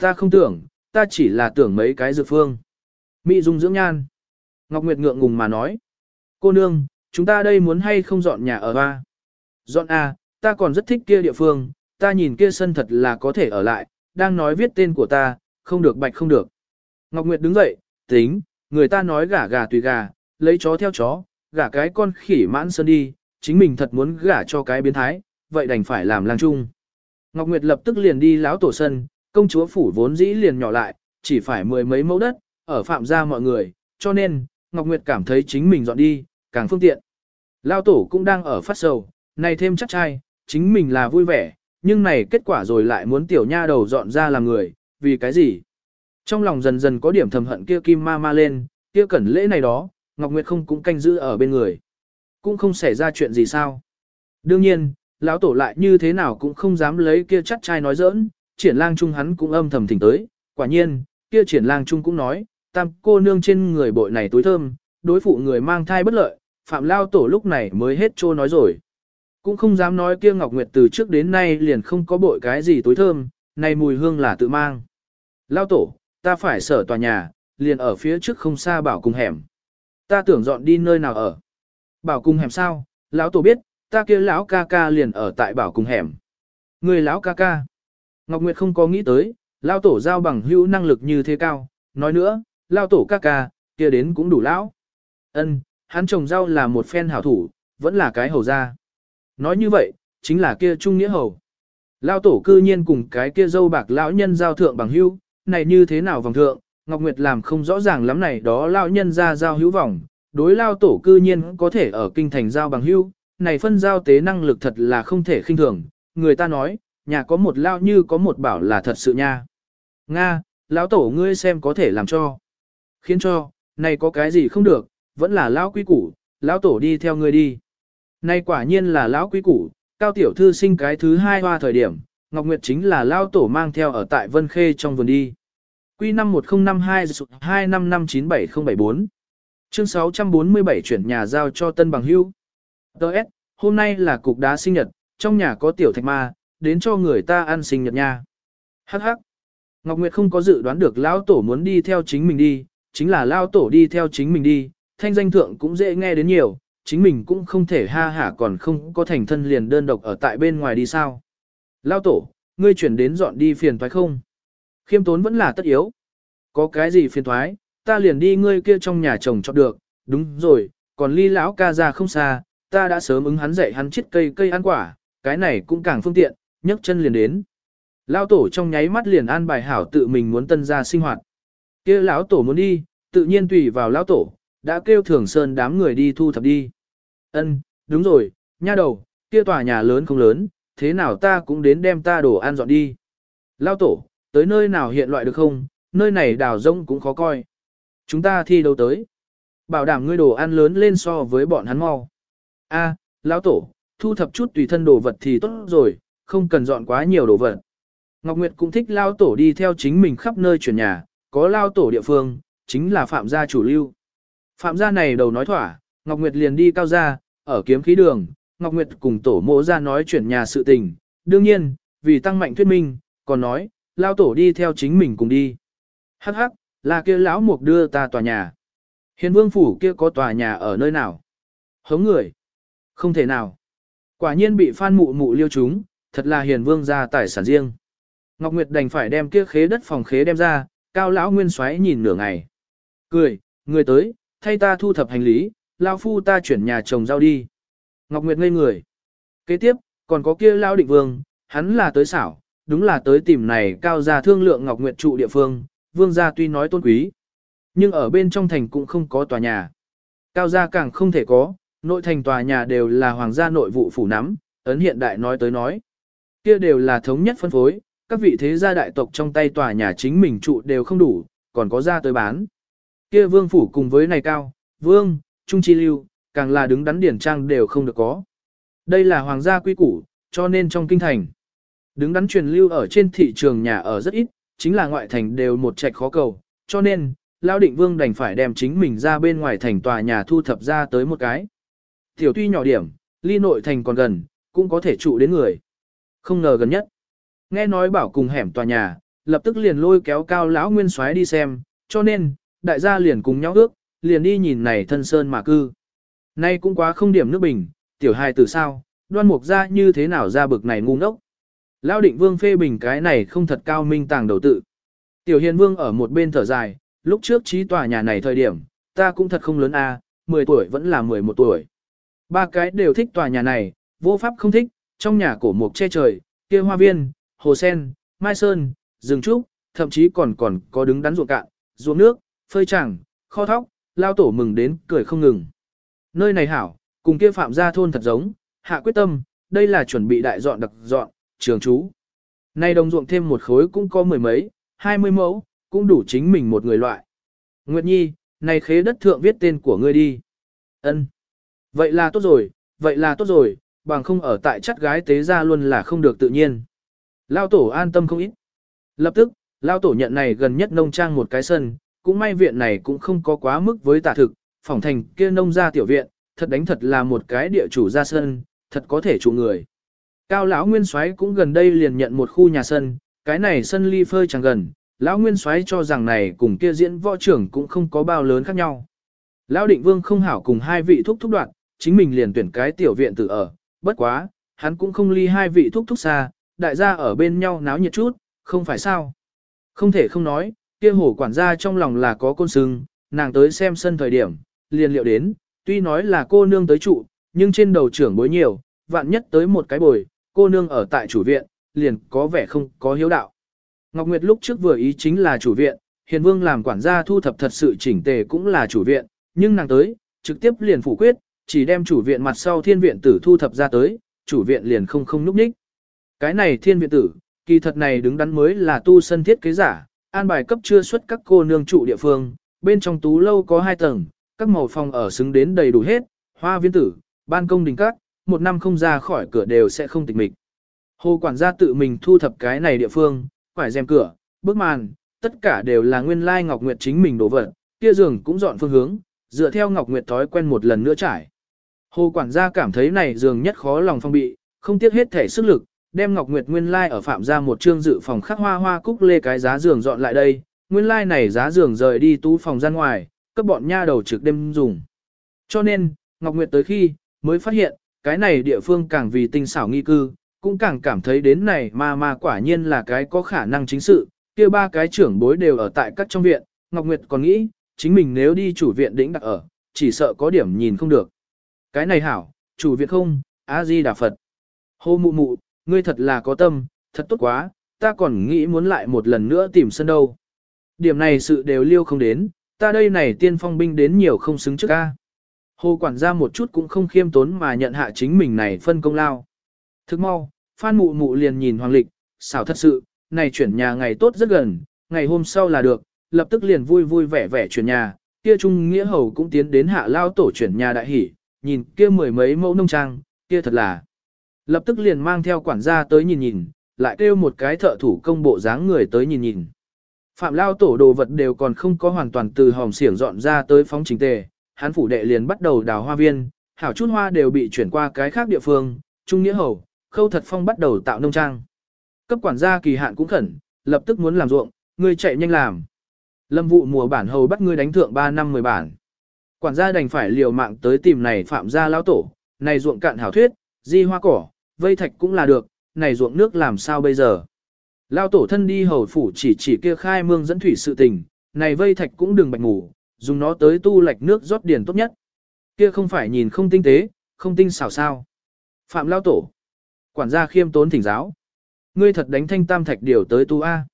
Ta không tưởng, ta chỉ là tưởng mấy cái dược phương. Mỹ dung dưỡng nhan. Ngọc Nguyệt ngượng ngùng mà nói. Cô nương, chúng ta đây muốn hay không dọn nhà ở a, Dọn à, ta còn rất thích kia địa phương, ta nhìn kia sân thật là có thể ở lại, đang nói viết tên của ta, không được bạch không được. Ngọc Nguyệt đứng dậy, tính, người ta nói gả gà tùy gà, lấy chó theo chó, gả cái con khỉ mãn sơn đi, chính mình thật muốn gả cho cái biến thái, vậy đành phải làm lang chung. Ngọc Nguyệt lập tức liền đi lão tổ sân, công chúa phủ vốn dĩ liền nhỏ lại, chỉ phải mười mấy mẫu đất, ở phạm gia mọi người, cho nên, Ngọc Nguyệt cảm thấy chính mình dọn đi, càng phương tiện. Lão tổ cũng đang ở phát sầu, này thêm chắc trai, chính mình là vui vẻ, nhưng này kết quả rồi lại muốn tiểu nha đầu dọn ra làm người, vì cái gì? Trong lòng dần dần có điểm thầm hận kia kim ma ma lên, kia cẩn lễ này đó, Ngọc Nguyệt không cũng canh giữ ở bên người. Cũng không xảy ra chuyện gì sao. Đương nhiên, lão tổ lại như thế nào cũng không dám lấy kia chắc trai nói giỡn, triển lang trung hắn cũng âm thầm thỉnh tới, quả nhiên, kia triển lang trung cũng nói, tam cô nương trên người bội này túi thơm, đối phụ người mang thai bất lợi, phạm lao tổ lúc này mới hết trô nói rồi. Cũng không dám nói kia Ngọc Nguyệt từ trước đến nay liền không có bội cái gì túi thơm, này mùi hương là tự mang. Lao tổ, ta phải sở tòa nhà, liền ở phía trước không xa bảo cùng hẻm. Ta tưởng dọn đi nơi nào ở. Bảo cùng hẻm sao, lão tổ biết, ta kia lão ca ca liền ở tại bảo cùng hẻm. Người lão ca ca. Ngọc Nguyệt không có nghĩ tới, lão tổ giao bằng hữu năng lực như thế cao, nói nữa, lão tổ ca ca, kia đến cũng đủ lão. Ân, hắn trồng rau là một phen hảo thủ, vẫn là cái hầu gia. Nói như vậy, chính là kia trung nghĩa hầu. Lão tổ cư nhiên cùng cái kia dâu bạc lão nhân giao thượng bằng hữu, này như thế nào vòng thượng, Ngọc Nguyệt làm không rõ ràng lắm này đó lão nhân ra giao hữu vòng, đối lao tổ cư nhiên có thể ở kinh thành giao bằng hữu, này phân giao tế năng lực thật là không thể khinh thường, người ta nói, nhà có một lao như có một bảo là thật sự nha. Nga, lão tổ ngươi xem có thể làm cho. Khiến cho, này có cái gì không được, vẫn là lão quý củ, lão tổ đi theo ngươi đi. Này quả nhiên là lão quý củ, cao tiểu thư sinh cái thứ hai hoa thời điểm, Ngọc Nguyệt chính là lão tổ mang theo ở tại Vân Khê trong vườn đi. Quy năm 1052 2559774 Chương 647 chuyển nhà giao cho Tân Bằng Hưu. Đợt, hôm nay là cục đá sinh nhật, trong nhà có tiểu thạch ma, đến cho người ta ăn sinh nhật nha. Hắc hắc. Ngọc Nguyệt không có dự đoán được lão tổ muốn đi theo chính mình đi, chính là lão tổ đi theo chính mình đi, thanh danh thượng cũng dễ nghe đến nhiều, chính mình cũng không thể ha hả còn không có thành thân liền đơn độc ở tại bên ngoài đi sao. Lão tổ, ngươi chuyển đến dọn đi phiền toái không? Khiêm tốn vẫn là tất yếu. Có cái gì phiền toái, ta liền đi ngươi kia trong nhà chồng cho được, đúng rồi, còn ly lão ca ra không xa, ta đã sớm ứng hắn dạy hắn chết cây cây ăn quả, cái này cũng càng phương tiện, nhấc chân liền đến. Lão tổ trong nháy mắt liền an bài hảo tự mình muốn tân gia sinh hoạt. kia lão tổ muốn đi, tự nhiên tùy vào lão tổ, đã kêu thường sơn đám người đi thu thập đi. Ân, đúng rồi, nha đầu, kia tòa nhà lớn không lớn, thế nào ta cũng đến đem ta đồ ăn dọn đi. Lão tổ, tới nơi nào hiện loại được không, nơi này đào rông cũng khó coi. Chúng ta thi đâu tới? Bảo đảm ngươi đồ ăn lớn lên so với bọn hắn mau. A, lão tổ, thu thập chút tùy thân đồ vật thì tốt rồi, không cần dọn quá nhiều đồ vật. Ngọc Nguyệt cũng thích lao tổ đi theo chính mình khắp nơi chuyển nhà, có lao tổ địa phương, chính là phạm gia chủ lưu. Phạm gia này đầu nói thỏa, Ngọc Nguyệt liền đi cao gia, ở kiếm khí đường, Ngọc Nguyệt cùng tổ mộ ra nói chuyển nhà sự tình. Đương nhiên, vì tăng mạnh thuyết minh, còn nói, lao tổ đi theo chính mình cùng đi. Hắc hắc, là kia lão mục đưa ta tòa nhà. Hiền vương phủ kia có tòa nhà ở nơi nào? Hống người. Không thể nào. Quả nhiên bị phan mụ mụ liêu chúng, thật là hiền vương gia tài sản riêng. Ngọc Nguyệt đành phải đem kia khế đất phòng khế đem ra, cao lão nguyên xoáy nhìn nửa ngày. Cười, người tới, thay ta thu thập hành lý, lão phu ta chuyển nhà chồng rau đi. Ngọc Nguyệt ngây người. Kế tiếp, còn có kia lão định vương, hắn là tới xảo, đúng là tới tìm này cao gia thương lượng Ngọc Nguyệt trụ địa phương, vương gia tuy nói tôn quý, nhưng ở bên trong thành cũng không có tòa nhà. Cao gia càng không thể có, nội thành tòa nhà đều là hoàng gia nội vụ phủ nắm, ấn hiện đại nói tới nói. Kia đều là thống nhất phân phối, các vị thế gia đại tộc trong tay tòa nhà chính mình trụ đều không đủ, còn có ra tới bán. Kia vương phủ cùng với này cao, vương, trung chi lưu, càng là đứng đắn điển trang đều không được có. Đây là hoàng gia quy củ, cho nên trong kinh thành, đứng đắn truyền lưu ở trên thị trường nhà ở rất ít, chính là ngoại thành đều một trạch khó cầu, cho nên, Lão Định Vương đành phải đem chính mình ra bên ngoài thành tòa nhà thu thập ra tới một cái. Tiểu tuy nhỏ điểm, ly nội thành còn gần, cũng có thể trụ đến người. Không ngờ gần nhất. Nghe nói bảo cùng hẻm tòa nhà, lập tức liền lôi kéo cao lão nguyên soái đi xem, cho nên, đại gia liền cùng nhau ước, liền đi nhìn này thân sơn mà cư. Nay cũng quá không điểm nước bình, tiểu hài từ sao, đoan mục ra như thế nào ra bực này ngu ngốc. Lão định vương phê bình cái này không thật cao minh tàng đầu tự. Tiểu hiền vương ở một bên thở dài, lúc trước trí tòa nhà này thời điểm, ta cũng thật không lớn a, à, 10 tuổi vẫn là 11 tuổi. Ba cái đều thích tòa nhà này, vô pháp không thích, trong nhà cổ mục che trời, kia hoa viên, hồ sen, mai sơn, rừng trúc, thậm chí còn còn có đứng đắn ruộng cạn, ruộng nước, phơi chẳng, kho thóc, lao tổ mừng đến cười không ngừng. Nơi này hảo, cùng kia phạm gia thôn thật giống, hạ quyết tâm, đây là chuẩn bị đại dọn đặc dọn, trường chú. Nay đồng ruộng thêm một khối cũng có mười mấy, hai mươi mẫu, cũng đủ chính mình một người loại. Nguyệt Nhi, này khế đất thượng viết tên của ngươi đi. Ân. Vậy là tốt rồi, vậy là tốt rồi, bằng không ở tại chắt gái tế ra luôn là không được tự nhiên. Lao tổ an tâm không ít. Lập tức, Lao tổ nhận này gần nhất nông trang một cái sân, cũng may viện này cũng không có quá mức với tả thực, phỏng thành kia nông ra tiểu viện, thật đánh thật là một cái địa chủ ra sân, thật có thể chủ người. Cao lão Nguyên Soái cũng gần đây liền nhận một khu nhà sân, cái này sân ly phơi chẳng gần, lão Nguyên Soái cho rằng này cùng kia diễn võ trưởng cũng không có bao lớn khác nhau. Lão Định Vương không hảo cùng hai vị thúc thúc đoạn, chính mình liền tuyển cái tiểu viện tự ở, bất quá, hắn cũng không ly hai vị thúc thúc xa, đại gia ở bên nhau náo nhiệt chút, không phải sao. Không thể không nói, kia hổ quản gia trong lòng là có côn sưng, nàng tới xem sân thời điểm, liền liệu đến, tuy nói là cô nương tới trụ, nhưng trên đầu trưởng bối nhiều, vạn nhất tới một cái bồi, cô nương ở tại chủ viện, liền có vẻ không có hiếu đạo. Ngọc Nguyệt lúc trước vừa ý chính là chủ viện, Hiền Vương làm quản gia thu thập thật sự chỉnh tề cũng là chủ viện, nhưng nàng tới, trực tiếp liền phủ quyết, chỉ đem chủ viện mặt sau thiên viện tử thu thập ra tới, chủ viện liền không không núp ních. Cái này thiên viện tử, kỳ thật này đứng đắn mới là tu sân thiết kế giả, an bài cấp chưa xuất các cô nương trụ địa phương, bên trong tú lâu có hai tầng, các màu phòng ở xứng đến đầy đủ hết, hoa viên tử, ban công đình các, một năm không ra khỏi cửa đều sẽ không tịch mịch. Hồ quản gia tự mình thu thập cái này địa phương, phải rèm cửa, bức màn, tất cả đều là nguyên lai Ngọc Nguyệt chính mình đổ vật, kia giường cũng dọn phương hướng, dựa theo Ngọc Nguyệt thói quen một lần nữa trải. Hồ quản gia cảm thấy này giường nhất khó lòng phong bị, không tiếc hết thể sức lực, đem Ngọc Nguyệt nguyên lai ở phạm ra một trương dự phòng khắc hoa hoa cúc lê cái giá giường dọn lại đây, nguyên lai này giá giường rời đi tú phòng ra ngoài, cấp bọn nha đầu trực đêm dùng. Cho nên, Ngọc Nguyệt tới khi, mới phát hiện, cái này địa phương càng vì tinh xảo nghi cư, cũng càng cảm thấy đến này mà mà quả nhiên là cái có khả năng chính sự, kia ba cái trưởng bối đều ở tại các trong viện, Ngọc Nguyệt còn nghĩ, chính mình nếu đi chủ viện đỉnh đặt ở, chỉ sợ có điểm nhìn không được. Cái này hảo, chủ viện không, A-di Đà Phật. Hô mụ mụ, ngươi thật là có tâm, thật tốt quá, ta còn nghĩ muốn lại một lần nữa tìm sân đâu. Điểm này sự đều liêu không đến, ta đây này tiên phong binh đến nhiều không xứng trước ca. Hồ quản gia một chút cũng không khiêm tốn mà nhận hạ chính mình này phân công lao. Thức mau, Phan Mụ Mụ liền nhìn Hoàng Lịch, xảo thật sự, này chuyển nhà ngày tốt rất gần, ngày hôm sau là được, lập tức liền vui vui vẻ vẻ chuyển nhà, kia Trung Nghĩa Hầu cũng tiến đến hạ lao tổ chuyển nhà đại hỷ, nhìn kia mười mấy mẫu nông trang, kia thật là. Lập tức liền mang theo quản gia tới nhìn nhìn, lại kêu một cái thợ thủ công bộ dáng người tới nhìn nhìn. Phạm lao tổ đồ vật đều còn không có hoàn toàn từ hòm xiển dọn ra tới phóng chính tề, hắn phủ đệ liền bắt đầu đào hoa viên, hảo chút hoa đều bị chuyển qua cái khác địa phương, Trung Nghĩa Hầu, Khâu Thật Phong bắt đầu tạo nông trang. Cấp quản gia kỳ hạn cũng khẩn, lập tức muốn làm ruộng, người chạy nhanh làm. Lâm vụ mùa bản hầu bắt ngươi đánh thượng 3 năm 10 bản. Quản gia đành phải liều mạng tới tìm này phạm gia lão tổ, này ruộng cạn hảo thuyết, di hoa cỏ, vây thạch cũng là được, này ruộng nước làm sao bây giờ. Lão tổ thân đi hầu phủ chỉ chỉ kia khai mương dẫn thủy sự tình, này vây thạch cũng đừng bạch ngủ, dùng nó tới tu lạch nước rót điền tốt nhất. Kia không phải nhìn không tinh tế, không tinh xảo sao. Phạm Lao Tổ. Quản gia khiêm tốn thỉnh giáo. Ngươi thật đánh thanh tam thạch điều tới tu A.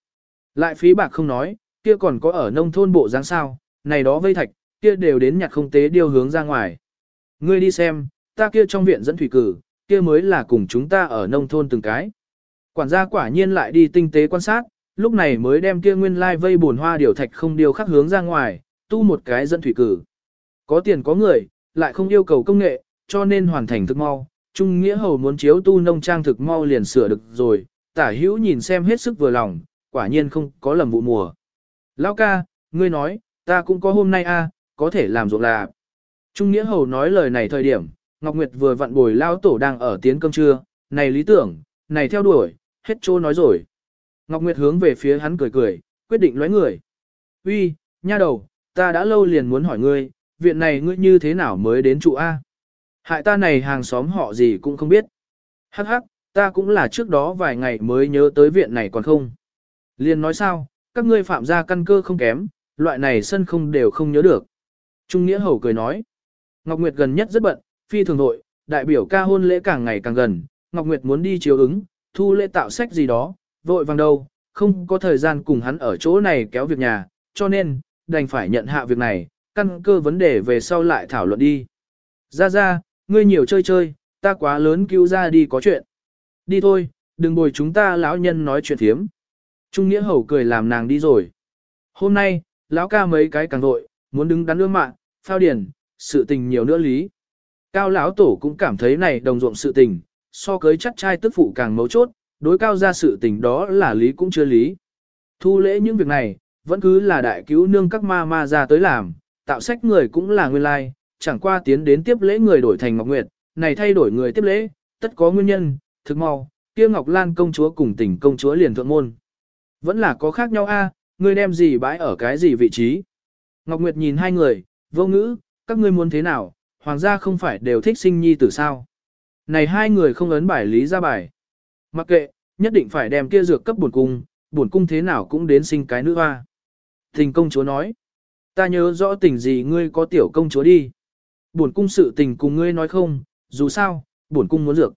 Lại phí bạc không nói, kia còn có ở nông thôn bộ dáng sao, này đó vây thạch, kia đều đến nhặt không tế điều hướng ra ngoài. Ngươi đi xem, ta kia trong viện dẫn thủy cử, kia mới là cùng chúng ta ở nông thôn từng cái. Quản gia quả nhiên lại đi tinh tế quan sát, lúc này mới đem kia nguyên lai vây bùn hoa điều thạch không điều khắc hướng ra ngoài, tu một cái dẫn thủy cử. Có tiền có người, lại không yêu cầu công nghệ, cho nên hoàn thành thực mau. Trung Nghĩa Hầu muốn chiếu tu nông trang thực mau liền sửa được rồi, tả hữu nhìn xem hết sức vừa lòng, quả nhiên không có lầm vụ mùa. Lão ca, ngươi nói, ta cũng có hôm nay a, có thể làm ruộng là. Trung Nghĩa Hầu nói lời này thời điểm, Ngọc Nguyệt vừa vặn bồi lao tổ đang ở tiến cơm trưa, này lý tưởng, này theo đuổi, hết trô nói rồi. Ngọc Nguyệt hướng về phía hắn cười cười, quyết định lóe người. Uy, nha đầu, ta đã lâu liền muốn hỏi ngươi, viện này ngươi như thế nào mới đến trụ A? Hại ta này hàng xóm họ gì cũng không biết. Hắc hắc, ta cũng là trước đó vài ngày mới nhớ tới viện này còn không. Liền nói sao, các ngươi phạm gia căn cơ không kém, loại này sân không đều không nhớ được. Trung Nghĩa Hầu cười nói. Ngọc Nguyệt gần nhất rất bận, phi thường nội, đại biểu ca hôn lễ càng ngày càng gần, Ngọc Nguyệt muốn đi chiếu ứng, thu lễ tạo sách gì đó, vội vàng đâu, không có thời gian cùng hắn ở chỗ này kéo việc nhà, cho nên, đành phải nhận hạ việc này, căn cơ vấn đề về sau lại thảo luận đi. Ra ra, ngươi nhiều chơi chơi, ta quá lớn cứu ra đi có chuyện. Đi thôi, đừng bồi chúng ta lão nhân nói chuyện thiếm. Trung Nghĩa Hầu cười làm nàng đi rồi. Hôm nay, lão ca mấy cái càng vội, muốn đứng đắn ưa mạng, phao điền, sự tình nhiều nữa lý. Cao lão tổ cũng cảm thấy này đồng ruộng sự tình, so cưới chắc trai tức phụ càng mấu chốt, đối cao ra sự tình đó là lý cũng chưa lý. Thu lễ những việc này, vẫn cứ là đại cứu nương các ma ma ra tới làm, tạo sách người cũng là nguyên lai, chẳng qua tiến đến tiếp lễ người đổi thành Ngọc Nguyệt, này thay đổi người tiếp lễ, tất có nguyên nhân, thực mau, kia Ngọc Lan công chúa cùng tỉnh công chúa liền thượng môn. Vẫn là có khác nhau a, ngươi đem gì bãi ở cái gì vị trí. Ngọc Nguyệt nhìn hai người, vô ngữ, các ngươi muốn thế nào, hoàng gia không phải đều thích sinh nhi tử sao. Này hai người không ấn bài lý ra bài. Mặc kệ, nhất định phải đem kia dược cấp buồn cung, buồn cung thế nào cũng đến sinh cái nữ hoa. Tình công chúa nói, ta nhớ rõ tình gì ngươi có tiểu công chúa đi. Buồn cung sự tình cùng ngươi nói không, dù sao, buồn cung muốn dược.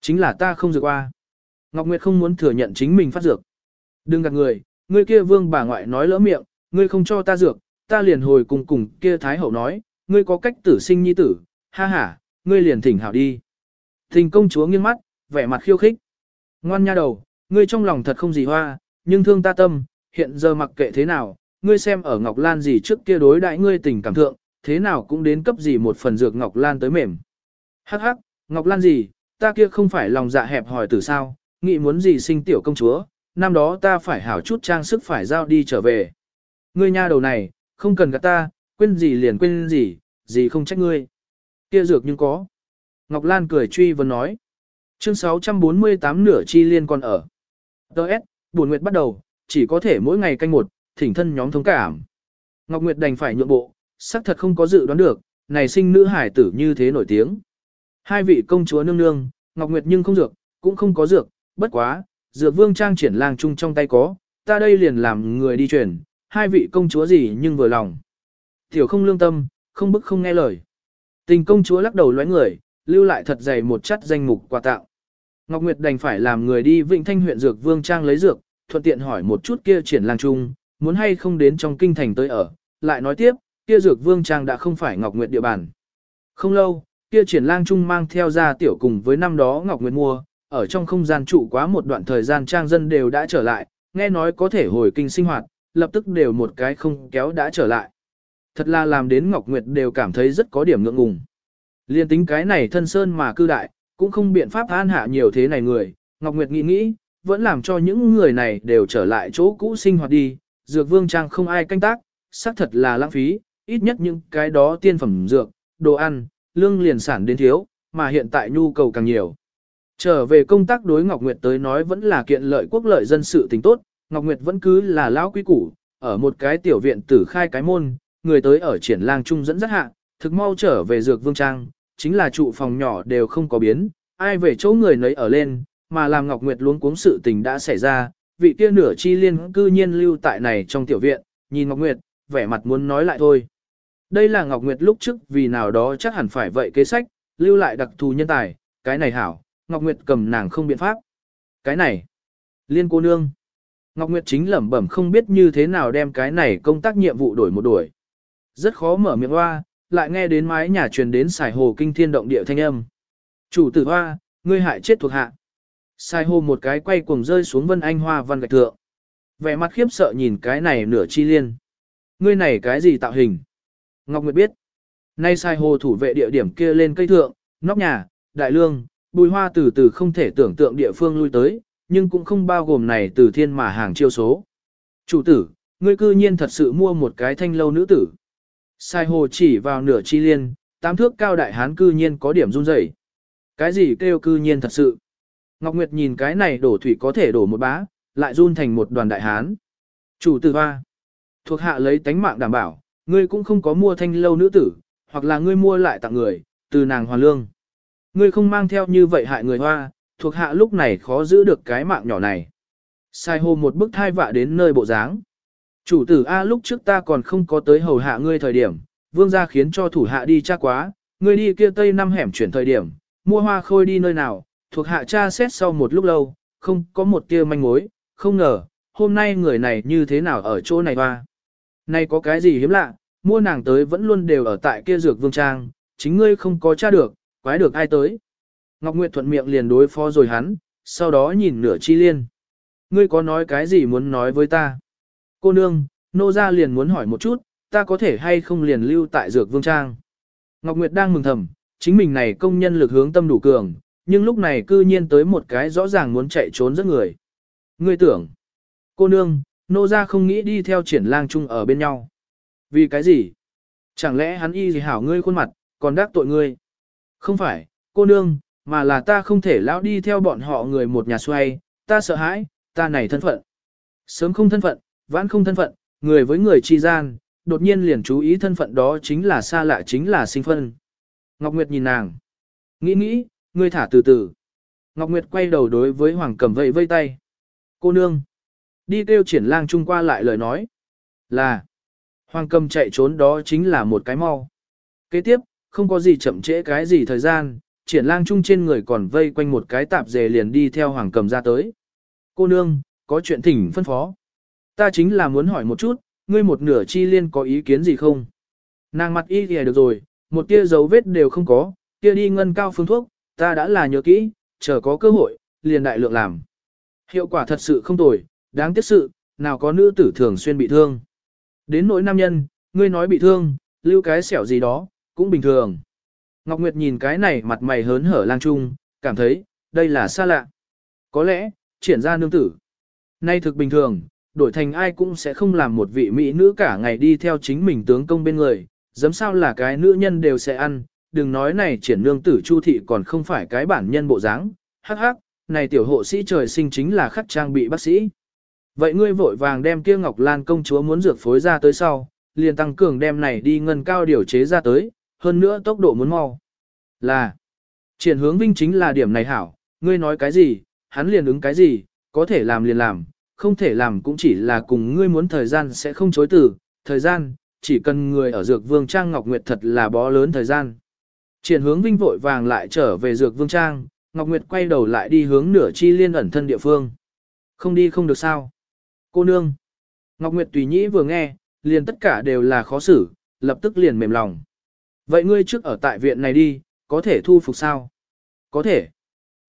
Chính là ta không dược hoa. Ngọc Nguyệt không muốn thừa nhận chính mình phát dược. Đừng gạt người, ngươi kia vương bà ngoại nói lỡ miệng, ngươi không cho ta dược, ta liền hồi cùng cùng kia thái hậu nói, ngươi có cách tử sinh nhi tử, ha ha, ngươi liền thỉnh hảo đi. Thình công chúa nghiêng mắt, vẻ mặt khiêu khích. Ngoan nha đầu, ngươi trong lòng thật không gì hoa, nhưng thương ta tâm, hiện giờ mặc kệ thế nào, ngươi xem ở Ngọc Lan gì trước kia đối đại ngươi tình cảm thượng, thế nào cũng đến cấp gì một phần dược Ngọc Lan tới mềm. Hắc hắc, Ngọc Lan gì, ta kia không phải lòng dạ hẹp hỏi từ sao, nghĩ muốn gì sinh tiểu công chúa, năm đó ta phải hảo chút trang sức phải giao đi trở về. Ngươi nha đầu này, không cần gạt ta, quên gì liền quên gì, gì không trách ngươi. Kia dược nhưng có. Ngọc Lan cười truy vấn nói. Chương 648 nửa chi liên còn ở. Đợt, buồn nguyệt bắt đầu, chỉ có thể mỗi ngày canh một, thỉnh thân nhóm thống cảm. Ngọc Nguyệt đành phải nhượng bộ, xác thật không có dự đoán được, này sinh nữ hải tử như thế nổi tiếng. Hai vị công chúa nương nương, Ngọc Nguyệt nhưng không dược, cũng không có dược, bất quá, dược vương trang triển lang chung trong tay có, ta đây liền làm người đi truyền, hai vị công chúa gì nhưng vừa lòng. Tiểu không lương tâm, không bức không nghe lời. Tình công chúa lắc đầu lóe người, lưu lại thật dày một chất danh mục quà tạo. Ngọc Nguyệt đành phải làm người đi Vịnh Thanh huyện dược Vương Trang lấy dược, thuận tiện hỏi một chút kia triển lang trung, muốn hay không đến trong kinh thành tới ở, lại nói tiếp, kia dược Vương Trang đã không phải Ngọc Nguyệt địa bàn. Không lâu, kia triển lang trung mang theo ra tiểu cùng với năm đó Ngọc Nguyệt mua, ở trong không gian trụ quá một đoạn thời gian trang dân đều đã trở lại, nghe nói có thể hồi kinh sinh hoạt, lập tức đều một cái không kéo đã trở lại. Thật là làm đến Ngọc Nguyệt đều cảm thấy rất có điểm ngượng ngùng. Liên tính cái này thân sơn mà cư đại, cũng không biện pháp an hạ nhiều thế này người, Ngọc Nguyệt nghĩ nghĩ, vẫn làm cho những người này đều trở lại chỗ cũ sinh hoạt đi, dược vương trang không ai canh tác, xác thật là lãng phí, ít nhất những cái đó tiên phẩm dược, đồ ăn, lương liền sản đến thiếu, mà hiện tại nhu cầu càng nhiều. Trở về công tác đối Ngọc Nguyệt tới nói vẫn là kiện lợi quốc lợi dân sự tình tốt, Ngọc Nguyệt vẫn cứ là lão quý củ, ở một cái tiểu viện tử khai cái môn, người tới ở triển lang trung dẫn rất hạ, thực mau trở về dược vương trang, chính là trụ phòng nhỏ đều không có biến, ai về chỗ người nấy ở lên, mà làm Ngọc Nguyệt luống cuống sự tình đã xảy ra, vị kia nửa chi liên cư nhiên lưu tại này trong tiểu viện, nhìn Ngọc Nguyệt, vẻ mặt muốn nói lại thôi. Đây là Ngọc Nguyệt lúc trước vì nào đó chắc hẳn phải vậy kế sách, lưu lại đặc thù nhân tài, cái này hảo, Ngọc Nguyệt cầm nàng không biện pháp. Cái này, liên cô nương. Ngọc Nguyệt chính lẩm bẩm không biết như thế nào đem cái này công tác nhiệm vụ đổi một đuổi. Rất khó mở miệng hoa, lại nghe đến mái nhà truyền đến xài hồ kinh thiên động địa thanh âm. Chủ tử hoa, ngươi hại chết thuộc hạ. Sai hồ một cái quay cuồng rơi xuống vân anh hoa văn gạch thượng. Vẻ mặt khiếp sợ nhìn cái này nửa chi liên. Ngươi này cái gì tạo hình? Ngọc Nguyệt biết. Nay sai hồ thủ vệ địa điểm kia lên cây thượng, nóc nhà, đại lương, bùi hoa từ từ không thể tưởng tượng địa phương lui tới, nhưng cũng không bao gồm này từ thiên mà hàng chiêu số. Chủ tử, ngươi cư nhiên thật sự mua một cái thanh lâu nữ tử. Sai hồ chỉ vào nửa chi liên, tám thước cao đại hán cư nhiên có điểm run rẩy. Cái gì kêu cư nhiên thật sự. Ngọc Nguyệt nhìn cái này đổ thủy có thể đổ một bá, lại run thành một đoàn đại hán. Chủ tử hoa, thuộc hạ lấy tánh mạng đảm bảo, ngươi cũng không có mua thanh lâu nữ tử, hoặc là ngươi mua lại tặng người, từ nàng hoàn lương. Ngươi không mang theo như vậy hại người hoa, thuộc hạ lúc này khó giữ được cái mạng nhỏ này. Sai hồ một bức thai vạ đến nơi bộ dáng. Chủ tử A lúc trước ta còn không có tới hầu hạ ngươi thời điểm, vương gia khiến cho thủ hạ đi tra quá, ngươi đi kia tây năm hẻm chuyển thời điểm, mua hoa khôi đi nơi nào, thuộc hạ tra xét sau một lúc lâu, không có một tia manh mối, không ngờ, hôm nay người này như thế nào ở chỗ này hoa. Này có cái gì hiếm lạ, mua nàng tới vẫn luôn đều ở tại kia dược vương trang, chính ngươi không có tra được, quái được ai tới. Ngọc Nguyệt thuận miệng liền đối phó rồi hắn, sau đó nhìn nửa chi liên. Ngươi có nói cái gì muốn nói với ta? Cô nương, nô gia liền muốn hỏi một chút, ta có thể hay không liền lưu tại dược vương trang? Ngọc Nguyệt đang mừng thầm, chính mình này công nhân lực hướng tâm đủ cường, nhưng lúc này cư nhiên tới một cái rõ ràng muốn chạy trốn rất người. Ngươi tưởng, cô nương, nô gia không nghĩ đi theo triển lang chung ở bên nhau. Vì cái gì? Chẳng lẽ hắn y gì hảo ngươi khuôn mặt, còn đắc tội ngươi? Không phải, cô nương, mà là ta không thể lão đi theo bọn họ người một nhà xoay, ta sợ hãi, ta này thân phận. Sớm không thân phận, vãn không thân phận, người với người chi gian, đột nhiên liền chú ý thân phận đó chính là xa lạ chính là sinh phân. Ngọc Nguyệt nhìn nàng. Nghĩ nghĩ, ngươi thả từ từ. Ngọc Nguyệt quay đầu đối với Hoàng Cầm vẫy vây tay. Cô nương. Đi kêu triển lang trung qua lại lời nói. Là. Hoàng Cầm chạy trốn đó chính là một cái mau. Kế tiếp, không có gì chậm trễ cái gì thời gian, triển lang trung trên người còn vây quanh một cái tạp dề liền đi theo Hoàng Cầm ra tới. Cô nương, có chuyện thỉnh phân phó. Ta chính là muốn hỏi một chút, ngươi một nửa chi liên có ý kiến gì không? Nàng mặt y thì được rồi, một tia dấu vết đều không có, tia đi ngân cao phương thuốc, ta đã là nhớ kỹ, chờ có cơ hội, liền đại lượng làm. Hiệu quả thật sự không tồi, đáng tiếc sự, nào có nữ tử thường xuyên bị thương. Đến nỗi nam nhân, ngươi nói bị thương, lưu cái xẻo gì đó, cũng bình thường. Ngọc Nguyệt nhìn cái này mặt mày hớn hở lang trung, cảm thấy, đây là xa lạ. Có lẽ, triển ra nương tử. Nay thực bình thường, đổi thành ai cũng sẽ không làm một vị mỹ nữ cả ngày đi theo chính mình tướng công bên người, dám sao là cái nữ nhân đều sẽ ăn, đừng nói này triển nương tử chu thị còn không phải cái bản nhân bộ dáng, hắc hắc, này tiểu hộ sĩ trời sinh chính là khắc trang bị bác sĩ. Vậy ngươi vội vàng đem kia Ngọc Lan công chúa muốn dược phối ra tới sau, liền tăng cường đem này đi ngân cao điều chế ra tới, hơn nữa tốc độ muốn mau. Là, triển hướng vinh chính là điểm này hảo, ngươi nói cái gì, hắn liền ứng cái gì, có thể làm liền làm, không thể làm cũng chỉ là cùng ngươi muốn thời gian sẽ không chối từ, thời gian, chỉ cần người ở dược vương trang Ngọc Nguyệt thật là bó lớn thời gian. Triển hướng vinh vội vàng lại trở về dược vương trang, Ngọc Nguyệt quay đầu lại đi hướng nửa chi liên ẩn thân địa phương. Không đi không được sao. Cô nương. Ngọc Nguyệt tùy nhĩ vừa nghe, liền tất cả đều là khó xử, lập tức liền mềm lòng. Vậy ngươi trước ở tại viện này đi, có thể thu phục sao? Có thể.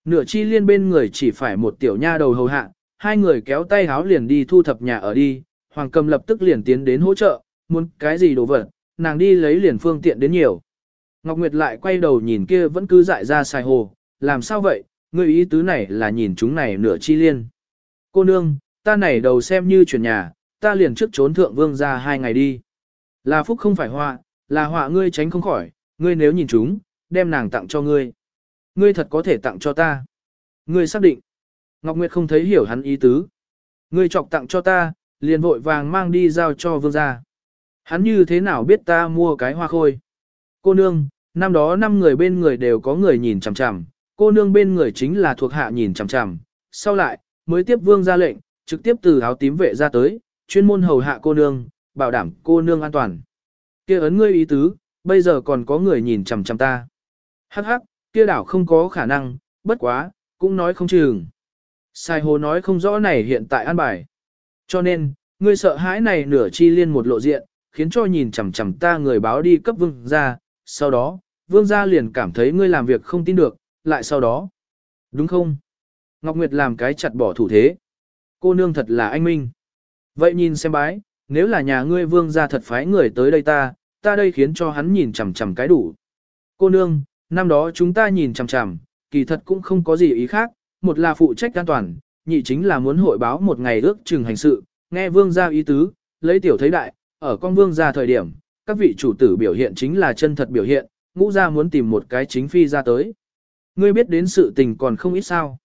Nửa chi liên bên người chỉ phải một tiểu nha đầu hầu hạ, hai người kéo tay háo liền đi thu thập nhà ở đi, Hoàng Cầm lập tức liền tiến đến hỗ trợ, muốn cái gì đồ vật, nàng đi lấy liền phương tiện đến nhiều. Ngọc Nguyệt lại quay đầu nhìn kia vẫn cứ dại ra xài hồ, làm sao vậy, ngươi ý tứ này là nhìn chúng này nửa chi liên. Cô nương, ta này đầu xem như chuyển nhà, ta liền trước trốn thượng vương ra hai ngày đi. Là phúc không phải họa, là họa ngươi tránh không khỏi, ngươi nếu nhìn chúng, đem nàng tặng cho ngươi. Ngươi thật có thể tặng cho ta. Ngươi xác định. Ngọc Nguyệt không thấy hiểu hắn ý tứ. Ngươi chọc tặng cho ta, liền vội vàng mang đi giao cho vương gia. Hắn như thế nào biết ta mua cái hoa khôi? Cô nương, năm đó năm người bên người đều có người nhìn chằm chằm, cô nương bên người chính là thuộc hạ nhìn chằm chằm. Sau lại, mới tiếp vương ra lệnh, trực tiếp từ áo tím vệ ra tới, chuyên môn hầu hạ cô nương, bảo đảm cô nương an toàn kia ấn ngươi ý tứ, bây giờ còn có người nhìn chằm chằm ta. Hắc hắc, kia đảo không có khả năng, bất quá, cũng nói không chừng. Sai hồ nói không rõ này hiện tại an bài. Cho nên, ngươi sợ hãi này nửa chi liên một lộ diện, khiến cho nhìn chằm chằm ta người báo đi cấp vương gia, sau đó, vương gia liền cảm thấy ngươi làm việc không tin được, lại sau đó. Đúng không? Ngọc Nguyệt làm cái chặt bỏ thủ thế. Cô nương thật là anh minh. Vậy nhìn xem bái, nếu là nhà ngươi vương gia thật phái người tới đây ta, ta đây khiến cho hắn nhìn chằm chằm cái đủ. Cô nương, năm đó chúng ta nhìn chằm chằm, kỳ thật cũng không có gì ý khác, một là phụ trách an toàn, nhị chính là muốn hội báo một ngày ước chừng hành sự, nghe vương gia ý tứ, lấy tiểu thấy đại, ở con vương gia thời điểm, các vị chủ tử biểu hiện chính là chân thật biểu hiện, ngũ gia muốn tìm một cái chính phi ra tới. Ngươi biết đến sự tình còn không ít sao.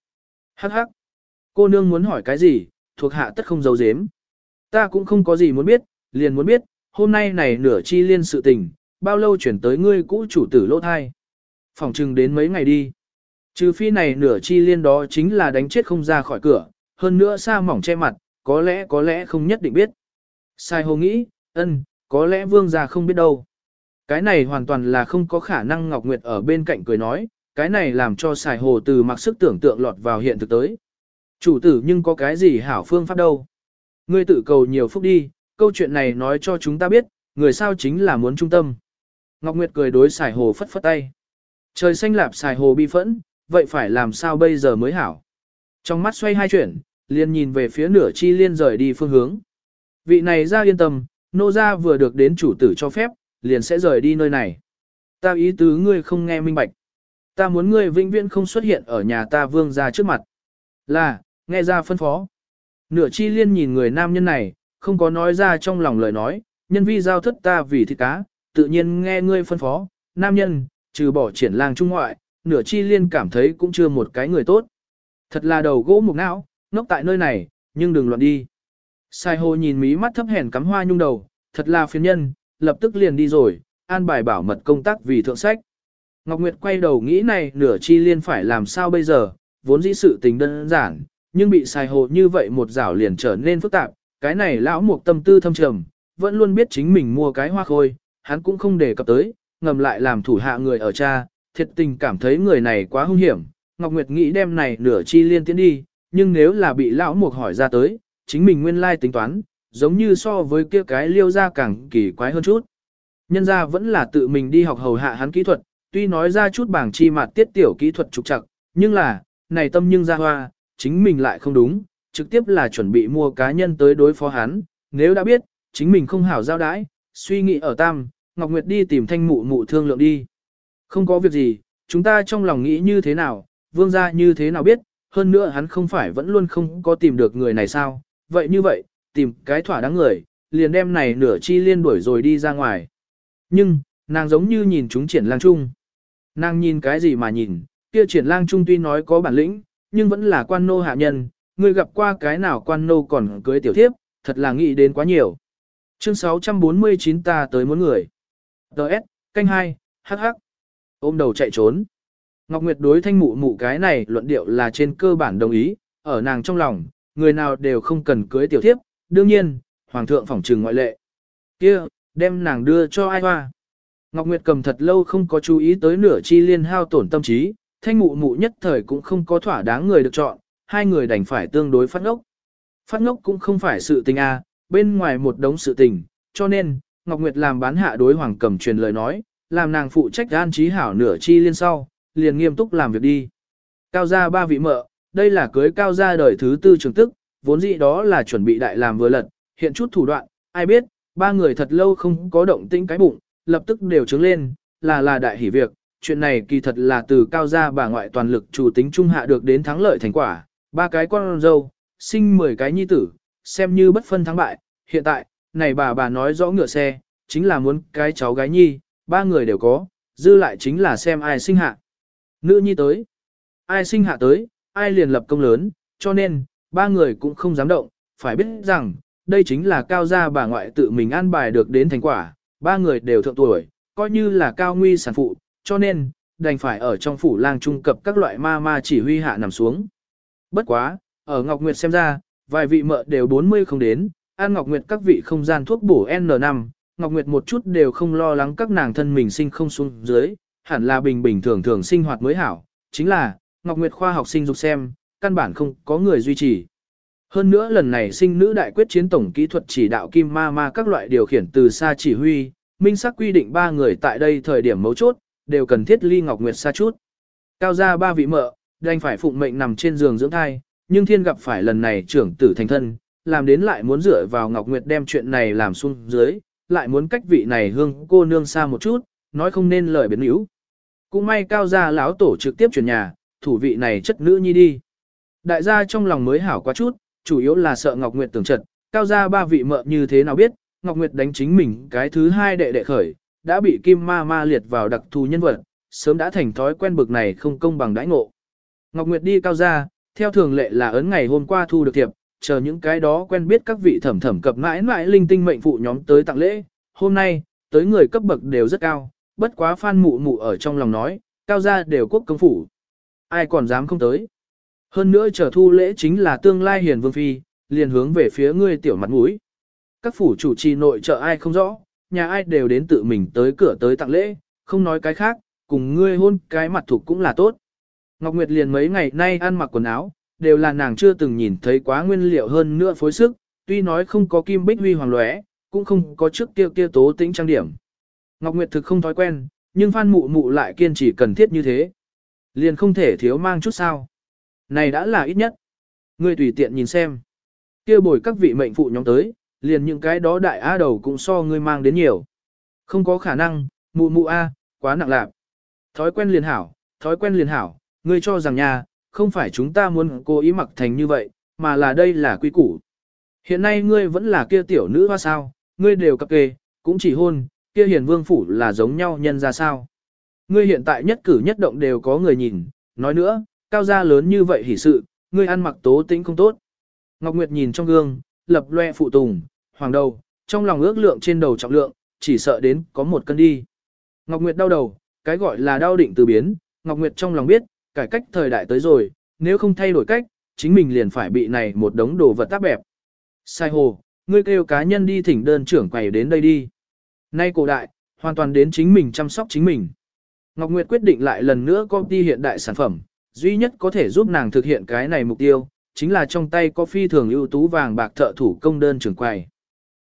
Hắc hắc. Cô nương muốn hỏi cái gì, thuộc hạ tất không giấu giếm. Ta cũng không có gì muốn biết, liền muốn biết, hôm nay này nửa chi liên sự tình, bao lâu chuyển tới ngươi cũ chủ tử lỗ thai. Phòng trừng đến mấy ngày đi. Trừ phi này nửa chi liên đó chính là đánh chết không ra khỏi cửa, hơn nữa xa mỏng che mặt, có lẽ có lẽ không nhất định biết. Sai hồ nghĩ, ân, có lẽ vương gia không biết đâu. Cái này hoàn toàn là không có khả năng Ngọc Nguyệt ở bên cạnh cười nói, cái này làm cho xài hồ từ mặc sức tưởng tượng lọt vào hiện thực tới. Chủ tử nhưng có cái gì hảo phương pháp đâu. Ngươi tự cầu nhiều phúc đi, câu chuyện này nói cho chúng ta biết, người sao chính là muốn trung tâm. Ngọc Nguyệt cười đối xài hồ phất phất tay. Trời xanh lạp xài hồ bi phẫn, vậy phải làm sao bây giờ mới hảo. Trong mắt xoay hai chuyển, liền nhìn về phía nửa chi liên rời đi phương hướng. Vị này ra yên tâm, nô gia vừa được đến chủ tử cho phép, liền sẽ rời đi nơi này. Ta ý tứ ngươi không nghe minh bạch. Ta muốn ngươi vĩnh viễn không xuất hiện ở nhà ta vương gia trước mặt. Là, nghe ra phân phó. Nửa chi liên nhìn người nam nhân này, không có nói ra trong lòng lời nói, nhân vi giao thất ta vì thịt cá, tự nhiên nghe ngươi phân phó, nam nhân, trừ bỏ triển lang trung ngoại, nửa chi liên cảm thấy cũng chưa một cái người tốt. Thật là đầu gỗ mục não, ngốc tại nơi này, nhưng đừng loạn đi. Sai hồ nhìn mí mắt thấp hèn cắm hoa nhung đầu, thật là phiền nhân, lập tức liền đi rồi, an bài bảo mật công tác vì thượng sách. Ngọc Nguyệt quay đầu nghĩ này nửa chi liên phải làm sao bây giờ, vốn dĩ sự tình đơn giản, nhưng bị sai hồ như vậy một rảo liền trở nên phức tạp, cái này lão mục tâm tư thâm trầm, vẫn luôn biết chính mình mua cái hoa khôi, hắn cũng không để cập tới, ngầm lại làm thủ hạ người ở cha, thiệt tình cảm thấy người này quá hung hiểm, Ngọc Nguyệt nghĩ đem này nửa chi liên tiến đi, nhưng nếu là bị lão mục hỏi ra tới, chính mình nguyên lai tính toán, giống như so với kia cái liêu ra càng kỳ quái hơn chút. Nhân ra vẫn là tự mình đi học hầu hạ hắn kỹ thuật, tuy nói ra chút bảng chi mặt tiết tiểu kỹ thuật trục trặc, nhưng là, này tâm nhưng ra hoa, chính mình lại không đúng, trực tiếp là chuẩn bị mua cá nhân tới đối phó hắn, nếu đã biết, chính mình không hảo giao đãi, suy nghĩ ở tam, Ngọc Nguyệt đi tìm thanh mụ mụ thương lượng đi. Không có việc gì, chúng ta trong lòng nghĩ như thế nào, vương gia như thế nào biết, hơn nữa hắn không phải vẫn luôn không có tìm được người này sao, vậy như vậy, tìm cái thỏa đáng người, liền đem này nửa chi liên đuổi rồi đi ra ngoài. Nhưng, nàng giống như nhìn chúng triển lang trung. Nàng nhìn cái gì mà nhìn, kia triển lang trung tuy nói có bản lĩnh, nhưng vẫn là quan nô hạ nhân, người gặp qua cái nào quan nô còn cưới tiểu thiếp, thật là nghĩ đến quá nhiều. Chương 649 ta tới muốn người. Đợt, canh 2, hắc hắc. Ôm đầu chạy trốn. Ngọc Nguyệt đối thanh mụ mụ cái này luận điệu là trên cơ bản đồng ý, ở nàng trong lòng, người nào đều không cần cưới tiểu thiếp, đương nhiên, hoàng thượng phỏng trừng ngoại lệ. Kia, đem nàng đưa cho ai hoa. Ngọc Nguyệt cầm thật lâu không có chú ý tới nửa chi liên hao tổn tâm trí, thanh mụ mụ nhất thời cũng không có thỏa đáng người được chọn, hai người đành phải tương đối phát ngốc. Phát ngốc cũng không phải sự tình a, bên ngoài một đống sự tình, cho nên, Ngọc Nguyệt làm bán hạ đối hoàng cầm truyền lời nói, làm nàng phụ trách an trí hảo nửa chi liên sau, liền nghiêm túc làm việc đi. Cao gia ba vị mợ, đây là cưới cao gia đời thứ tư trường tức, vốn dĩ đó là chuẩn bị đại làm vừa lật, hiện chút thủ đoạn, ai biết, ba người thật lâu không có động tĩnh cái bụng, lập tức đều trứng lên, là là đại hỉ việc, chuyện này kỳ thật là từ cao gia bà ngoại toàn lực chủ tính trung hạ được đến thắng lợi thành quả, ba cái con dâu, sinh 10 cái nhi tử, xem như bất phân thắng bại, hiện tại, này bà bà nói rõ ngựa xe, chính là muốn cái cháu gái nhi, ba người đều có, dư lại chính là xem ai sinh hạ. Nữ nhi tới, ai sinh hạ tới, ai liền lập công lớn, cho nên, ba người cũng không dám động, phải biết rằng, đây chính là cao gia bà ngoại tự mình an bài được đến thành quả, ba người đều thượng tuổi, coi như là cao nguy sản phụ, cho nên, đành phải ở trong phủ lang trung cập các loại ma ma chỉ huy hạ nằm xuống. Bất quá, ở Ngọc Nguyệt xem ra, vài vị mợ đều 40 không đến, an Ngọc Nguyệt các vị không gian thuốc bổ N5, Ngọc Nguyệt một chút đều không lo lắng các nàng thân mình sinh không xuống dưới, hẳn là bình bình thường thường sinh hoạt mới hảo, chính là, Ngọc Nguyệt khoa học sinh dục xem, căn bản không có người duy trì. Hơn nữa lần này sinh nữ đại quyết chiến tổng kỹ thuật chỉ đạo kim ma ma các loại điều khiển từ xa chỉ huy, minh sắc quy định ba người tại đây thời điểm mấu chốt, đều cần thiết ly Ngọc Nguyệt xa chút. Cao gia ba vị mợ, đành phải phụng mệnh nằm trên giường dưỡng thai, nhưng thiên gặp phải lần này trưởng tử thành thân, làm đến lại muốn dựa vào Ngọc Nguyệt đem chuyện này làm xuống dưới, lại muốn cách vị này hương cô nương xa một chút, nói không nên lời biến yếu. Cũng may cao gia lão tổ trực tiếp chuyển nhà, thủ vị này chất nữ nhi đi. Đại gia trong lòng mới hảo quá chút, chủ yếu là sợ Ngọc Nguyệt tưởng trật, cao gia ba vị mợ như thế nào biết, Ngọc Nguyệt đánh chính mình cái thứ hai đệ đệ khởi, đã bị Kim Ma Ma liệt vào đặc thù nhân vật, sớm đã thành thói quen bực này không công bằng đãi ngộ. Ngọc Nguyệt đi cao gia, theo thường lệ là ấn ngày hôm qua thu được thiệp, chờ những cái đó quen biết các vị thẩm thẩm cập mãi mãi linh tinh mệnh phụ nhóm tới tặng lễ, hôm nay, tới người cấp bậc đều rất cao, bất quá phan mụ mụ ở trong lòng nói, cao gia đều quốc công phủ. Ai còn dám không tới. Hơn nữa chờ thu lễ chính là tương lai hiền vương phi, liền hướng về phía ngươi tiểu mặt mũi. Các phủ chủ trì nội trợ ai không rõ, nhà ai đều đến tự mình tới cửa tới tặng lễ, không nói cái khác, cùng ngươi hôn cái mặt thục cũng là tốt. Ngọc Nguyệt liền mấy ngày nay ăn mặc quần áo, đều là nàng chưa từng nhìn thấy quá nguyên liệu hơn nữa phối sức, tuy nói không có kim bích huy hoàng lóe, cũng không có trước kia kia tố tĩnh trang điểm. Ngọc Nguyệt thực không thói quen, nhưng Phan Mụ Mụ lại kiên trì cần thiết như thế. Liền không thể thiếu mang chút sao. Này đã là ít nhất. Ngươi tùy tiện nhìn xem. kia bồi các vị mệnh phụ nhóm tới, liền những cái đó đại á đầu cũng so ngươi mang đến nhiều. Không có khả năng, mụ mụ a, quá nặng lạc. Thói quen liền hảo, thói quen liền hảo, ngươi cho rằng nha, không phải chúng ta muốn cố ý mặc thành như vậy, mà là đây là quy củ. Hiện nay ngươi vẫn là kia tiểu nữ hoa sao, ngươi đều cập kê, cũng chỉ hôn, kia hiền vương phủ là giống nhau nhân ra sao. Ngươi hiện tại nhất cử nhất động đều có người nhìn, nói nữa, cao gia lớn như vậy hỉ sự, ngươi ăn mặc tố tĩnh không tốt. Ngọc Nguyệt nhìn trong gương, lập loe phụ tùng, hoàng đầu, trong lòng ước lượng trên đầu trọng lượng, chỉ sợ đến có một cân đi. Ngọc Nguyệt đau đầu, cái gọi là đau định từ biến, Ngọc Nguyệt trong lòng biết, cải cách thời đại tới rồi, nếu không thay đổi cách, chính mình liền phải bị này một đống đồ vật tác bẹp. Sai hồ, ngươi kêu cá nhân đi thỉnh đơn trưởng quầy đến đây đi. Nay cổ đại, hoàn toàn đến chính mình chăm sóc chính mình. Ngọc Nguyệt quyết định lại lần nữa công ty hiện đại sản phẩm, duy nhất có thể giúp nàng thực hiện cái này mục tiêu, chính là trong tay có phi thường ưu tú vàng bạc thợ thủ công đơn trưởng quầy.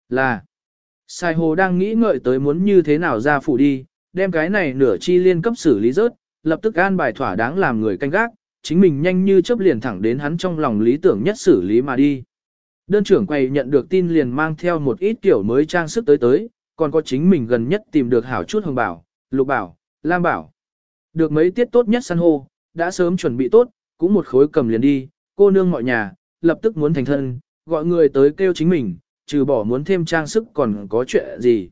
Là, Sai hồ đang nghĩ ngợi tới muốn như thế nào ra phủ đi, đem cái này nửa chi liên cấp xử lý rớt, lập tức an bài thỏa đáng làm người canh gác, chính mình nhanh như chớp liền thẳng đến hắn trong lòng lý tưởng nhất xử lý mà đi. Đơn trưởng quầy nhận được tin liền mang theo một ít kiểu mới trang sức tới tới, còn có chính mình gần nhất tìm được hảo chút hồng bảo, lục bảo, lam bảo. Được mấy tiết tốt nhất săn hô, đã sớm chuẩn bị tốt, cũng một khối cầm liền đi, cô nương mọi nhà, lập tức muốn thành thân, gọi người tới kêu chính mình, trừ bỏ muốn thêm trang sức còn có chuyện gì.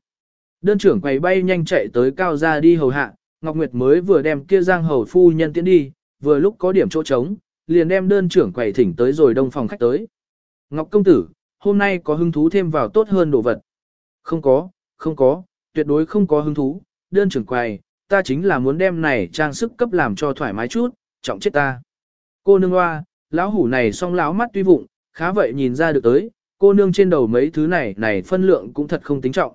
Đơn trưởng quầy bay nhanh chạy tới cao ra đi hầu hạ, Ngọc Nguyệt mới vừa đem kia giang hầu phu nhân tiến đi, vừa lúc có điểm chỗ trống, liền đem đơn trưởng quầy thỉnh tới rồi đông phòng khách tới. Ngọc công tử, hôm nay có hứng thú thêm vào tốt hơn đồ vật. Không có, không có, tuyệt đối không có hứng thú, đơn trưởng quầy, ta chính là muốn đem này trang sức cấp làm cho thoải mái chút, trọng chết ta. Cô nương hoa, lão hủ này song lão mắt tuy vụng, khá vậy nhìn ra được tới, cô nương trên đầu mấy thứ này này phân lượng cũng thật không tính trọng.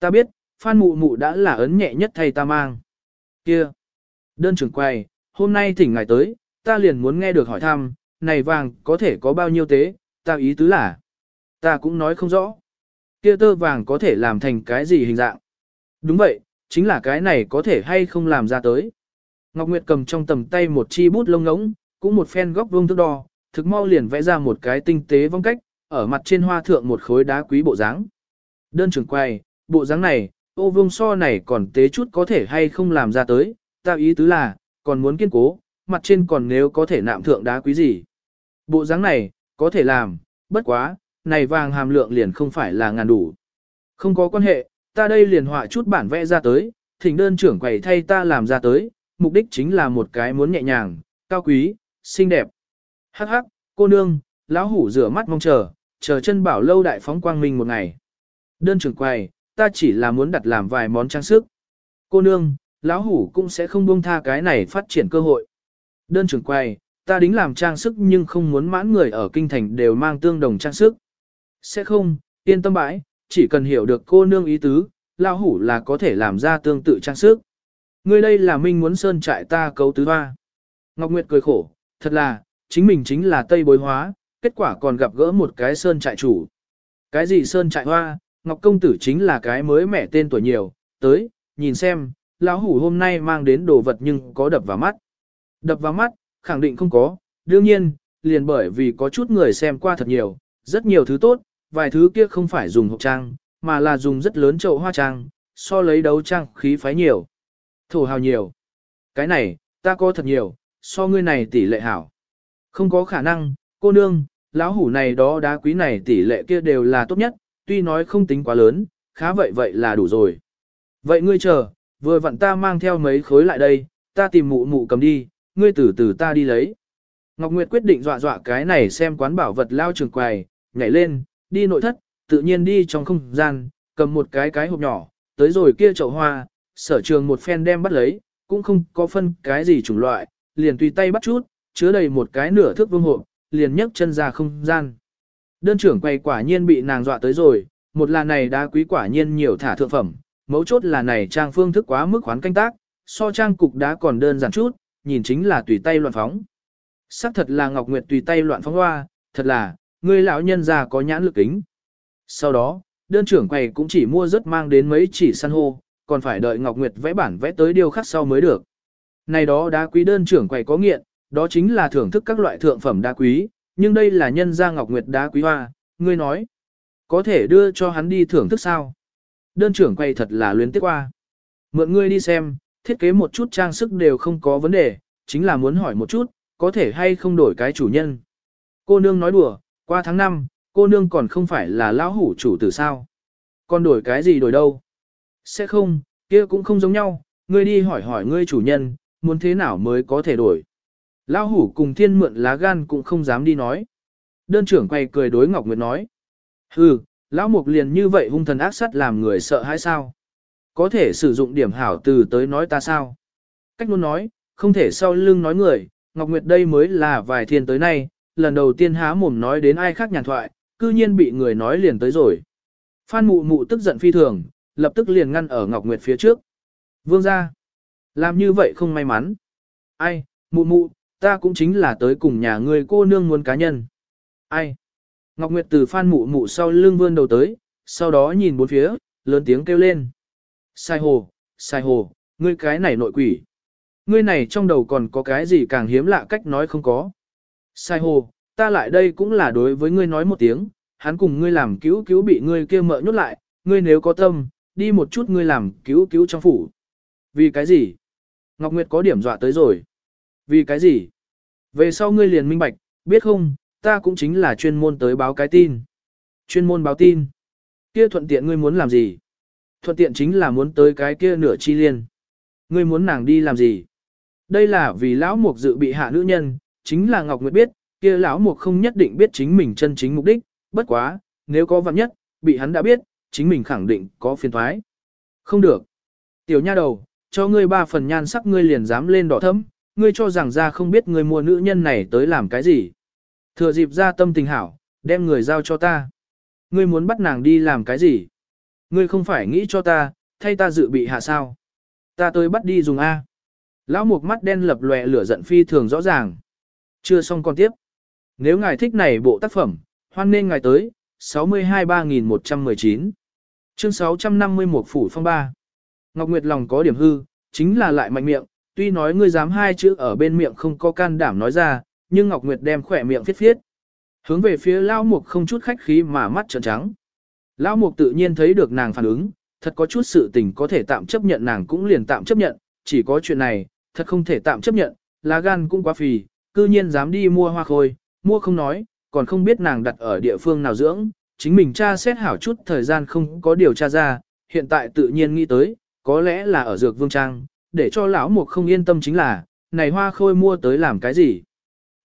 Ta biết, Phan Mụ Mụ đã là ấn nhẹ nhất thay ta mang. Kia, đơn trưởng quầy, hôm nay thỉnh ngài tới, ta liền muốn nghe được hỏi thăm, này vàng có thể có bao nhiêu tế, ta ý tứ là, ta cũng nói không rõ. Kia tơ vàng có thể làm thành cái gì hình dạng? Đúng vậy, chính là cái này có thể hay không làm ra tới. Ngọc Nguyệt cầm trong tầm tay một chi bút lông ngỗng, cũng một phen góc vuông thước đo, thực mau liền vẽ ra một cái tinh tế vong cách, ở mặt trên hoa thượng một khối đá quý bộ dáng. Đơn trưởng quay, bộ dáng này, ô vuông so này còn tế chút có thể hay không làm ra tới, ta ý tứ là, còn muốn kiên cố, mặt trên còn nếu có thể nạm thượng đá quý gì. Bộ dáng này, có thể làm, bất quá, này vàng hàm lượng liền không phải là ngàn đủ. Không có quan hệ, ta đây liền họa chút bản vẽ ra tới, thỉnh đơn trưởng quầy thay ta làm ra tới, mục đích chính là một cái muốn nhẹ nhàng, cao quý, xinh đẹp. Hắc hắc, cô nương, lão hủ rửa mắt mong chờ, chờ chân bảo lâu đại phóng quang minh một ngày. Đơn trưởng quầy, ta chỉ là muốn đặt làm vài món trang sức. Cô nương, lão hủ cũng sẽ không buông tha cái này phát triển cơ hội. Đơn trưởng quầy, ta đính làm trang sức nhưng không muốn mãn người ở kinh thành đều mang tương đồng trang sức. Sẽ không, yên tâm bãi, chỉ cần hiểu được cô nương ý tứ, lão hủ là có thể làm ra tương tự trang sức. Ngươi đây là minh muốn sơn trại ta cấu tứ hoa. Ngọc Nguyệt cười khổ, thật là, chính mình chính là tây bối hóa, kết quả còn gặp gỡ một cái sơn trại chủ. Cái gì sơn trại hoa, Ngọc Công Tử chính là cái mới mẻ tên tuổi nhiều, tới, nhìn xem, lão hủ hôm nay mang đến đồ vật nhưng có đập vào mắt. Đập vào mắt, khẳng định không có, đương nhiên, liền bởi vì có chút người xem qua thật nhiều, rất nhiều thứ tốt, vài thứ kia không phải dùng hộp trang, mà là dùng rất lớn chậu hoa trang, so lấy đấu trang khí phái nhiều. Thổ hào nhiều. Cái này, ta có thật nhiều, so ngươi này tỷ lệ hảo. Không có khả năng, cô nương, lão hủ này đó đá quý này tỷ lệ kia đều là tốt nhất, tuy nói không tính quá lớn, khá vậy vậy là đủ rồi. Vậy ngươi chờ, vừa vặn ta mang theo mấy khối lại đây, ta tìm mụ mụ cầm đi, ngươi từ từ ta đi lấy. Ngọc Nguyệt quyết định dọa dọa cái này xem quán bảo vật lao trường quầy, nhảy lên, đi nội thất, tự nhiên đi trong không gian, cầm một cái cái hộp nhỏ, tới rồi kia chậu hoa, sở trường một phen đem bắt lấy, cũng không có phân cái gì chủng loại, liền tùy tay bắt chút, chứa đầy một cái nửa thước vương hộp, liền nhấc chân ra không gian. Đơn trưởng quay quả nhiên bị nàng dọa tới rồi, một là này đá quý quả nhiên nhiều thả thượng phẩm, mấu chốt là này trang phương thức quá mức khoán canh tác, so trang cục đá còn đơn giản chút, nhìn chính là tùy tay loạn phóng. Sắc thật là Ngọc Nguyệt tùy tay loạn phóng hoa, thật là, người lão nhân già có nhãn lực kính. Sau đó, đơn trưởng quầy cũng chỉ mua rất mang đến mấy chỉ săn hô, còn phải đợi Ngọc Nguyệt vẽ bản vẽ tới điều khắc sau mới được. Này đó đá quý đơn trưởng quầy có nghiện, đó chính là thưởng thức các loại thượng phẩm đá quý, nhưng đây là nhân gia Ngọc Nguyệt đá quý hoa, ngươi nói. Có thể đưa cho hắn đi thưởng thức sao? Đơn trưởng quay thật là luyến tiếc qua. Mượn ngươi đi xem, thiết kế một chút trang sức đều không có vấn đề, chính là muốn hỏi một chút, có thể hay không đổi cái chủ nhân. Cô nương nói đùa, qua tháng 5, cô nương còn không phải là lão hủ chủ tử sao. Còn đổi cái gì đổi đâu? Sẽ không, kia cũng không giống nhau, ngươi đi hỏi hỏi ngươi chủ nhân, muốn thế nào mới có thể đổi. Lão hủ cùng thiên mượn lá gan cũng không dám đi nói. Đơn trưởng quay cười đối Ngọc Nguyệt nói. Hừ, lão mục liền như vậy hung thần ác sắt làm người sợ hãi sao? Có thể sử dụng điểm hảo từ tới nói ta sao? Cách luôn nói, không thể sau lưng nói người, Ngọc Nguyệt đây mới là vài thiên tới nay, lần đầu tiên há mồm nói đến ai khác nhàn thoại, cư nhiên bị người nói liền tới rồi. Phan mụ mụ tức giận phi thường, lập tức liền ngăn ở Ngọc Nguyệt phía trước. Vương ra. Làm như vậy không may mắn. Ai, mụ mụ, ta cũng chính là tới cùng nhà ngươi cô nương muốn cá nhân. Ai? Ngọc Nguyệt từ phan mụ mụ sau lưng vươn đầu tới, sau đó nhìn bốn phía, lớn tiếng kêu lên. Sai hồ, sai hồ, ngươi cái này nội quỷ. Ngươi này trong đầu còn có cái gì càng hiếm lạ cách nói không có. Sai hồ, ta lại đây cũng là đối với ngươi nói một tiếng, hắn cùng ngươi làm cứu cứu bị ngươi kia mợ nhốt lại, ngươi nếu có tâm, đi một chút ngươi làm cứu cứu trong phủ. Vì cái gì? Ngọc Nguyệt có điểm dọa tới rồi. Vì cái gì? Về sau ngươi liền minh bạch, biết không, ta cũng chính là chuyên môn tới báo cái tin. Chuyên môn báo tin. Kia thuận tiện ngươi muốn làm gì? Thuận tiện chính là muốn tới cái kia nửa chi liên. Ngươi muốn nàng đi làm gì? Đây là vì lão mục dự bị hạ nữ nhân, chính là Ngọc Nguyệt biết, kia lão mục không nhất định biết chính mình chân chính mục đích, bất quá, nếu có vạn nhất, bị hắn đã biết, chính mình khẳng định có phiền thoái. Không được. Tiểu nha đầu, cho ngươi ba phần nhan sắc ngươi liền dám lên đỏ thấm, ngươi cho rằng ra không biết ngươi mua nữ nhân này tới làm cái gì. Thừa dịp ra tâm tình hảo, đem người giao cho ta. Ngươi muốn bắt nàng đi làm cái gì? Ngươi không phải nghĩ cho ta, thay ta dự bị hạ sao? Ta tới bắt đi dùng A. Lão mục mắt đen lập lòe lửa giận phi thường rõ ràng. Chưa xong con tiếp. Nếu ngài thích này bộ tác phẩm, hoan nên ngài tới, 62-3119. Chương 651 Phủ Phong 3. Ngọc Nguyệt lòng có điểm hư, chính là lại mạnh miệng, tuy nói ngươi dám hai chữ ở bên miệng không có can đảm nói ra, nhưng Ngọc Nguyệt đem khỏe miệng phiết phiết. Hướng về phía Lão Mục không chút khách khí mà mắt trợn trắng. Lão Mục tự nhiên thấy được nàng phản ứng, thật có chút sự tình có thể tạm chấp nhận nàng cũng liền tạm chấp nhận, chỉ có chuyện này, thật không thể tạm chấp nhận, lá gan cũng quá phì, cư nhiên dám đi mua hoa khôi, mua không nói, còn không biết nàng đặt ở địa phương nào dưỡng, chính mình tra xét hảo chút thời gian không có điều tra ra, hiện tại tự nhiên nghĩ tới, có lẽ là ở dược vương trang, để cho lão mục không yên tâm chính là, này hoa khôi mua tới làm cái gì.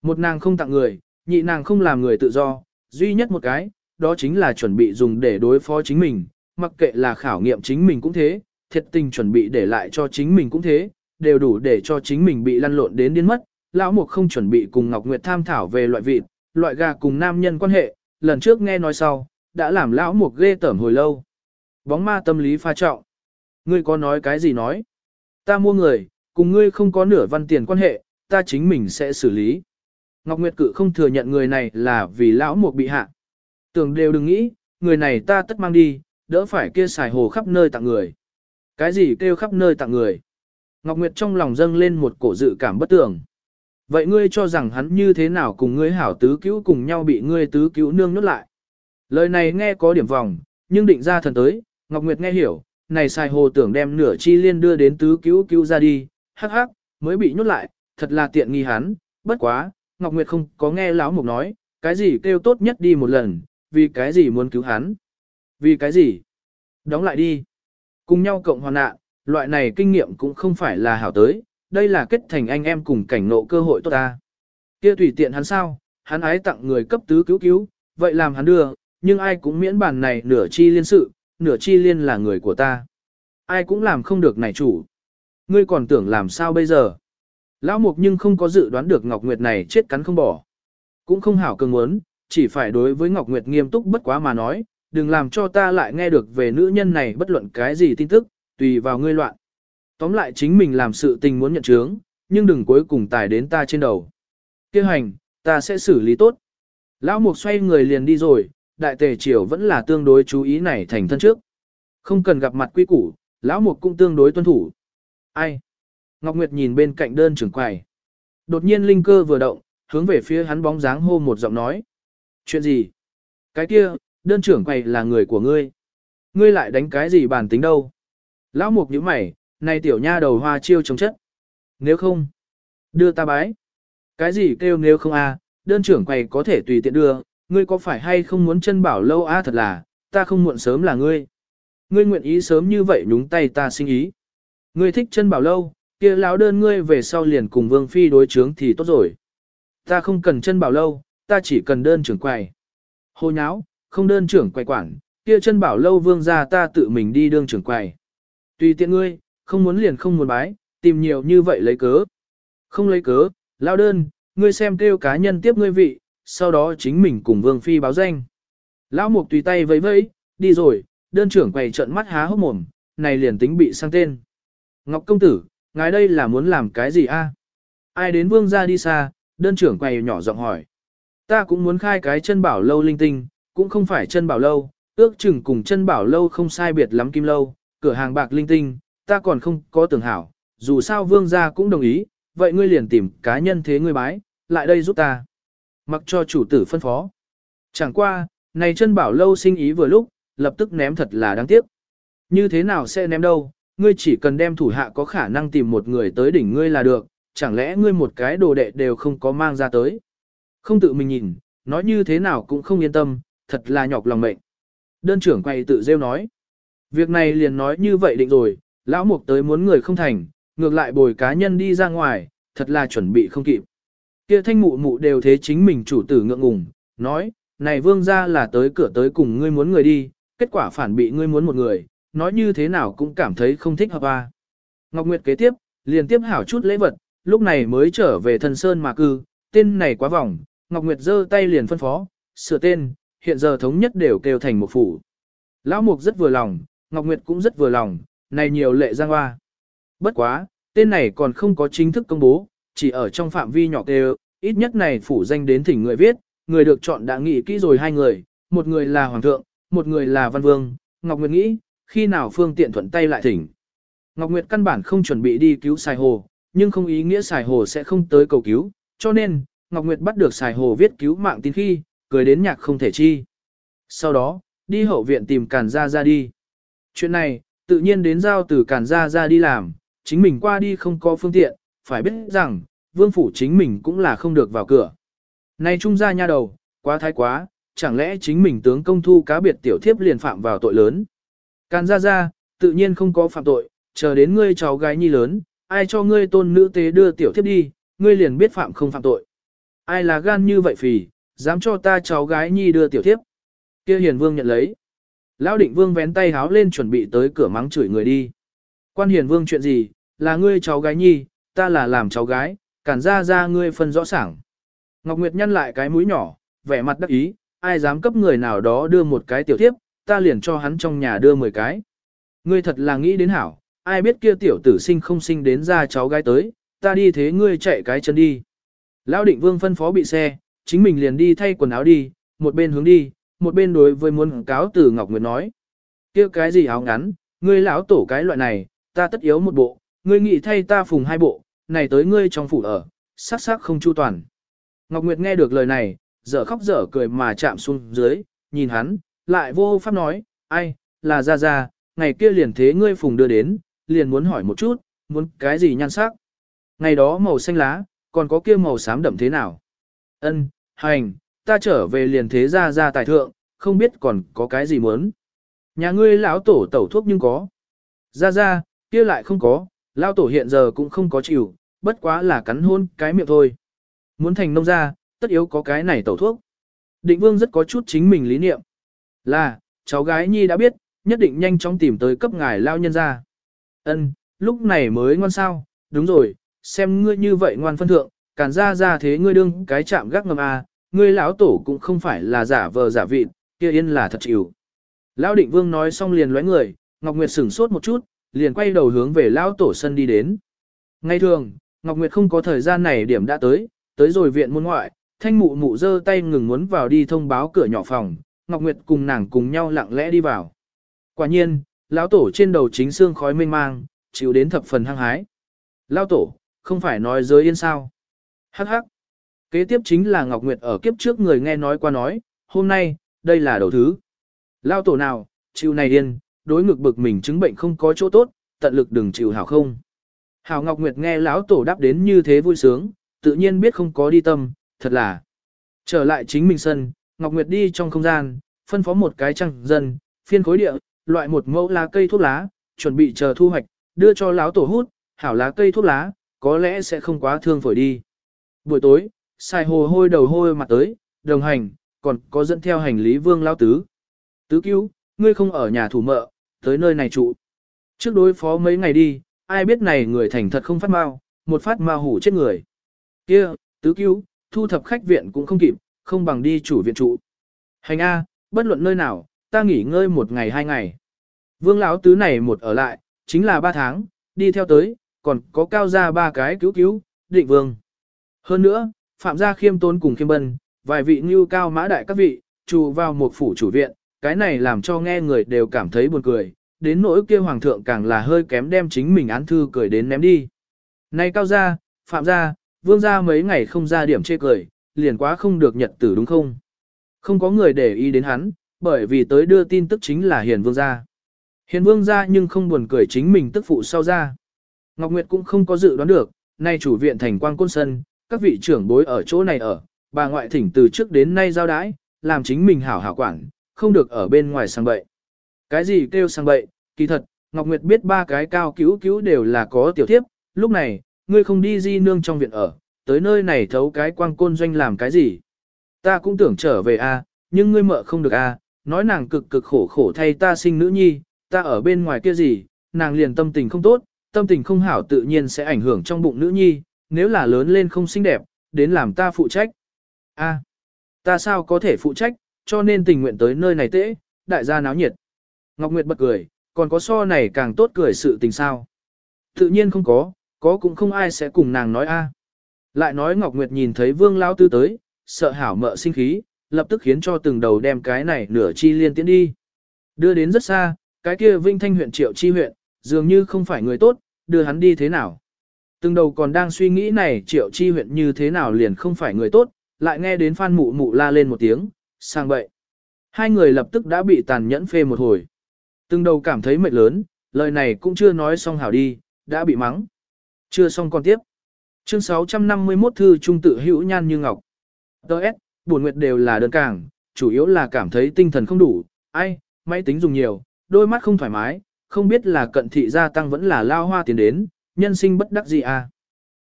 Một nàng không tặng người, nhị nàng không làm người tự do, duy nhất một cái, đó chính là chuẩn bị dùng để đối phó chính mình, mặc kệ là khảo nghiệm chính mình cũng thế, thiệt tình chuẩn bị để lại cho chính mình cũng thế, đều đủ để cho chính mình bị lăn lộn đến điên mất. Lão Mục không chuẩn bị cùng Ngọc Nguyệt tham thảo về loại vịt, loại gà cùng nam nhân quan hệ, lần trước nghe nói sau, đã làm Lão Mục ghê tởm hồi lâu. Bóng ma tâm lý pha trọng. Ngươi có nói cái gì nói? Ta mua người, cùng ngươi không có nửa văn tiền quan hệ, ta chính mình sẽ xử lý. Ngọc Nguyệt Cự không thừa nhận người này là vì lão mục bị hạ. Tưởng đều đừng nghĩ, người này ta tất mang đi, đỡ phải kia xài hồ khắp nơi tặng người. Cái gì kêu khắp nơi tặng người? Ngọc Nguyệt trong lòng dâng lên một cổ dự cảm bất tường. Vậy ngươi cho rằng hắn như thế nào cùng ngươi hảo tứ cứu cùng nhau bị ngươi tứ cứu nương nốt lại? Lời này nghe có điểm vòng, nhưng định ra thần tới, Ngọc Nguyệt nghe hiểu, này sai hồ tưởng đem nửa chi liên đưa đến tứ cứu cứu ra đi, hắc hắc, mới bị nhốt lại, thật là tiện nghi hắn, bất quá, Ngọc Nguyệt không có nghe lão mục nói, cái gì kêu tốt nhất đi một lần, vì cái gì muốn cứu hắn. Vì cái gì? Đóng lại đi. Cùng nhau cộng hoàn nạn, loại này kinh nghiệm cũng không phải là hảo tới, đây là kết thành anh em cùng cảnh nộ cơ hội tốt ta. Kia tùy tiện hắn sao, hắn ái tặng người cấp tứ cứu cứu, vậy làm hắn đưa, nhưng ai cũng miễn bản này nửa chi liên sự, nửa chi liên là người của ta. Ai cũng làm không được này chủ. Ngươi còn tưởng làm sao bây giờ? Lão Mục nhưng không có dự đoán được Ngọc Nguyệt này chết cắn không bỏ. Cũng không hảo cường muốn, chỉ phải đối với Ngọc Nguyệt nghiêm túc bất quá mà nói, đừng làm cho ta lại nghe được về nữ nhân này bất luận cái gì tin tức, tùy vào ngươi loạn. Tóm lại chính mình làm sự tình muốn nhận chướng, nhưng đừng cuối cùng tài đến ta trên đầu. Kêu hành, ta sẽ xử lý tốt. Lão Mục xoay người liền đi rồi, đại tề triều vẫn là tương đối chú ý này thành thân trước. Không cần gặp mặt quy củ, lão Mục cũng tương đối tuân thủ. Ai? Ngọc Nguyệt nhìn bên cạnh đơn trưởng quầy. Đột nhiên linh cơ vừa động, hướng về phía hắn bóng dáng hô một giọng nói. Chuyện gì? Cái kia, đơn trưởng quầy là người của ngươi. Ngươi lại đánh cái gì bản tính đâu? Lão mục nhíu mày, này tiểu nha đầu hoa chiêu chống chất. Nếu không, đưa ta bái. Cái gì kêu nếu không a? À, đơn trưởng quầy có thể tùy tiện đưa, ngươi có phải hay không muốn chân bảo lâu a à thật là, ta không muộn sớm là ngươi. Ngươi nguyện ý sớm như vậy nhúng tay ta sinh ý. Ngươi thích chân bảo lâu, kia lão đơn ngươi về sau liền cùng vương phi đối chướng thì tốt rồi. Ta không cần chân bảo lâu, ta chỉ cần đơn trưởng quầy. Hồ nháo, không đơn trưởng quầy quản, kia chân bảo lâu vương ra ta tự mình đi đương trưởng quầy. Tùy tiện ngươi, không muốn liền không muốn bái, tìm nhiều như vậy lấy cớ. Không lấy cớ, lão đơn, ngươi xem kêu cá nhân tiếp ngươi vị, sau đó chính mình cùng vương phi báo danh. Lão mục tùy tay vẫy vẫy, đi rồi, đơn trưởng quầy trợn mắt há hốc mồm, này liền tính bị sang tên. Ngọc công tử, ngài đây là muốn làm cái gì a? Ai đến vương ra đi xa, đơn trưởng quầy nhỏ giọng hỏi. Ta cũng muốn khai cái chân bảo lâu linh tinh, cũng không phải chân bảo lâu, ước chừng cùng chân bảo lâu không sai biệt lắm kim lâu, cửa hàng bạc linh tinh, ta còn không có tưởng hảo, dù sao vương gia cũng đồng ý, vậy ngươi liền tìm cá nhân thế ngươi bái, lại đây giúp ta. Mặc cho chủ tử phân phó. Chẳng qua, này chân bảo lâu sinh ý vừa lúc, lập tức ném thật là đáng tiếc. Như thế nào sẽ ném đâu, ngươi chỉ cần đem thủ hạ có khả năng tìm một người tới đỉnh ngươi là được, chẳng lẽ ngươi một cái đồ đệ đều không có mang ra tới. Không tự mình nhìn, nói như thế nào cũng không yên tâm, thật là nhọc lòng mệnh. Đơn trưởng quay tự rêu nói. Việc này liền nói như vậy định rồi, lão mục tới muốn người không thành, ngược lại bồi cá nhân đi ra ngoài, thật là chuẩn bị không kịp. Kia thanh mụ mụ đều thế chính mình chủ tử ngượng ngùng, nói, này vương ra là tới cửa tới cùng ngươi muốn người đi, kết quả phản bị ngươi muốn một người, nói như thế nào cũng cảm thấy không thích hợp à. Ngọc Nguyệt kế tiếp, liền tiếp hảo chút lễ vật, lúc này mới trở về thần sơn mà cư, tên này quá vòng, Ngọc Nguyệt giơ tay liền phân phó, sửa tên, hiện giờ thống nhất đều kêu thành một phủ. Lão Mục rất vừa lòng, Ngọc Nguyệt cũng rất vừa lòng, này nhiều lệ giang hoa. Bất quá, tên này còn không có chính thức công bố, chỉ ở trong phạm vi nhỏ kêu, ít nhất này phủ danh đến thỉnh người viết, người được chọn đã nghĩ kỹ rồi hai người, một người là Hoàng thượng, một người là Văn Vương, Ngọc Nguyệt nghĩ, khi nào phương tiện thuận tay lại thỉnh. Ngọc Nguyệt căn bản không chuẩn bị đi cứu Sài Hồ, nhưng không ý nghĩa Sài Hồ sẽ không tới cầu cứu, cho nên, Ngọc Nguyệt bắt được Sài Hồ viết cứu mạng tin khi, cười đến nhạc không thể chi. Sau đó, đi hậu viện tìm Càn Gia Gia đi. Chuyện này, tự nhiên đến giao từ Càn Gia Gia đi làm, chính mình qua đi không có phương tiện, phải biết rằng, vương phủ chính mình cũng là không được vào cửa. Này trung gia nha đầu, quá thái quá, chẳng lẽ chính mình tướng công thu cá biệt tiểu thiếp liền phạm vào tội lớn. Càn Gia Gia, tự nhiên không có phạm tội, chờ đến ngươi cháu gái nhi lớn, ai cho ngươi tôn nữ tế đưa tiểu thiếp đi, ngươi liền biết phạm không phạm tội. Ai là gan như vậy phì, dám cho ta cháu gái nhi đưa tiểu thiếp. Kia hiền vương nhận lấy. Lão định vương vén tay háo lên chuẩn bị tới cửa mắng chửi người đi. Quan hiền vương chuyện gì, là ngươi cháu gái nhi, ta là làm cháu gái, cản ra ra ngươi phân rõ sảng. Ngọc Nguyệt nhăn lại cái mũi nhỏ, vẻ mặt đắc ý, ai dám cấp người nào đó đưa một cái tiểu thiếp, ta liền cho hắn trong nhà đưa 10 cái. Ngươi thật là nghĩ đến hảo, ai biết kia tiểu tử sinh không sinh đến ra cháu gái tới, ta đi thế ngươi chạy cái chân đi. Lão định vương phân phó bị xe, chính mình liền đi thay quần áo đi, một bên hướng đi, một bên đối với muốn cáo từ Ngọc Nguyệt nói. kia cái gì áo ngắn, ngươi lão tổ cái loại này, ta tất yếu một bộ, ngươi nghĩ thay ta phùng hai bộ, này tới ngươi trong phủ ở, sắc sắc không chu toàn. Ngọc Nguyệt nghe được lời này, dở khóc dở cười mà chạm xuống dưới, nhìn hắn, lại vô pháp nói, ai, là ra ra, ngày kia liền thế ngươi phùng đưa đến, liền muốn hỏi một chút, muốn cái gì nhan sắc. Ngày đó màu xanh lá, còn có kia màu xám đậm thế nào. Ân, hành, ta trở về liền thế ra ra tài thượng, không biết còn có cái gì muốn. Nhà ngươi lão tổ tẩu thuốc nhưng có. Ra ra, kia lại không có, lão tổ hiện giờ cũng không có chịu, bất quá là cắn hôn cái miệng thôi. Muốn thành nông gia, tất yếu có cái này tẩu thuốc. Định vương rất có chút chính mình lý niệm. Là, cháu gái nhi đã biết, nhất định nhanh chóng tìm tới cấp ngài lao nhân ra. Ân, lúc này mới ngoan sao, đúng rồi, xem ngươi như vậy ngoan phân thượng, càn ra ra thế ngươi đương cái chạm gác ngầm à? ngươi lão tổ cũng không phải là giả vờ giả vịt, kia yên là thật chịu. Lão định vương nói xong liền lóe người, Ngọc Nguyệt sửng sốt một chút, liền quay đầu hướng về lão tổ sân đi đến. Ngay thường, Ngọc Nguyệt không có thời gian này điểm đã tới, tới rồi viện môn ngoại, thanh mụ mụ giơ tay ngừng muốn vào đi thông báo cửa nhỏ phòng, Ngọc Nguyệt cùng nàng cùng nhau lặng lẽ đi vào. Quả nhiên, lão tổ trên đầu chính xương khói mênh mang, chịu đến thập phần hăng hái. Lão tổ, không phải nói giới yên sao. Hắc hắc. Kế tiếp chính là Ngọc Nguyệt ở kiếp trước người nghe nói qua nói, hôm nay, đây là đầu thứ. Lão tổ nào, chịu này điên, đối ngực bực mình chứng bệnh không có chỗ tốt, tận lực đừng chịu hảo không. Hảo Ngọc Nguyệt nghe lão tổ đáp đến như thế vui sướng, tự nhiên biết không có đi tâm, thật là. Trở lại chính mình sân, Ngọc Nguyệt đi trong không gian, phân phó một cái trăng dân, phiên khối địa, loại một mẫu lá cây thuốc lá, chuẩn bị chờ thu hoạch, đưa cho lão tổ hút, hảo lá cây thuốc lá, có lẽ sẽ không quá thương phổi đi. Buổi tối, xài hồ hôi đầu hôi mặt tới, đồng hành, còn có dẫn theo hành lý vương lao tứ. Tứ cứu, ngươi không ở nhà thủ mợ, tới nơi này trụ. Trước đối phó mấy ngày đi, ai biết này người thành thật không phát mau, một phát ma hủ chết người. Kia, tứ cứu, thu thập khách viện cũng không kịp, không bằng đi chủ viện trụ. Hành A, bất luận nơi nào, ta nghỉ ngơi một ngày hai ngày. Vương lão tứ này một ở lại, chính là ba tháng, đi theo tới, còn có cao ra ba cái cứu cứu, định vương. Hơn nữa, phạm gia khiêm tôn cùng khiêm bân, vài vị như cao mã đại các vị, trụ vào một phủ chủ viện, cái này làm cho nghe người đều cảm thấy buồn cười, đến nỗi kia hoàng thượng càng là hơi kém đem chính mình án thư cười đến ném đi. Này cao gia, phạm gia, vương gia mấy ngày không ra điểm chê cười, liền quá không được nhật tử đúng không? Không có người để ý đến hắn, bởi vì tới đưa tin tức chính là hiền vương gia. Hiền vương gia nhưng không buồn cười chính mình tức phụ sau ra. Ngọc Nguyệt cũng không có dự đoán được, nay chủ viện thành quang côn sân, các vị trưởng bối ở chỗ này ở, bà ngoại thỉnh từ trước đến nay giao đái, làm chính mình hảo hảo quản, không được ở bên ngoài sang bậy. Cái gì kêu sang bậy, kỳ thật, Ngọc Nguyệt biết ba cái cao cứu cứu đều là có tiểu thiếp, lúc này, ngươi không đi di nương trong viện ở, tới nơi này thấu cái quang côn doanh làm cái gì. Ta cũng tưởng trở về a, nhưng ngươi mợ không được a, nói nàng cực cực khổ khổ thay ta sinh nữ nhi, ta ở bên ngoài kia gì, nàng liền tâm tình không tốt, tâm tình không hảo tự nhiên sẽ ảnh hưởng trong bụng nữ nhi, nếu là lớn lên không xinh đẹp, đến làm ta phụ trách. A, ta sao có thể phụ trách, cho nên tình nguyện tới nơi này tễ, đại gia náo nhiệt. Ngọc Nguyệt bật cười, còn có so này càng tốt cười sự tình sao. Tự nhiên không có, có cũng không ai sẽ cùng nàng nói a. Lại nói Ngọc Nguyệt nhìn thấy Vương Lão Tư tới, sợ hảo mợ sinh khí, lập tức khiến cho từng đầu đem cái này nửa chi liên tiến đi. Đưa đến rất xa, cái kia Vinh Thanh huyện triệu chi huyện, dường như không phải người tốt, đưa hắn đi thế nào. Từng đầu còn đang suy nghĩ này triệu chi huyện như thế nào liền không phải người tốt, lại nghe đến phan mụ mụ la lên một tiếng, sang bậy. Hai người lập tức đã bị tàn nhẫn phê một hồi. Từng đầu cảm thấy mệt lớn, lời này cũng chưa nói xong hảo đi, đã bị mắng. Chưa xong còn tiếp. Chương 651 thư trung tự hữu nhan như ngọc. Đợt, buồn nguyệt đều là đơn càng, chủ yếu là cảm thấy tinh thần không đủ, ai, máy tính dùng nhiều, đôi mắt không thoải mái, không biết là cận thị gia tăng vẫn là lao hoa tiền đến, nhân sinh bất đắc gì à.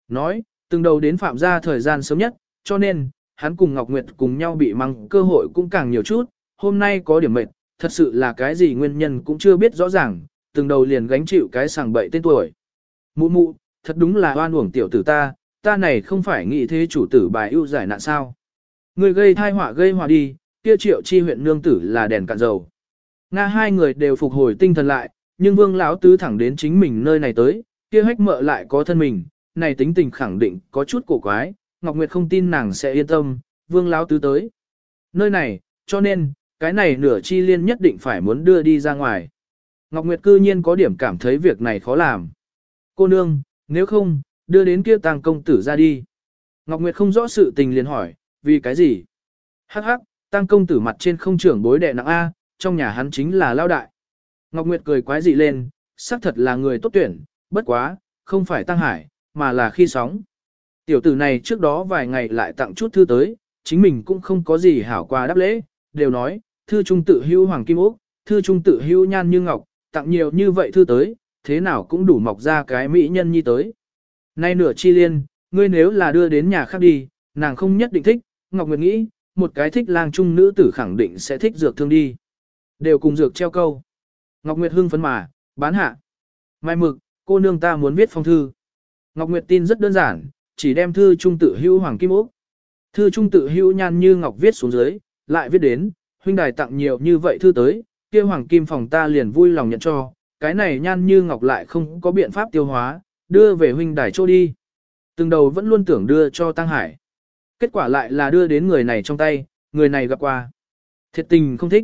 Nói, từng đầu đến phạm gia thời gian sớm nhất, cho nên, hắn cùng Ngọc Nguyệt cùng nhau bị măng cơ hội cũng càng nhiều chút, hôm nay có điểm mệt, thật sự là cái gì nguyên nhân cũng chưa biết rõ ràng, từng đầu liền gánh chịu cái sàng bậy tên tuổi. Mụ mụ, thật đúng là oan uổng tiểu tử ta, ta này không phải nghĩ thế chủ tử bài ưu giải nạn sao. Người gây thai họa gây họa đi, kia triệu chi huyện nương tử là đèn cạn dầu. Nga hai người đều phục hồi tinh thần lại, nhưng vương lão tứ thẳng đến chính mình nơi này tới, kia hách mợ lại có thân mình, này tính tình khẳng định có chút cổ quái, Ngọc Nguyệt không tin nàng sẽ yên tâm, vương lão tứ tới. Nơi này, cho nên, cái này nửa chi liên nhất định phải muốn đưa đi ra ngoài. Ngọc Nguyệt cư nhiên có điểm cảm thấy việc này khó làm. Cô nương, nếu không, đưa đến kia tàng công tử ra đi. Ngọc Nguyệt không rõ sự tình liền hỏi, vì cái gì? Hắc hắc, tăng công tử mặt trên không trưởng bối đệ nặng A, trong nhà hắn chính là lao đại. Ngọc Nguyệt cười quái dị lên, xác thật là người tốt tuyển, bất quá, không phải tăng hải, mà là khi sóng. Tiểu tử này trước đó vài ngày lại tặng chút thư tới, chính mình cũng không có gì hảo qua đáp lễ, đều nói, thư trung tự hưu hoàng kim ốc, thư trung tự hưu nhan như ngọc, tặng nhiều như vậy thư tới, thế nào cũng đủ mọc ra cái mỹ nhân nhi tới. Nay nửa chi liên, ngươi nếu là đưa đến nhà khác đi, nàng không nhất định thích, Ngọc Nguyệt nghĩ, một cái thích lang trung nữ tử khẳng định sẽ thích dược thương đi. Đều cùng dược treo câu. Ngọc Nguyệt hưng phấn mà, bán hạ. Mai mực, cô nương ta muốn viết phong thư. Ngọc Nguyệt tin rất đơn giản, chỉ đem thư trung tự hữu hoàng kim ốc. Thư trung tự hữu nhan như ngọc viết xuống dưới, lại viết đến, huynh đài tặng nhiều như vậy thư tới, kia hoàng kim phòng ta liền vui lòng nhận cho, cái này nhan như ngọc lại không có biện pháp tiêu hóa, đưa về huynh đài chỗ đi. Từng đầu vẫn luôn tưởng đưa cho Tăng Hải. Kết quả lại là đưa đến người này trong tay, người này gặp qua. Thiệt tình không thích.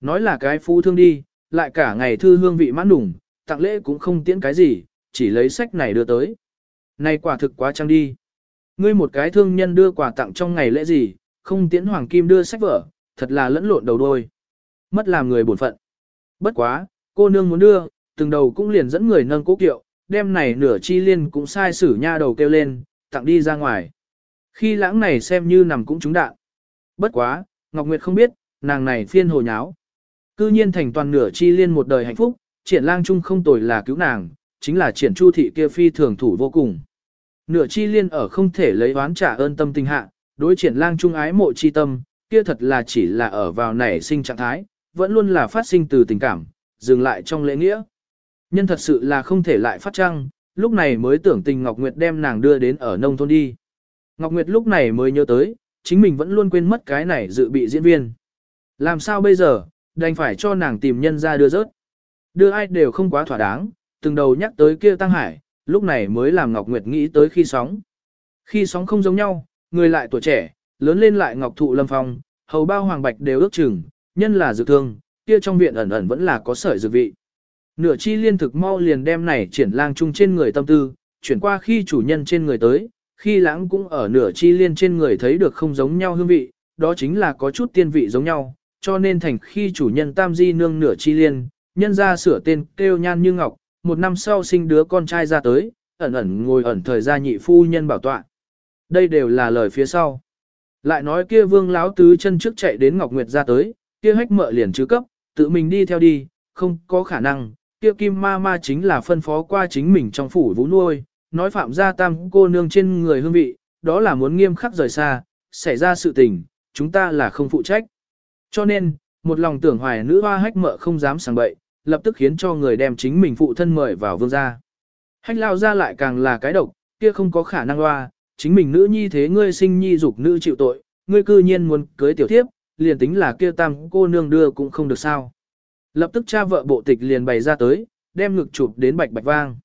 Nói là cái phú thương đi, lại cả ngày thư hương vị mãn đủng, tặng lễ cũng không tiễn cái gì, chỉ lấy sách này đưa tới. Này quả thực quá trăng đi. Ngươi một cái thương nhân đưa quà tặng trong ngày lễ gì, không tiễn hoàng kim đưa sách vở, thật là lẫn lộn đầu đôi. Mất làm người buồn phận. Bất quá, cô nương muốn đưa, từng đầu cũng liền dẫn người nâng cố kiệu, đem này nửa chi liên cũng sai sử nha đầu kêu lên, tặng đi ra ngoài. Khi lãng này xem như nằm cũng trúng đạn. Bất quá, Ngọc Nguyệt không biết, nàng này phiên hồ nháo. Cư nhiên thành toàn nửa chi liên một đời hạnh phúc, triển lang chung không tồi là cứu nàng, chính là triển chu thị kia phi thường thủ vô cùng. Nửa chi liên ở không thể lấy oán trả ơn tâm tình hạ, đối triển lang trung ái mộ chi tâm, kia thật là chỉ là ở vào nảy sinh trạng thái, vẫn luôn là phát sinh từ tình cảm, dừng lại trong lễ nghĩa. Nhân thật sự là không thể lại phát trăng, lúc này mới tưởng tình Ngọc Nguyệt đem nàng đưa đến ở nông thôn đi. Ngọc Nguyệt lúc này mới nhớ tới, chính mình vẫn luôn quên mất cái này dự bị diễn viên. Làm sao bây giờ, đành phải cho nàng tìm nhân ra đưa rớt. Đưa ai đều không quá thỏa đáng, từng đầu nhắc tới kia Tăng Hải, lúc này mới làm Ngọc Nguyệt nghĩ tới khi sóng. Khi sóng không giống nhau, người lại tuổi trẻ, lớn lên lại Ngọc Thụ Lâm Phong, hầu bao hoàng bạch đều ước chừng, nhân là dự thương, kia trong viện ẩn ẩn vẫn là có sợi dược vị. Nửa chi liên thực mau liền đem này triển lang chung trên người tâm tư, chuyển qua khi chủ nhân trên người tới, khi lãng cũng ở nửa chi liên trên người thấy được không giống nhau hương vị, đó chính là có chút tiên vị giống nhau, cho nên thành khi chủ nhân tam di nương nửa chi liên, nhân ra sửa tên kêu nhan như ngọc, một năm sau sinh đứa con trai ra tới, ẩn ẩn ngồi ẩn thời gia nhị phu nhân bảo tọa. Đây đều là lời phía sau. Lại nói kia vương láo tứ chân trước chạy đến Ngọc Nguyệt ra tới, kia hách mợ liền chứ cấp, tự mình đi theo đi, không có khả năng, kia kim ma ma chính là phân phó qua chính mình trong phủ vũ nuôi, nói phạm gia tam cô nương trên người hương vị, đó là muốn nghiêm khắc rời xa, xảy ra sự tình, chúng ta là không phụ trách. Cho nên, một lòng tưởng hoài nữ hoa hách mợ không dám sảng bậy, lập tức khiến cho người đem chính mình phụ thân mời vào vương gia. Hách lao ra lại càng là cái độc, kia không có khả năng loa, chính mình nữ nhi thế ngươi sinh nhi dục nữ chịu tội, ngươi cư nhiên muốn cưới tiểu thiếp, liền tính là kia tam cô nương đưa cũng không được sao. Lập tức cha vợ bộ tịch liền bày ra tới, đem ngực chụp đến bạch bạch vang.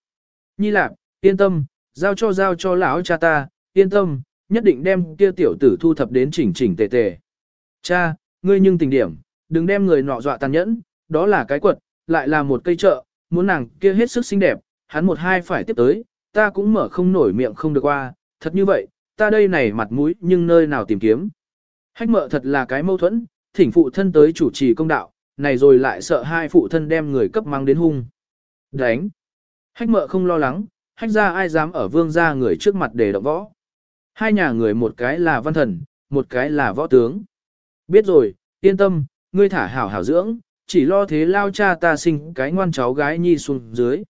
Nhi lạp, yên tâm, giao cho giao cho lão cha ta, yên tâm, nhất định đem kia tiểu tử thu thập đến chỉnh chỉnh tề tề. Cha, ngươi nhưng tình điểm, đừng đem người nọ dọa tàn nhẫn, đó là cái quật, lại là một cây chợ, muốn nàng kia hết sức xinh đẹp, hắn một hai phải tiếp tới, ta cũng mở không nổi miệng không được qua, thật như vậy, ta đây này mặt mũi nhưng nơi nào tìm kiếm. Hách mợ thật là cái mâu thuẫn, thỉnh phụ thân tới chủ trì công đạo, này rồi lại sợ hai phụ thân đem người cấp mang đến hung. Đánh. Hách mợ không lo lắng, hách ra ai dám ở vương gia người trước mặt để động võ. Hai nhà người một cái là văn thần, một cái là võ tướng. Biết rồi, yên tâm, ngươi thả hảo hảo dưỡng, chỉ lo thế lao cha ta sinh cái ngoan cháu gái nhi xuống dưới.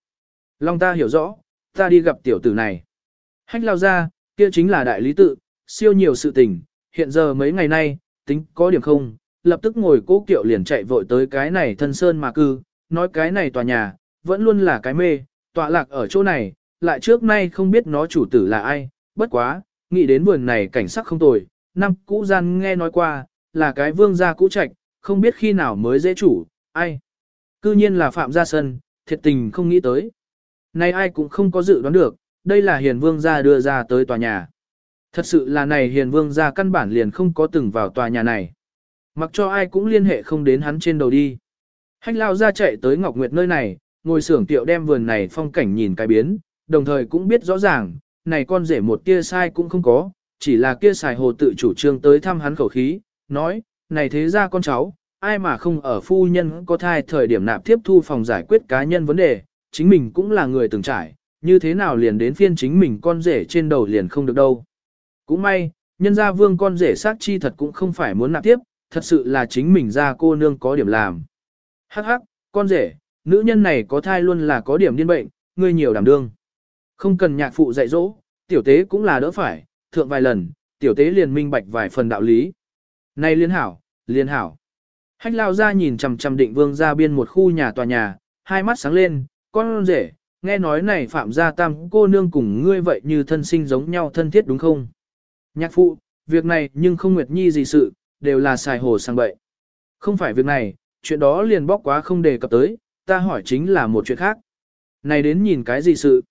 Long ta hiểu rõ, ta đi gặp tiểu tử này. Hách lao ra, kia chính là đại lý tự, siêu nhiều sự tình, hiện giờ mấy ngày nay, tính có điểm không, lập tức ngồi cố kiệu liền chạy vội tới cái này thân sơn mà cư, nói cái này tòa nhà, vẫn luôn là cái mê, tọa lạc ở chỗ này, lại trước nay không biết nó chủ tử là ai, bất quá, nghĩ đến vườn này cảnh sắc không tồi, năm cũ gian nghe nói qua, là cái vương gia cũ trạch, không biết khi nào mới dễ chủ, ai. Cư nhiên là Phạm Gia Sân, thiệt tình không nghĩ tới. Này ai cũng không có dự đoán được, đây là hiền vương gia đưa ra tới tòa nhà. Thật sự là này hiền vương gia căn bản liền không có từng vào tòa nhà này. Mặc cho ai cũng liên hệ không đến hắn trên đầu đi. Hách lao ra chạy tới Ngọc Nguyệt nơi này, ngồi xưởng tiệu đem vườn này phong cảnh nhìn cái biến, đồng thời cũng biết rõ ràng, này con rể một tia sai cũng không có, chỉ là kia xài hồ tự chủ trương tới thăm hắn khẩu khí, nói, này thế ra con cháu, ai mà không ở phu nhân có thai thời điểm nạp tiếp thu phòng giải quyết cá nhân vấn đề, chính mình cũng là người từng trải, như thế nào liền đến phiên chính mình con rể trên đầu liền không được đâu. Cũng may, nhân gia vương con rể sát chi thật cũng không phải muốn nạp tiếp, thật sự là chính mình ra cô nương có điểm làm. Hắc hắc, con rể, nữ nhân này có thai luôn là có điểm điên bệnh, ngươi nhiều đảm đương. Không cần nhạc phụ dạy dỗ, tiểu tế cũng là đỡ phải, thượng vài lần, tiểu tế liền minh bạch vài phần đạo lý. Này liên hảo, liên hảo. Hách lao ra nhìn chằm chằm định vương ra biên một khu nhà tòa nhà, hai mắt sáng lên, con rể, nghe nói này phạm gia tam cô nương cùng ngươi vậy như thân sinh giống nhau thân thiết đúng không? Nhạc phụ, việc này nhưng không nguyệt nhi gì sự, đều là xài hồ sang bậy. Không phải việc này, chuyện đó liền bóc quá không đề cập tới, ta hỏi chính là một chuyện khác. Này đến nhìn cái gì sự?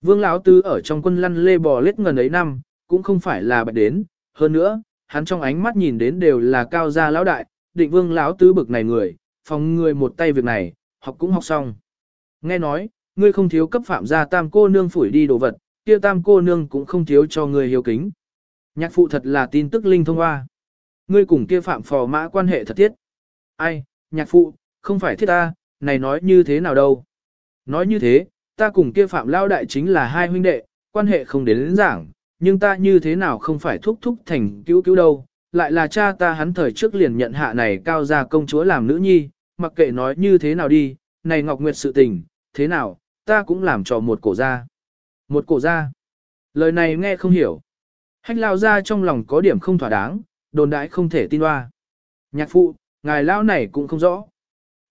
Vương Lão Tứ ở trong quân lăn lê bò lết ngần ấy năm, cũng không phải là bạch đến, hơn nữa, hắn trong ánh mắt nhìn đến đều là cao gia lão đại, định Vương Lão Tứ bực này người, phòng người một tay việc này, học cũng học xong. Nghe nói, ngươi không thiếu cấp phạm gia tam cô nương phủi đi đồ vật, kia tam cô nương cũng không thiếu cho ngươi hiếu kính. Nhạc phụ thật là tin tức linh thông hoa. Ngươi cùng kia phạm phò mã quan hệ thật thiết. Ai, nhạc phụ, không phải thiết ta, này nói như thế nào đâu. Nói như thế, ta cùng kia phạm lao đại chính là hai huynh đệ, quan hệ không đến đến giảng, nhưng ta như thế nào không phải thúc thúc thành cứu cứu đâu, lại là cha ta hắn thời trước liền nhận hạ này cao gia công chúa làm nữ nhi, mặc kệ nói như thế nào đi, này Ngọc Nguyệt sự tình, thế nào, ta cũng làm cho một cổ gia. Một cổ gia. Lời này nghe không hiểu. Hách lao ra trong lòng có điểm không thỏa đáng, đồn đãi không thể tin hoa. Nhạc phụ, ngài lao này cũng không rõ.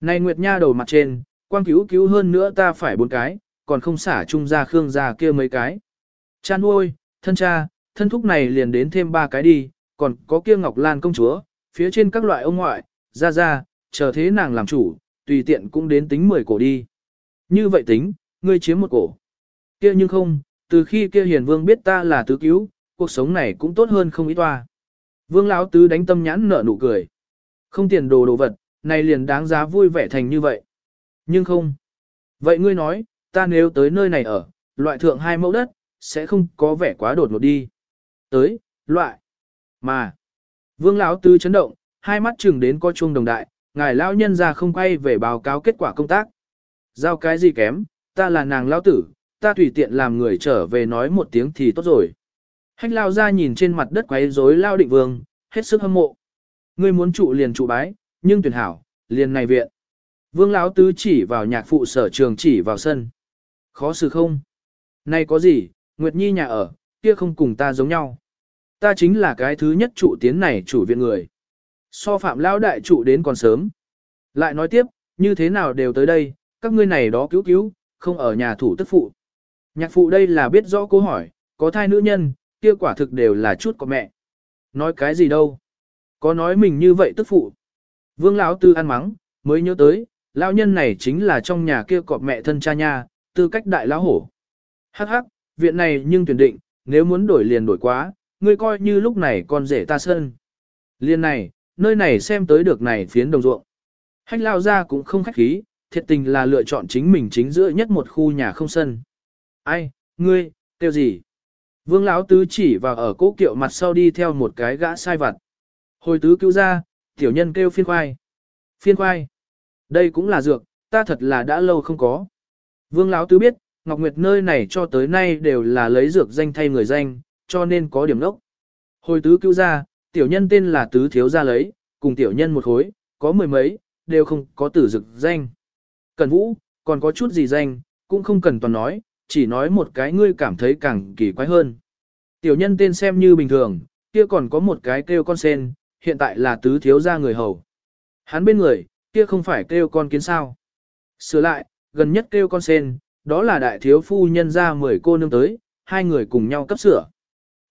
Này Nguyệt Nha đầu mặt trên, quang cứu cứu hơn nữa ta phải bốn cái, còn không xả chung ra khương ra kia mấy cái. Cha nuôi, thân cha, thân thúc này liền đến thêm ba cái đi, còn có kia Ngọc Lan công chúa, phía trên các loại ông ngoại, ra ra, chờ thế nàng làm chủ, tùy tiện cũng đến tính 10 cổ đi. Như vậy tính, ngươi chiếm một cổ. Kia nhưng không, từ khi kia hiền vương biết ta là tứ cứu, cuộc sống này cũng tốt hơn không ít toa. Vương lão tứ đánh tâm nhãn nở nụ cười. Không tiền đồ đồ vật, này liền đáng giá vui vẻ thành như vậy. Nhưng không. Vậy ngươi nói, ta nếu tới nơi này ở, loại thượng hai mẫu đất, sẽ không có vẻ quá đột ngột đi. Tới, loại. Mà. Vương lão tứ chấn động, hai mắt chừng đến có chuông đồng đại, ngài lão nhân ra không quay về báo cáo kết quả công tác. Giao cái gì kém, ta là nàng lão tử, ta tùy tiện làm người trở về nói một tiếng thì tốt rồi. Hách lao ra nhìn trên mặt đất quấy rối lao định vương, hết sức hâm mộ. Ngươi muốn trụ liền trụ bái, nhưng tuyển hảo, liền này viện. Vương lão tứ chỉ vào nhạc phụ sở trường chỉ vào sân. Khó xử không? Này có gì, Nguyệt Nhi nhà ở, kia không cùng ta giống nhau. Ta chính là cái thứ nhất trụ tiến này chủ viện người. So phạm lão đại trụ đến còn sớm. Lại nói tiếp, như thế nào đều tới đây, các ngươi này đó cứu cứu, không ở nhà thủ tức phụ. Nhạc phụ đây là biết rõ câu hỏi, có thai nữ nhân, kia quả thực đều là chút của mẹ. Nói cái gì đâu? Có nói mình như vậy tức phụ. Vương lão tư ăn mắng, mới nhớ tới, lão nhân này chính là trong nhà kia cọp mẹ thân cha nha, tư cách đại lão hổ. Hắc hắc, viện này nhưng tuyển định, nếu muốn đổi liền đổi quá, ngươi coi như lúc này con rể ta sơn. Liên này, nơi này xem tới được này phiến đồng ruộng. Hách lao ra cũng không khách khí, thiệt tình là lựa chọn chính mình chính giữa nhất một khu nhà không sân. Ai, ngươi, tiêu gì? Vương Lão Tứ chỉ vào ở cố kiệu mặt sau đi theo một cái gã sai vặt. Hồi tứ cứu ra, tiểu nhân kêu phiên khoai. Phiên khoai. Đây cũng là dược, ta thật là đã lâu không có. Vương Lão Tứ biết, Ngọc Nguyệt nơi này cho tới nay đều là lấy dược danh thay người danh, cho nên có điểm nốc. Hồi tứ cứu ra, tiểu nhân tên là tứ thiếu gia lấy, cùng tiểu nhân một khối, có mười mấy, đều không có tử dược danh. Cần vũ, còn có chút gì danh, cũng không cần toàn nói, chỉ nói một cái ngươi cảm thấy càng kỳ quái hơn. Tiểu nhân tên xem như bình thường, kia còn có một cái kêu con sen, hiện tại là tứ thiếu gia người hầu. Hắn bên người, kia không phải kêu con kiến sao. Sửa lại, gần nhất kêu con sen, đó là đại thiếu phu nhân ra 10 cô nương tới, hai người cùng nhau cấp sửa.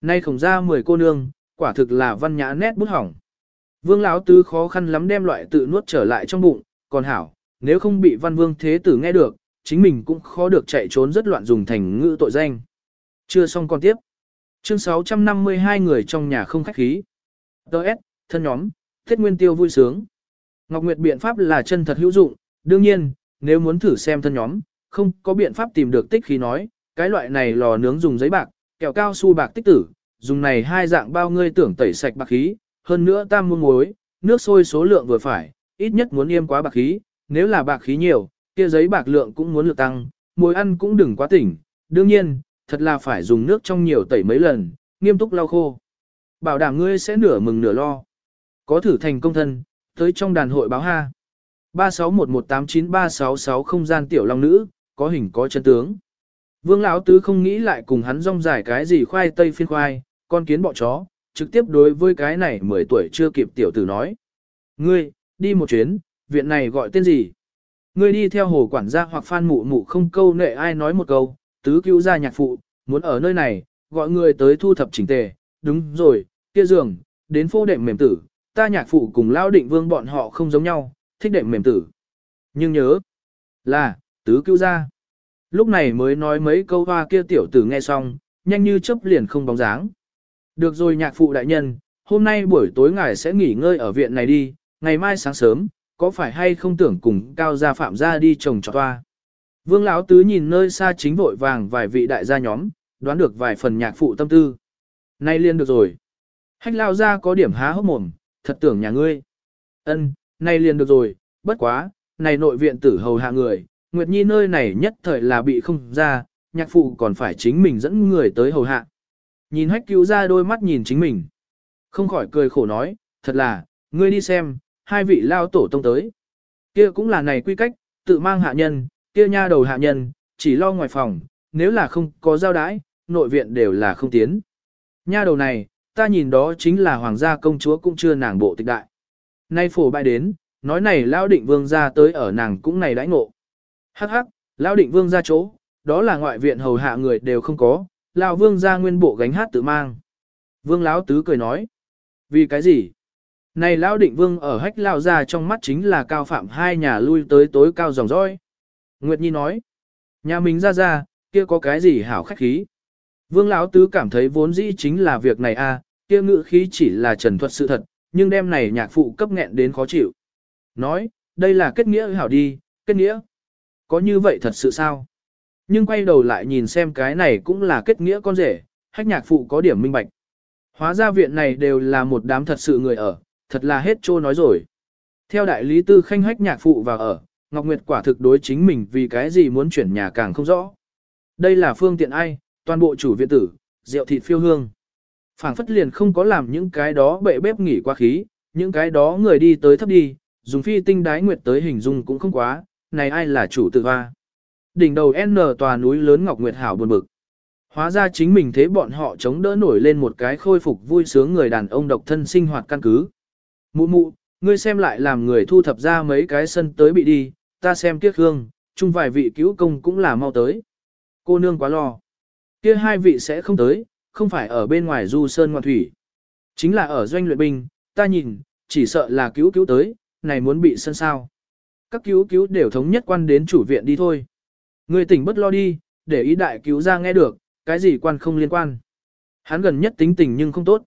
Nay khổng ra 10 cô nương, quả thực là văn nhã nét bút hỏng. Vương lão tứ khó khăn lắm đem loại tự nuốt trở lại trong bụng, còn hảo, nếu không bị văn vương thế tử nghe được, chính mình cũng khó được chạy trốn rất loạn dùng thành ngữ tội danh. Chưa xong còn tiếp. Chương 652 người trong nhà không khách khí. Đợt, thân nhóm, Tết Nguyên Tiêu vui sướng. Ngọc Nguyệt biện pháp là chân thật hữu dụng, đương nhiên, nếu muốn thử xem thân nhóm, không có biện pháp tìm được tích khí nói, cái loại này lò nướng dùng giấy bạc, kẹo cao su bạc tích tử, dùng này hai dạng bao ngươi tưởng tẩy sạch bạc khí, hơn nữa tam muôn muối, nước sôi số lượng vừa phải, ít nhất muốn yêm quá bạc khí, nếu là bạc khí nhiều, kia giấy bạc lượng cũng muốn lượt tăng, muối ăn cũng đừng quá tỉnh, đương nhiên, thật là phải dùng nước trong nhiều tẩy mấy lần, nghiêm túc lau khô. Bảo đảm ngươi sẽ nửa mừng nửa lo. Có thử thành công thân, tới trong đàn hội báo ha. 3611893660 không gian tiểu long nữ, có hình có chân tướng. Vương lão tứ không nghĩ lại cùng hắn rong dài cái gì khoai tây phiên khoai, con kiến bọ chó, trực tiếp đối với cái này 10 tuổi chưa kịp tiểu tử nói. Ngươi, đi một chuyến, viện này gọi tên gì? Ngươi đi theo hồ quản gia hoặc phan mụ mụ không câu nệ ai nói một câu, tứ cứu ra nhạc phụ, muốn ở nơi này, gọi người tới thu thập chỉnh tề, đúng rồi, kia giường, đến phô đệm mềm tử, ta nhạc phụ cùng lao định vương bọn họ không giống nhau, thích đệm mềm tử. Nhưng nhớ, là, tứ cứu ra. Lúc này mới nói mấy câu hoa kia tiểu tử nghe xong, nhanh như chớp liền không bóng dáng. Được rồi nhạc phụ đại nhân, hôm nay buổi tối ngài sẽ nghỉ ngơi ở viện này đi, ngày mai sáng sớm, có phải hay không tưởng cùng cao gia phạm gia đi trồng trọt toa. Vương Lão Tứ nhìn nơi xa chính vội vàng vài vị đại gia nhóm, đoán được vài phần nhạc phụ tâm tư. Nay liên được rồi. Hách lao ra có điểm há hốc mồm, thật tưởng nhà ngươi. Ân, nay liền được rồi, bất quá, này nội viện tử hầu hạ người, Nguyệt Nhi nơi này nhất thời là bị không ra, nhạc phụ còn phải chính mình dẫn người tới hầu hạ. Nhìn hách cứu ra đôi mắt nhìn chính mình. Không khỏi cười khổ nói, thật là, ngươi đi xem, hai vị lao tổ tông tới. Kia cũng là này quy cách, tự mang hạ nhân, kia nha đầu hạ nhân, chỉ lo ngoài phòng, nếu là không có giao đái, nội viện đều là không tiến. Nha đầu này, ta nhìn đó chính là hoàng gia công chúa cũng chưa nàng bộ tịch đại. Nay phổ bại đến, nói này lao định vương ra tới ở nàng cũng này đãi ngộ. Hắc hắc, lão định vương ra chỗ, đó là ngoại viện hầu hạ người đều không có, lão vương ra nguyên bộ gánh hát tự mang. Vương lão tứ cười nói, vì cái gì? Này lão định vương ở hách lao ra trong mắt chính là cao phạm hai nhà lui tới tối cao dòng dõi. Nguyệt Nhi nói, nhà mình ra ra, kia có cái gì hảo khách khí. Vương lão tứ cảm thấy vốn dĩ chính là việc này a, kia ngữ khí chỉ là trần thuật sự thật, nhưng đêm này nhạc phụ cấp nghẹn đến khó chịu. Nói, đây là kết nghĩa hảo đi, kết nghĩa. Có như vậy thật sự sao? Nhưng quay đầu lại nhìn xem cái này cũng là kết nghĩa con rể, hách nhạc phụ có điểm minh bạch. Hóa ra viện này đều là một đám thật sự người ở, thật là hết trô nói rồi. Theo đại lý tư khanh hách nhạc phụ vào ở, Ngọc Nguyệt quả thực đối chính mình vì cái gì muốn chuyển nhà càng không rõ. Đây là phương tiện ai, toàn bộ chủ viện tử, rượu thịt phiêu hương. phảng phất liền không có làm những cái đó bệ bếp nghỉ qua khí, những cái đó người đi tới thấp đi, dùng phi tinh đái nguyệt tới hình dung cũng không quá, này ai là chủ tự hoa. Đỉnh đầu N tòa núi lớn Ngọc Nguyệt Hảo buồn bực. Hóa ra chính mình thế bọn họ chống đỡ nổi lên một cái khôi phục vui sướng người đàn ông độc thân sinh hoạt căn cứ. Mụ mụ, ngươi xem lại làm người thu thập ra mấy cái sân tới bị đi, ta xem tiếc hương, chung vài vị cứu công cũng là mau tới. Cô nương quá lo. Kia hai vị sẽ không tới, không phải ở bên ngoài du sơn ngoan thủy. Chính là ở doanh luyện binh, ta nhìn, chỉ sợ là cứu cứu tới, này muốn bị sân sao. Các cứu cứu đều thống nhất quan đến chủ viện đi thôi. Người tỉnh bất lo đi, để ý đại cứu ra nghe được, cái gì quan không liên quan. Hắn gần nhất tính tình nhưng không tốt.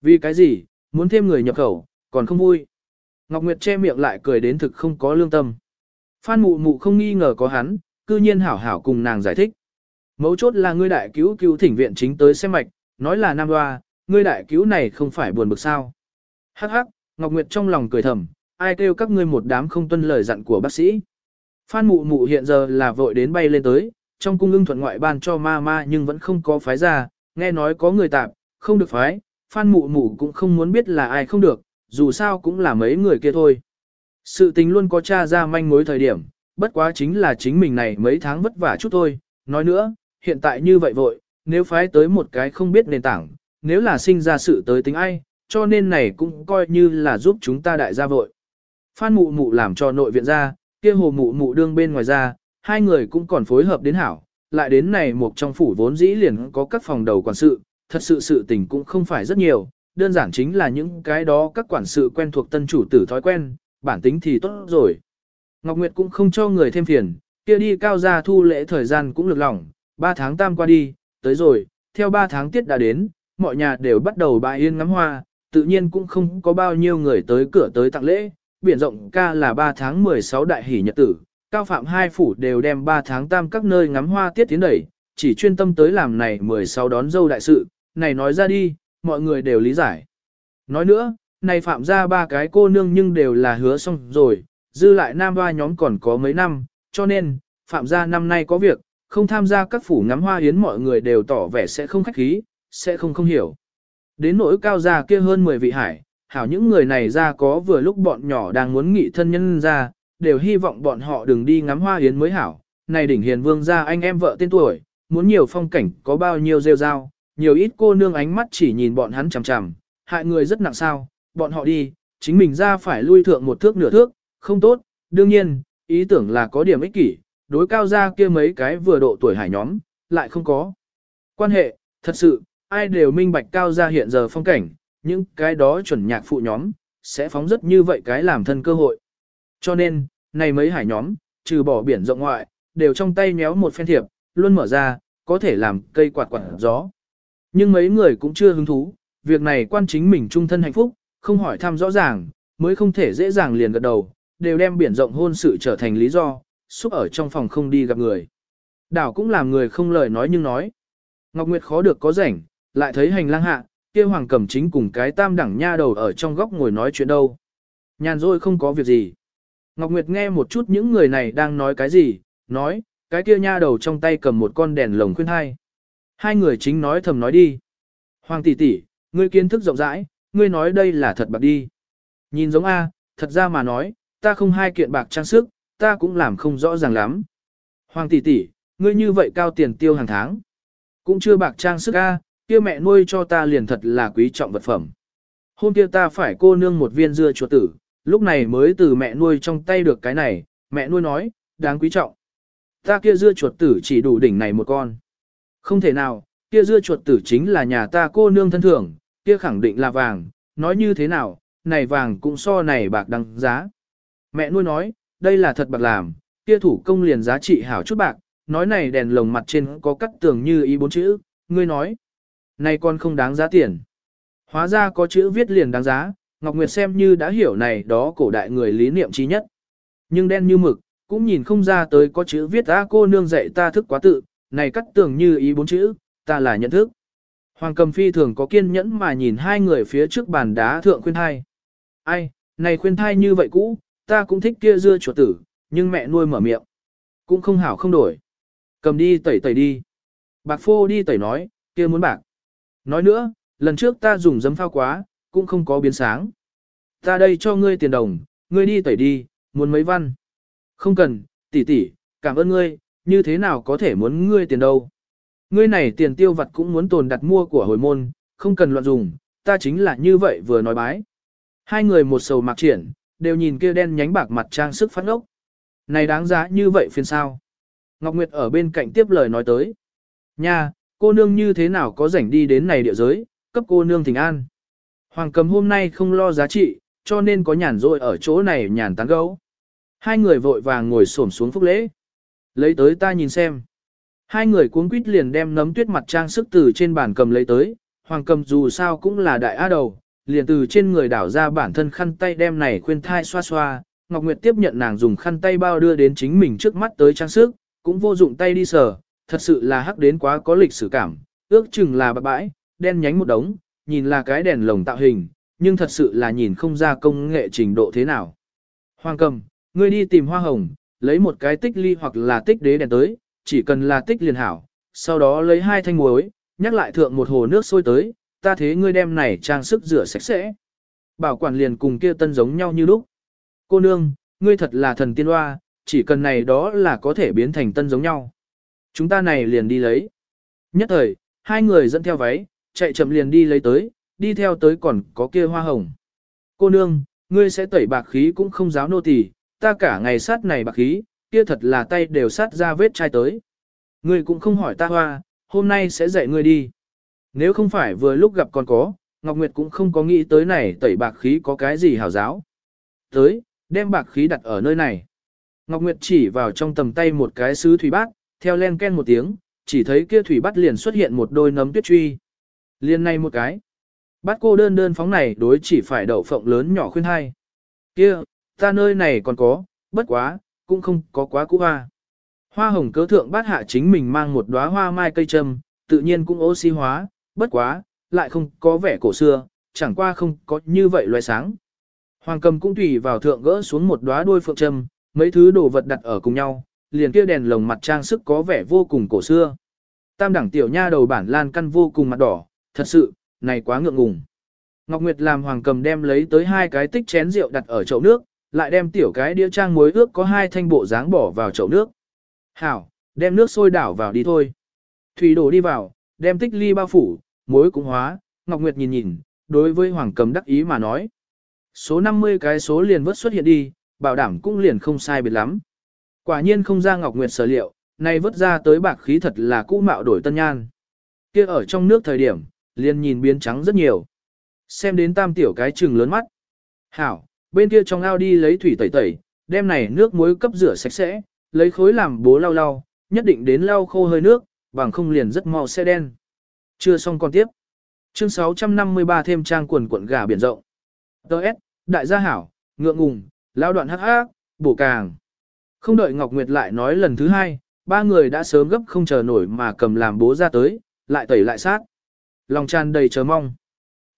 Vì cái gì, muốn thêm người nhập khẩu, còn không vui. Ngọc Nguyệt che miệng lại cười đến thực không có lương tâm. Phan mụ mụ không nghi ngờ có hắn, cư nhiên hảo hảo cùng nàng giải thích. Mấu chốt là ngươi đại cứu cứu thỉnh viện chính tới xem mạch, nói là nam hoa, ngươi đại cứu này không phải buồn bực sao. Hắc hắc, Ngọc Nguyệt trong lòng cười thầm, ai kêu các ngươi một đám không tuân lời dặn của bác sĩ. Phan mụ mụ hiện giờ là vội đến bay lên tới, trong cung ưng thuận ngoại ban cho ma ma nhưng vẫn không có phái ra, nghe nói có người tạp, không được phái, Phan mụ mụ cũng không muốn biết là ai không được, dù sao cũng là mấy người kia thôi. Sự tình luôn có tra ra manh mối thời điểm, bất quá chính là chính mình này mấy tháng vất vả chút thôi, nói nữa, hiện tại như vậy vội, nếu phái tới một cái không biết nền tảng, nếu là sinh ra sự tới tính ai, cho nên này cũng coi như là giúp chúng ta đại gia vội. Phan mụ mụ làm cho nội viện ra, kia hồ mụ mụ đương bên ngoài ra, hai người cũng còn phối hợp đến hảo, lại đến này một trong phủ vốn dĩ liền có các phòng đầu quản sự, thật sự sự tình cũng không phải rất nhiều, đơn giản chính là những cái đó các quản sự quen thuộc tân chủ tử thói quen, bản tính thì tốt rồi. Ngọc Nguyệt cũng không cho người thêm phiền, kia đi cao gia thu lễ thời gian cũng lực lòng, 3 tháng tam qua đi, tới rồi, theo 3 tháng tiết đã đến, mọi nhà đều bắt đầu bài yên ngắm hoa, tự nhiên cũng không có bao nhiêu người tới cửa tới tặng lễ, biển rộng ca là 3 tháng 16 đại hỷ nhật tử, cao phạm hai phủ đều đem 3 tháng tam các nơi ngắm hoa tiết tiến đẩy, chỉ chuyên tâm tới làm này 16 đón dâu đại sự, này nói ra đi, mọi người đều lý giải. Nói nữa, này phạm ra ba cái cô nương nhưng đều là hứa xong rồi, dư lại nam ba nhóm còn có mấy năm, cho nên, phạm gia năm nay có việc, không tham gia các phủ ngắm hoa yến mọi người đều tỏ vẻ sẽ không khách khí, sẽ không không hiểu. Đến nỗi cao gia kia hơn 10 vị hải, hảo những người này ra có vừa lúc bọn nhỏ đang muốn nghị thân nhân ra, đều hy vọng bọn họ đừng đi ngắm hoa yến mới hảo. Này đỉnh hiền vương gia anh em vợ tên tuổi, muốn nhiều phong cảnh có bao nhiêu rêu rao, nhiều ít cô nương ánh mắt chỉ nhìn bọn hắn chằm chằm, hại người rất nặng sao, bọn họ đi, chính mình ra phải lui thượng một thước nửa thước, không tốt, đương nhiên, ý tưởng là có điểm ích kỷ, đối cao ra kia mấy cái vừa độ tuổi hải nhóm, lại không có. Quan hệ, thật sự, ai đều minh bạch cao ra hiện giờ phong cảnh, những cái đó chuẩn nhạc phụ nhóm, sẽ phóng rất như vậy cái làm thân cơ hội. Cho nên, này mấy hải nhóm, trừ bỏ biển rộng ngoại, đều trong tay nhéo một phen thiệp, luôn mở ra, có thể làm cây quạt quạt gió. Nhưng mấy người cũng chưa hứng thú, việc này quan chính mình trung thân hạnh phúc, không hỏi thăm rõ ràng, mới không thể dễ dàng liền gật đầu, đều đem biển rộng hôn sự trở thành lý do, xúc ở trong phòng không đi gặp người. Đảo cũng làm người không lời nói nhưng nói. Ngọc Nguyệt khó được có rảnh, lại thấy hành lang hạ, kia hoàng cầm chính cùng cái tam đẳng nha đầu ở trong góc ngồi nói chuyện đâu. Nhàn rồi không có việc gì. Ngọc Nguyệt nghe một chút những người này đang nói cái gì, nói, cái kia nha đầu trong tay cầm một con đèn lồng khuyên hai. Hai người chính nói thầm nói đi. Hoàng tỷ tỷ, ngươi kiến thức rộng rãi, ngươi nói đây là thật bạc đi. Nhìn giống A, thật ra mà nói, ta không hai kiện bạc trang sức, ta cũng làm không rõ ràng lắm. Hoàng tỷ tỷ, ngươi như vậy cao tiền tiêu hàng tháng. Cũng chưa bạc trang sức A, kia mẹ nuôi cho ta liền thật là quý trọng vật phẩm. Hôm kia ta phải cô nương một viên dưa chuột tử, lúc này mới từ mẹ nuôi trong tay được cái này, mẹ nuôi nói, đáng quý trọng. Ta kia dưa chuột tử chỉ đủ đỉnh này một con. Không thể nào, kia dưa chuột tử chính là nhà ta cô nương thân thưởng, kia khẳng định là vàng, nói như thế nào, này vàng cũng so này bạc đăng giá. Mẹ nuôi nói, đây là thật bạc làm, kia thủ công liền giá trị hảo chút bạc, nói này đèn lồng mặt trên có cắt tường như ý bốn chữ, ngươi nói. Này con không đáng giá tiền. Hóa ra có chữ viết liền đáng giá, Ngọc Nguyệt xem như đã hiểu này đó cổ đại người lý niệm trí nhất. Nhưng đen như mực, cũng nhìn không ra tới có chữ viết ta cô nương dạy ta thức quá tự, này cắt tưởng như ý bốn chữ, ta là nhận thức. Hoàng cầm phi thường có kiên nhẫn mà nhìn hai người phía trước bàn đá thượng khuyên thai. Ai, này khuyên thai như vậy cũ, ta cũng thích kia dưa chuột tử, nhưng mẹ nuôi mở miệng. Cũng không hảo không đổi. Cầm đi tẩy tẩy đi. Bạc phô đi tẩy nói, kia muốn bạc. Nói nữa, lần trước ta dùng giấm phao quá, cũng không có biến sáng. Ta đây cho ngươi tiền đồng, ngươi đi tẩy đi, muốn mấy văn. Không cần, tỷ tỷ, cảm ơn ngươi, như thế nào có thể muốn ngươi tiền đâu. Ngươi này tiền tiêu vặt cũng muốn tồn đặt mua của hồi môn, không cần loạn dùng, ta chính là như vậy vừa nói bái. Hai người một sầu mặc triển, đều nhìn kia đen nhánh bạc mặt trang sức phát ốc. Này đáng giá như vậy phiền sao. Ngọc Nguyệt ở bên cạnh tiếp lời nói tới. Nha, cô nương như thế nào có rảnh đi đến này địa giới, cấp cô nương thỉnh an. Hoàng cầm hôm nay không lo giá trị, cho nên có nhàn rỗi ở chỗ này nhàn tán gấu. Hai người vội vàng ngồi xổm xuống phúc lễ. Lấy tới ta nhìn xem. Hai người cuống quýt liền đem nấm tuyết mặt trang sức từ trên bàn cầm lấy tới, hoàng cầm dù sao cũng là đại á đầu, liền từ trên người đảo ra bản thân khăn tay đem này khuyên thai xoa xoa, Ngọc Nguyệt tiếp nhận nàng dùng khăn tay bao đưa đến chính mình trước mắt tới trang sức, cũng vô dụng tay đi sờ, thật sự là hắc đến quá có lịch sử cảm, ước chừng là bạc bãi, đen nhánh một đống, nhìn là cái đèn lồng tạo hình, nhưng thật sự là nhìn không ra công nghệ trình độ thế nào. Hoàng cầm, ngươi đi tìm hoa hồng, lấy một cái tích ly hoặc là tích đế đèn tới, chỉ cần là tích liền hảo, sau đó lấy hai thanh muối, nhắc lại thượng một hồ nước sôi tới, ta thế ngươi đem này trang sức rửa sạch sẽ. Bảo quản liền cùng kia tân giống nhau như lúc. Cô nương, ngươi thật là thần tiên hoa, chỉ cần này đó là có thể biến thành tân giống nhau. Chúng ta này liền đi lấy. Nhất thời, hai người dẫn theo váy, chạy chậm liền đi lấy tới, đi theo tới còn có kia hoa hồng. Cô nương, ngươi sẽ tẩy bạc khí cũng không giáo nô tỳ, ta cả ngày sát này bạc khí, kia thật là tay đều sát ra vết chai tới. Ngươi cũng không hỏi ta hoa, hôm nay sẽ dạy ngươi đi. Nếu không phải vừa lúc gặp còn có, Ngọc Nguyệt cũng không có nghĩ tới này tẩy bạc khí có cái gì hảo giáo. Tới, đem bạc khí đặt ở nơi này. Ngọc Nguyệt chỉ vào trong tầm tay một cái sứ thủy bát, theo len ken một tiếng, chỉ thấy kia thủy bắt liền xuất hiện một đôi nấm tuyết truy. Liên này một cái. bắt cô đơn đơn phóng này đối chỉ phải đậu phộng lớn nhỏ khuyên hai. Kia, ta nơi này còn có, bất quá, cũng không có quá cũ hoa. Hoa hồng cớ thượng bát hạ chính mình mang một đóa hoa mai cây trầm, tự nhiên cũng oxy hóa, bất quá, lại không có vẻ cổ xưa, chẳng qua không có như vậy loài sáng. Hoàng cầm cũng tùy vào thượng gỡ xuống một đóa đuôi phượng trầm, mấy thứ đồ vật đặt ở cùng nhau, liền kia đèn lồng mặt trang sức có vẻ vô cùng cổ xưa. Tam đẳng tiểu nha đầu bản lan căn vô cùng mặt đỏ, thật sự, này quá ngượng ngùng. Ngọc Nguyệt làm hoàng cầm đem lấy tới hai cái tích chén rượu đặt ở chậu nước, lại đem tiểu cái đĩa trang muối ước có hai thanh bộ dáng bỏ vào chậu nước. Hảo, đem nước sôi đảo vào đi thôi. Thủy đổ đi vào, đem tích ly bao phủ, muối cũng hóa, Ngọc Nguyệt nhìn nhìn, đối với Hoàng Cầm đắc ý mà nói. Số 50 cái số liền vớt xuất hiện đi, bảo đảm cũng liền không sai biệt lắm. Quả nhiên không ra Ngọc Nguyệt sở liệu, nay vớt ra tới bạc khí thật là cũ mạo đổi tân nhan. Kia ở trong nước thời điểm, liền nhìn biến trắng rất nhiều. Xem đến tam tiểu cái trừng lớn mắt. Hảo, bên kia trong ao đi lấy thủy tẩy tẩy, đem này nước muối cấp rửa sạch sẽ, lấy khối làm bố lau lau, nhất định đến lau khô hơi nước, bằng không liền rất mau xe đen. Chưa xong còn tiếp. Chương 653 thêm trang quần cuộn gà biển rộng. Đợt, đại gia hảo, ngượng ngùng, lao đoạn hắc hắc, bổ càng. Không đợi Ngọc Nguyệt lại nói lần thứ hai, ba người đã sớm gấp không chờ nổi mà cầm làm bố ra tới, lại tẩy lại sát. Lòng tràn đầy chờ mong.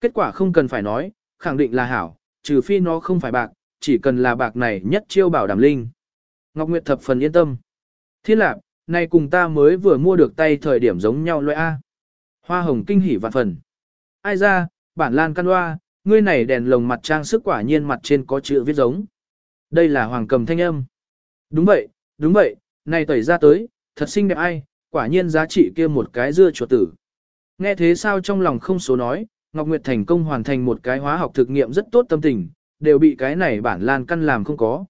Kết quả không cần phải nói, khẳng định là hảo, trừ phi nó không phải bạc, chỉ cần là bạc này nhất chiêu bảo đảm linh. Ngọc Nguyệt thập phần yên tâm. Thiên lạc, này cùng ta mới vừa mua được tay thời điểm giống nhau loại A. Hoa hồng kinh hỉ vạn phần. Ai ra, bản lan căn hoa, ngươi này đèn lồng mặt trang sức quả nhiên mặt trên có chữ viết giống. Đây là hoàng cầm thanh âm. Đúng vậy, đúng vậy, này tẩy ra tới, thật xinh đẹp ai, quả nhiên giá trị kia một cái dưa chuột tử. Nghe thế sao trong lòng không số nói, Ngọc Nguyệt thành công hoàn thành một cái hóa học thực nghiệm rất tốt tâm tình, đều bị cái này bản lan căn làm không có.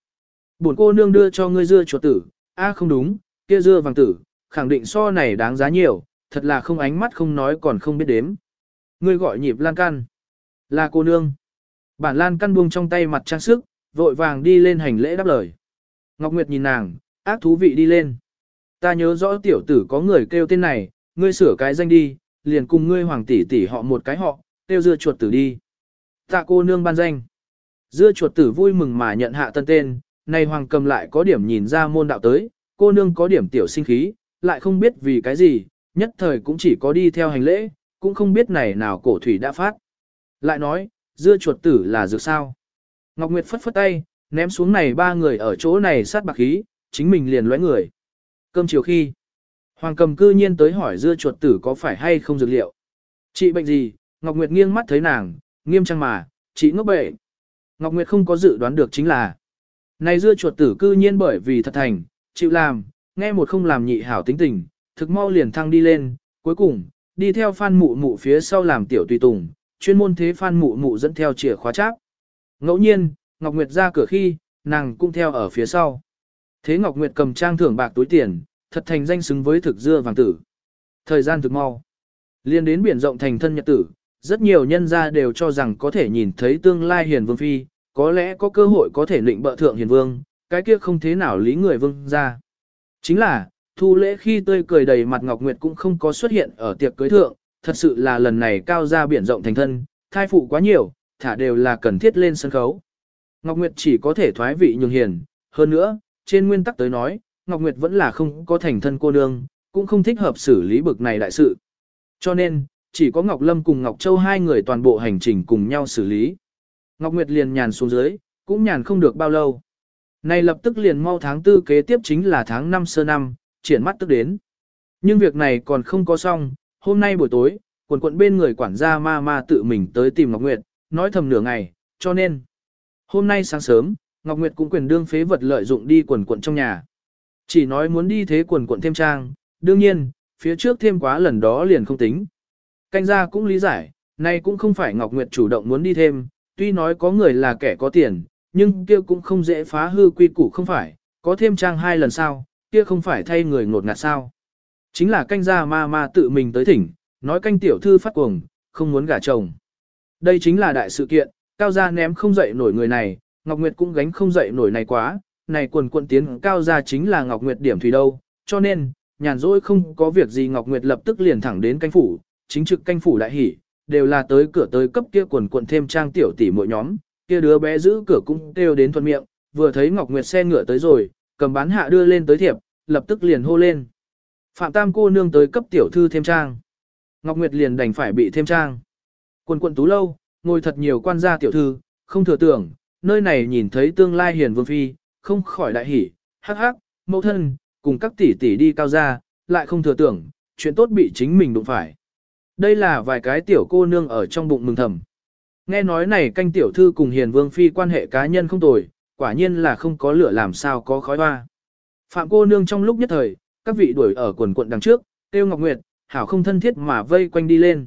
Buồn cô nương đưa cho ngươi dưa chuột tử, a không đúng, kia dưa vàng tử, khẳng định so này đáng giá nhiều, thật là không ánh mắt không nói còn không biết đếm. Ngươi gọi nhịp lan căn. Là cô nương. Bản lan căn buông trong tay mặt trang sức, vội vàng đi lên hành lễ đáp lời. Ngọc Nguyệt nhìn nàng, ác thú vị đi lên. Ta nhớ rõ tiểu tử có người kêu tên này, ngươi sửa cái danh đi, liền cùng ngươi hoàng tỷ tỷ họ một cái họ, kêu dưa chuột tử đi. Tạ cô nương ban danh. Dưa chuột tử vui mừng mà nhận hạ tân tên, này hoàng cầm lại có điểm nhìn ra môn đạo tới, cô nương có điểm tiểu sinh khí, lại không biết vì cái gì, nhất thời cũng chỉ có đi theo hành lễ, cũng không biết này nào cổ thủy đã phát. Lại nói, dưa chuột tử là dược sao. Ngọc Nguyệt phất phất tay, ném xuống này ba người ở chỗ này sát bạc khí, chính mình liền lóe người. Cơm chiều khi, Hoàng cầm cư nhiên tới hỏi dưa chuột tử có phải hay không dược liệu. Chị bệnh gì, Ngọc Nguyệt nghiêng mắt thấy nàng, nghiêm trang mà, chị ngốc bệ. Ngọc Nguyệt không có dự đoán được chính là, này dưa chuột tử cư nhiên bởi vì thật thành, chịu làm, nghe một không làm nhị hảo tính tình, thực mau liền thăng đi lên, cuối cùng, đi theo phan mụ mụ phía sau làm tiểu tùy tùng, chuyên môn thế phan mụ mụ dẫn theo chìa khóa cháp. Ngẫu nhiên, Ngọc Nguyệt ra cửa khi, nàng cũng theo ở phía sau. Thế Ngọc Nguyệt cầm trang thưởng bạc túi tiền, thật thành danh xứng với thực dưa vàng tử. Thời gian thực mau. Liên đến biển rộng thành thân nhật tử, rất nhiều nhân gia đều cho rằng có thể nhìn thấy tương lai hiền vương phi, có lẽ có cơ hội có thể lệnh bợ thượng hiền vương, cái kia không thế nào lý người vương gia. Chính là, thu lễ khi tươi cười đầy mặt Ngọc Nguyệt cũng không có xuất hiện ở tiệc cưới thượng, thật sự là lần này cao ra biển rộng thành thân, thai phụ quá nhiều, thả đều là cần thiết lên sân khấu. Ngọc Nguyệt chỉ có thể thoái vị nhường hiền, hơn nữa, trên nguyên tắc tới nói, Ngọc Nguyệt vẫn là không có thành thân cô nương, cũng không thích hợp xử lý bực này đại sự. Cho nên, chỉ có Ngọc Lâm cùng Ngọc Châu hai người toàn bộ hành trình cùng nhau xử lý. Ngọc Nguyệt liền nhàn xuống dưới, cũng nhàn không được bao lâu. Này lập tức liền mau tháng tư kế tiếp chính là tháng 5 sơ năm, triển mắt tức đến. Nhưng việc này còn không có xong, hôm nay buổi tối, quần quận bên người quản gia ma ma tự mình tới tìm Ngọc Nguyệt, nói thầm nửa ngày, cho nên. Hôm nay sáng sớm, Ngọc Nguyệt cũng quyền đương phế vật lợi dụng đi quần quận trong nhà. Chỉ nói muốn đi thế quần quận thêm trang, đương nhiên, phía trước thêm quá lần đó liền không tính. Canh gia cũng lý giải, nay cũng không phải Ngọc Nguyệt chủ động muốn đi thêm, tuy nói có người là kẻ có tiền, nhưng kia cũng không dễ phá hư quy củ không phải, có thêm trang hai lần sau, kia không phải thay người ngột ngạt sao. Chính là canh gia ma ma tự mình tới thỉnh, nói canh tiểu thư phát cuồng, không muốn gả chồng. Đây chính là đại sự kiện, cao gia ném không dậy nổi người này, Ngọc Nguyệt cũng gánh không dậy nổi này quá, này quần quận tiến cao gia chính là Ngọc Nguyệt điểm thủy đâu, cho nên, nhàn rỗi không có việc gì Ngọc Nguyệt lập tức liền thẳng đến canh phủ, chính trực canh phủ đại hỉ, đều là tới cửa tới cấp kia quần quận thêm trang tiểu tỷ mỗi nhóm, kia đứa bé giữ cửa cũng kêu đến thuận miệng, vừa thấy Ngọc Nguyệt xe ngựa tới rồi, cầm bán hạ đưa lên tới thiệp, lập tức liền hô lên. Phạm Tam cô nương tới cấp tiểu thư thêm trang. Ngọc Nguyệt liền đành phải bị thêm trang. Quần quận tú lâu, ngồi thật nhiều quan gia tiểu thư, không thừa tưởng, nơi này nhìn thấy tương lai hiền vương phi, không khỏi đại hỉ, hắc hắc, mẫu thân, cùng các tỷ tỷ đi cao gia, lại không thừa tưởng, chuyện tốt bị chính mình đụng phải. Đây là vài cái tiểu cô nương ở trong bụng mừng thầm. Nghe nói này canh tiểu thư cùng hiền vương phi quan hệ cá nhân không tồi, quả nhiên là không có lửa làm sao có khói hoa. Phạm cô nương trong lúc nhất thời, các vị đuổi ở quần quận đằng trước, tiêu Ngọc Nguyệt, hảo không thân thiết mà vây quanh đi lên.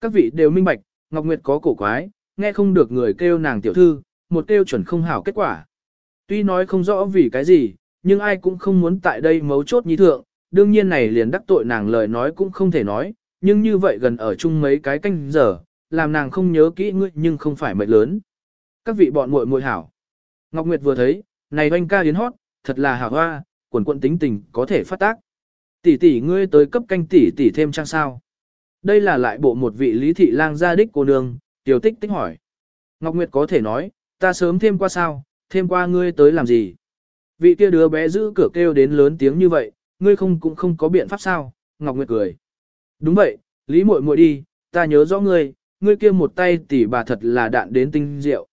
Các vị đều minh bạch, Ngọc Nguyệt có cổ quái, nghe không được người kêu nàng tiểu thư, một kêu chuẩn không hảo kết quả. Tuy nói không rõ vì cái gì, nhưng ai cũng không muốn tại đây mấu chốt nhi thượng, đương nhiên này liền đắc tội nàng lời nói cũng không thể nói, nhưng như vậy gần ở chung mấy cái canh giờ, làm nàng không nhớ kỹ ngươi nhưng không phải mệt lớn. Các vị bọn muội muội hảo. Ngọc Nguyệt vừa thấy, này oanh ca yến hót, thật là hảo hoa, quần quận tính tình có thể phát tác. Tỷ tỷ ngươi tới cấp canh tỷ tỷ thêm trang sao. Đây là lại bộ một vị lý thị lang gia đích cô nương, tiểu tích tích hỏi. Ngọc Nguyệt có thể nói, ta sớm thêm qua sao, thêm qua ngươi tới làm gì. Vị kia đứa bé giữ cửa kêu đến lớn tiếng như vậy, ngươi không cũng không có biện pháp sao, Ngọc Nguyệt cười. Đúng vậy, Lý muội muội đi, ta nhớ rõ ngươi, ngươi kia một tay tỷ bà thật là đạn đến tinh diệu.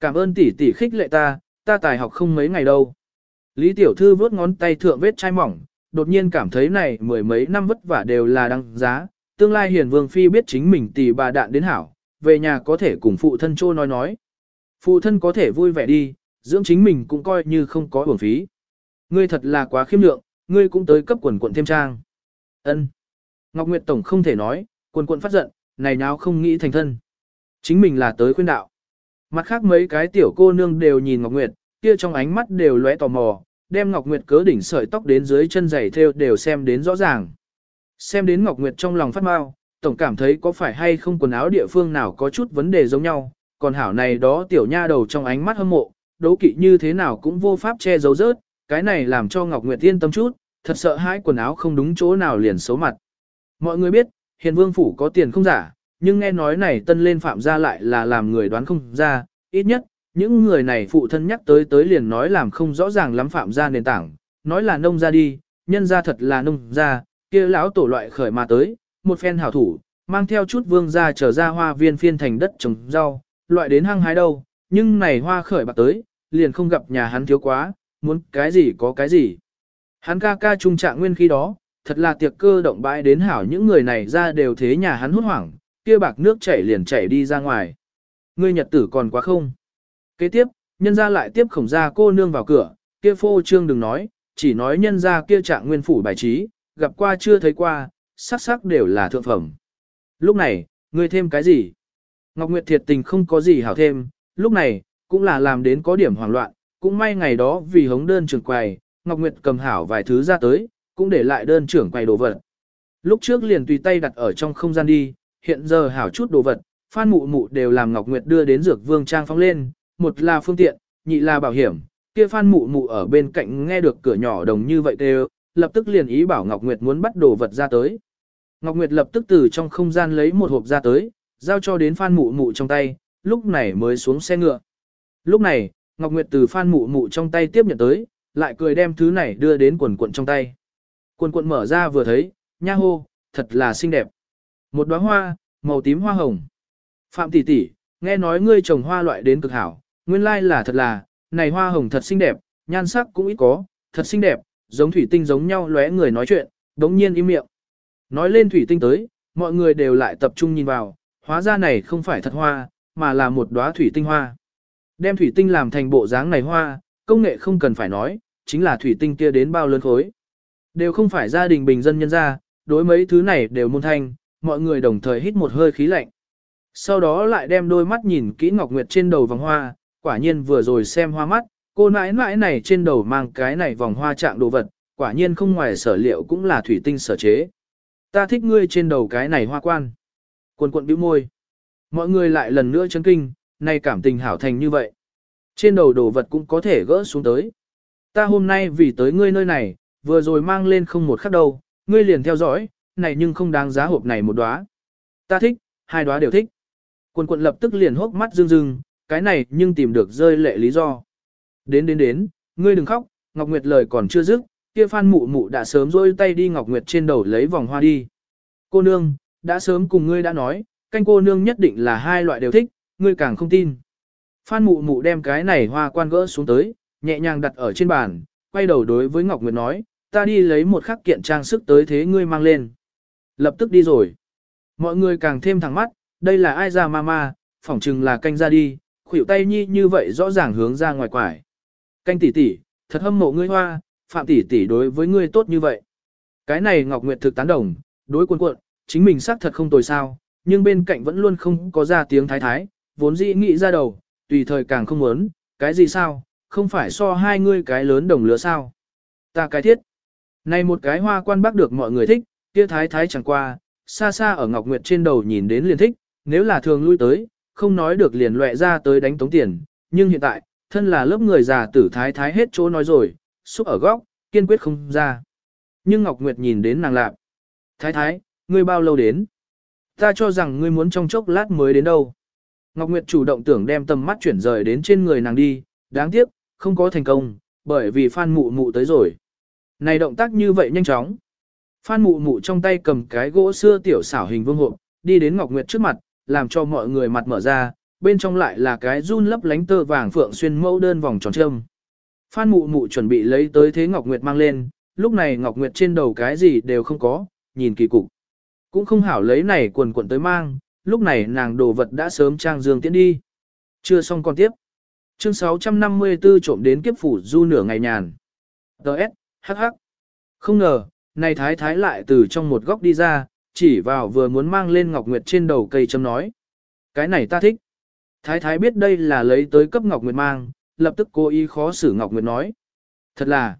Cảm ơn tỷ tỷ khích lệ ta, ta tài học không mấy ngày đâu. Lý tiểu thư vớt ngón tay thượng vết chai mỏng, đột nhiên cảm thấy này mười mấy năm vất vả đều là đăng giá, tương lai hiền vương phi biết chính mình tỷ bà đạn đến hảo, về nhà có thể cùng phụ thân trô nói nói. Phụ thân có thể vui vẻ đi, dưỡng chính mình cũng coi như không có uổng phí. Ngươi thật là quá khiêm lượng, ngươi cũng tới cấp quần quận thêm trang. Ân. Ngọc Nguyệt Tổng không thể nói, quần quận phát giận, này nào không nghĩ thành thân. Chính mình là tới khuyên đạo. Mặt khác mấy cái tiểu cô nương đều nhìn Ngọc Nguyệt, kia trong ánh mắt đều lóe tò mò, đem Ngọc Nguyệt cớ đỉnh sợi tóc đến dưới chân giày theo đều xem đến rõ ràng. Xem đến Ngọc Nguyệt trong lòng phát mau, tổng cảm thấy có phải hay không quần áo địa phương nào có chút vấn đề giống nhau, còn hảo này đó tiểu nha đầu trong ánh mắt hâm mộ, đấu kỵ như thế nào cũng vô pháp che giấu rớt, cái này làm cho Ngọc Nguyệt yên tâm chút, thật sợ hãi quần áo không đúng chỗ nào liền xấu mặt. Mọi người biết, hiền vương phủ có tiền không giả, nhưng nghe nói này tân lên phạm ra lại là làm người đoán không ra, ít nhất, những người này phụ thân nhắc tới tới liền nói làm không rõ ràng lắm phạm ra nền tảng, nói là nông ra đi, nhân ra thật là nông ra, kia lão tổ loại khởi mà tới, một phen hảo thủ, mang theo chút vương ra trở ra hoa viên phiên thành đất trồng rau, loại đến hăng hái đâu, nhưng này hoa khởi bạc tới, liền không gặp nhà hắn thiếu quá, muốn cái gì có cái gì. Hắn ca ca trung trạng nguyên khi đó, thật là tiệc cơ động bãi đến hảo những người này ra đều thế nhà hắn hốt hoảng, kia bạc nước chảy liền chảy đi ra ngoài. Ngươi nhật tử còn quá không? Kế tiếp, nhân ra lại tiếp khổng ra cô nương vào cửa, kia phô trương đừng nói, chỉ nói nhân ra kia trạng nguyên phủ bài trí, gặp qua chưa thấy qua, sắc sắc đều là thượng phẩm. Lúc này, ngươi thêm cái gì? Ngọc Nguyệt thiệt tình không có gì hảo thêm, lúc này, cũng là làm đến có điểm hoảng loạn, cũng may ngày đó vì hống đơn trưởng quầy, Ngọc Nguyệt cầm hảo vài thứ ra tới, cũng để lại đơn trưởng quầy đồ vật. Lúc trước liền tùy tay đặt ở trong không gian đi, hiện giờ hảo chút đồ vật, Phan Mụ Mụ đều làm Ngọc Nguyệt đưa đến dược vương trang phóng lên, một là phương tiện, nhị là bảo hiểm, kia Phan Mụ Mụ ở bên cạnh nghe được cửa nhỏ đồng như vậy đều, lập tức liền ý bảo Ngọc Nguyệt muốn bắt đồ vật ra tới. Ngọc Nguyệt lập tức từ trong không gian lấy một hộp ra tới, giao cho đến Phan Mụ Mụ trong tay, lúc này mới xuống xe ngựa. Lúc này, Ngọc Nguyệt từ Phan Mụ Mụ trong tay tiếp nhận tới, lại cười đem thứ này đưa đến quần quần trong tay. Quần quần mở ra vừa thấy, nha hô, thật là xinh đẹp. Một đóa hoa, màu tím hoa hồng. Phạm tỷ tỷ, nghe nói ngươi trồng hoa loại đến cực hảo, nguyên lai là thật là, này hoa hồng thật xinh đẹp, nhan sắc cũng ít có, thật xinh đẹp, giống thủy tinh giống nhau lóe người nói chuyện, đống nhiên im miệng. Nói lên thủy tinh tới, mọi người đều lại tập trung nhìn vào, hóa ra này không phải thật hoa, mà là một đóa thủy tinh hoa. Đem thủy tinh làm thành bộ dáng này hoa, công nghệ không cần phải nói, chính là thủy tinh kia đến bao lớn khối. Đều không phải gia đình bình dân nhân ra, đối mấy thứ này đều môn thanh, mọi người đồng thời hít một hơi khí lạnh. Sau đó lại đem đôi mắt nhìn kỹ Ngọc Nguyệt trên đầu vòng hoa, quả nhiên vừa rồi xem hoa mắt, cô nãi nãi này trên đầu mang cái này vòng hoa trạng đồ vật, quả nhiên không ngoài sở liệu cũng là thủy tinh sở chế. Ta thích ngươi trên đầu cái này hoa quan. Quân quận bĩu môi. Mọi người lại lần nữa chấn kinh, nay cảm tình hảo thành như vậy. Trên đầu đồ vật cũng có thể gỡ xuống tới. Ta hôm nay vì tới ngươi nơi này, vừa rồi mang lên không một khắc đâu, ngươi liền theo dõi, này nhưng không đáng giá hộp này một đóa. Ta thích, hai đóa đều thích. Quân quận lập tức liền hốc mắt rưng rưng, cái này nhưng tìm được rơi lệ lý do. Đến đến đến, ngươi đừng khóc, Ngọc Nguyệt lời còn chưa dứt, kia Phan Mụ Mụ đã sớm rôi tay đi Ngọc Nguyệt trên đầu lấy vòng hoa đi. Cô nương, đã sớm cùng ngươi đã nói, canh cô nương nhất định là hai loại đều thích, ngươi càng không tin. Phan Mụ Mụ đem cái này hoa quan gỡ xuống tới, nhẹ nhàng đặt ở trên bàn, quay đầu đối với Ngọc Nguyệt nói, ta đi lấy một khắc kiện trang sức tới thế ngươi mang lên. Lập tức đi rồi. Mọi người càng thêm thẳng mắt, đây là ai ra mama, phỏng chừng là canh ra đi, khuỷu tay nhi như vậy rõ ràng hướng ra ngoài quải. Canh tỷ tỷ, thật hâm mộ ngươi hoa, phạm tỷ tỷ đối với ngươi tốt như vậy. Cái này Ngọc Nguyệt thực tán đồng, đối quân cuộn, chính mình xác thật không tồi sao, nhưng bên cạnh vẫn luôn không có ra tiếng thái thái, vốn dĩ nghĩ ra đầu, tùy thời càng không muốn, cái gì sao, không phải so hai ngươi cái lớn đồng lứa sao. Ta cái thiết. Này một cái hoa quan bác được mọi người thích, kia thái thái chẳng qua, xa xa ở Ngọc Nguyệt trên đầu nhìn đến liền thích, nếu là thường lui tới, không nói được liền loẹ ra tới đánh tống tiền, nhưng hiện tại, thân là lớp người già tử thái thái hết chỗ nói rồi, xúc ở góc, kiên quyết không ra. Nhưng Ngọc Nguyệt nhìn đến nàng lạp. Thái thái, ngươi bao lâu đến? Ta cho rằng ngươi muốn trong chốc lát mới đến đâu. Ngọc Nguyệt chủ động tưởng đem tầm mắt chuyển rời đến trên người nàng đi, đáng tiếc, không có thành công, bởi vì Phan Mụ Mụ tới rồi. Này động tác như vậy nhanh chóng. Phan Mụ Mụ trong tay cầm cái gỗ xưa tiểu xảo hình vương hộp, đi đến Ngọc Nguyệt trước mặt, làm cho mọi người mặt mở ra, bên trong lại là cái run lấp lánh tơ vàng phượng xuyên mẫu đơn vòng tròn trâm. Phan Mụ Mụ chuẩn bị lấy tới thế Ngọc Nguyệt mang lên, lúc này Ngọc Nguyệt trên đầu cái gì đều không có, nhìn kỳ cục. Cũng không hảo lấy này quần quần tới mang, lúc này nàng đồ vật đã sớm trang dương tiến đi. Chưa xong còn tiếp. Chương 654 trộm đến kiếp phủ du nửa ngày nhàn. Đợt, hắc hắc. Không ngờ, này thái thái lại từ trong một góc đi ra, chỉ vào vừa muốn mang lên Ngọc Nguyệt trên đầu cây châm nói. Cái này ta thích. Thái thái biết đây là lấy tới cấp Ngọc Nguyệt mang, lập tức cố ý khó xử Ngọc Nguyệt nói. Thật là,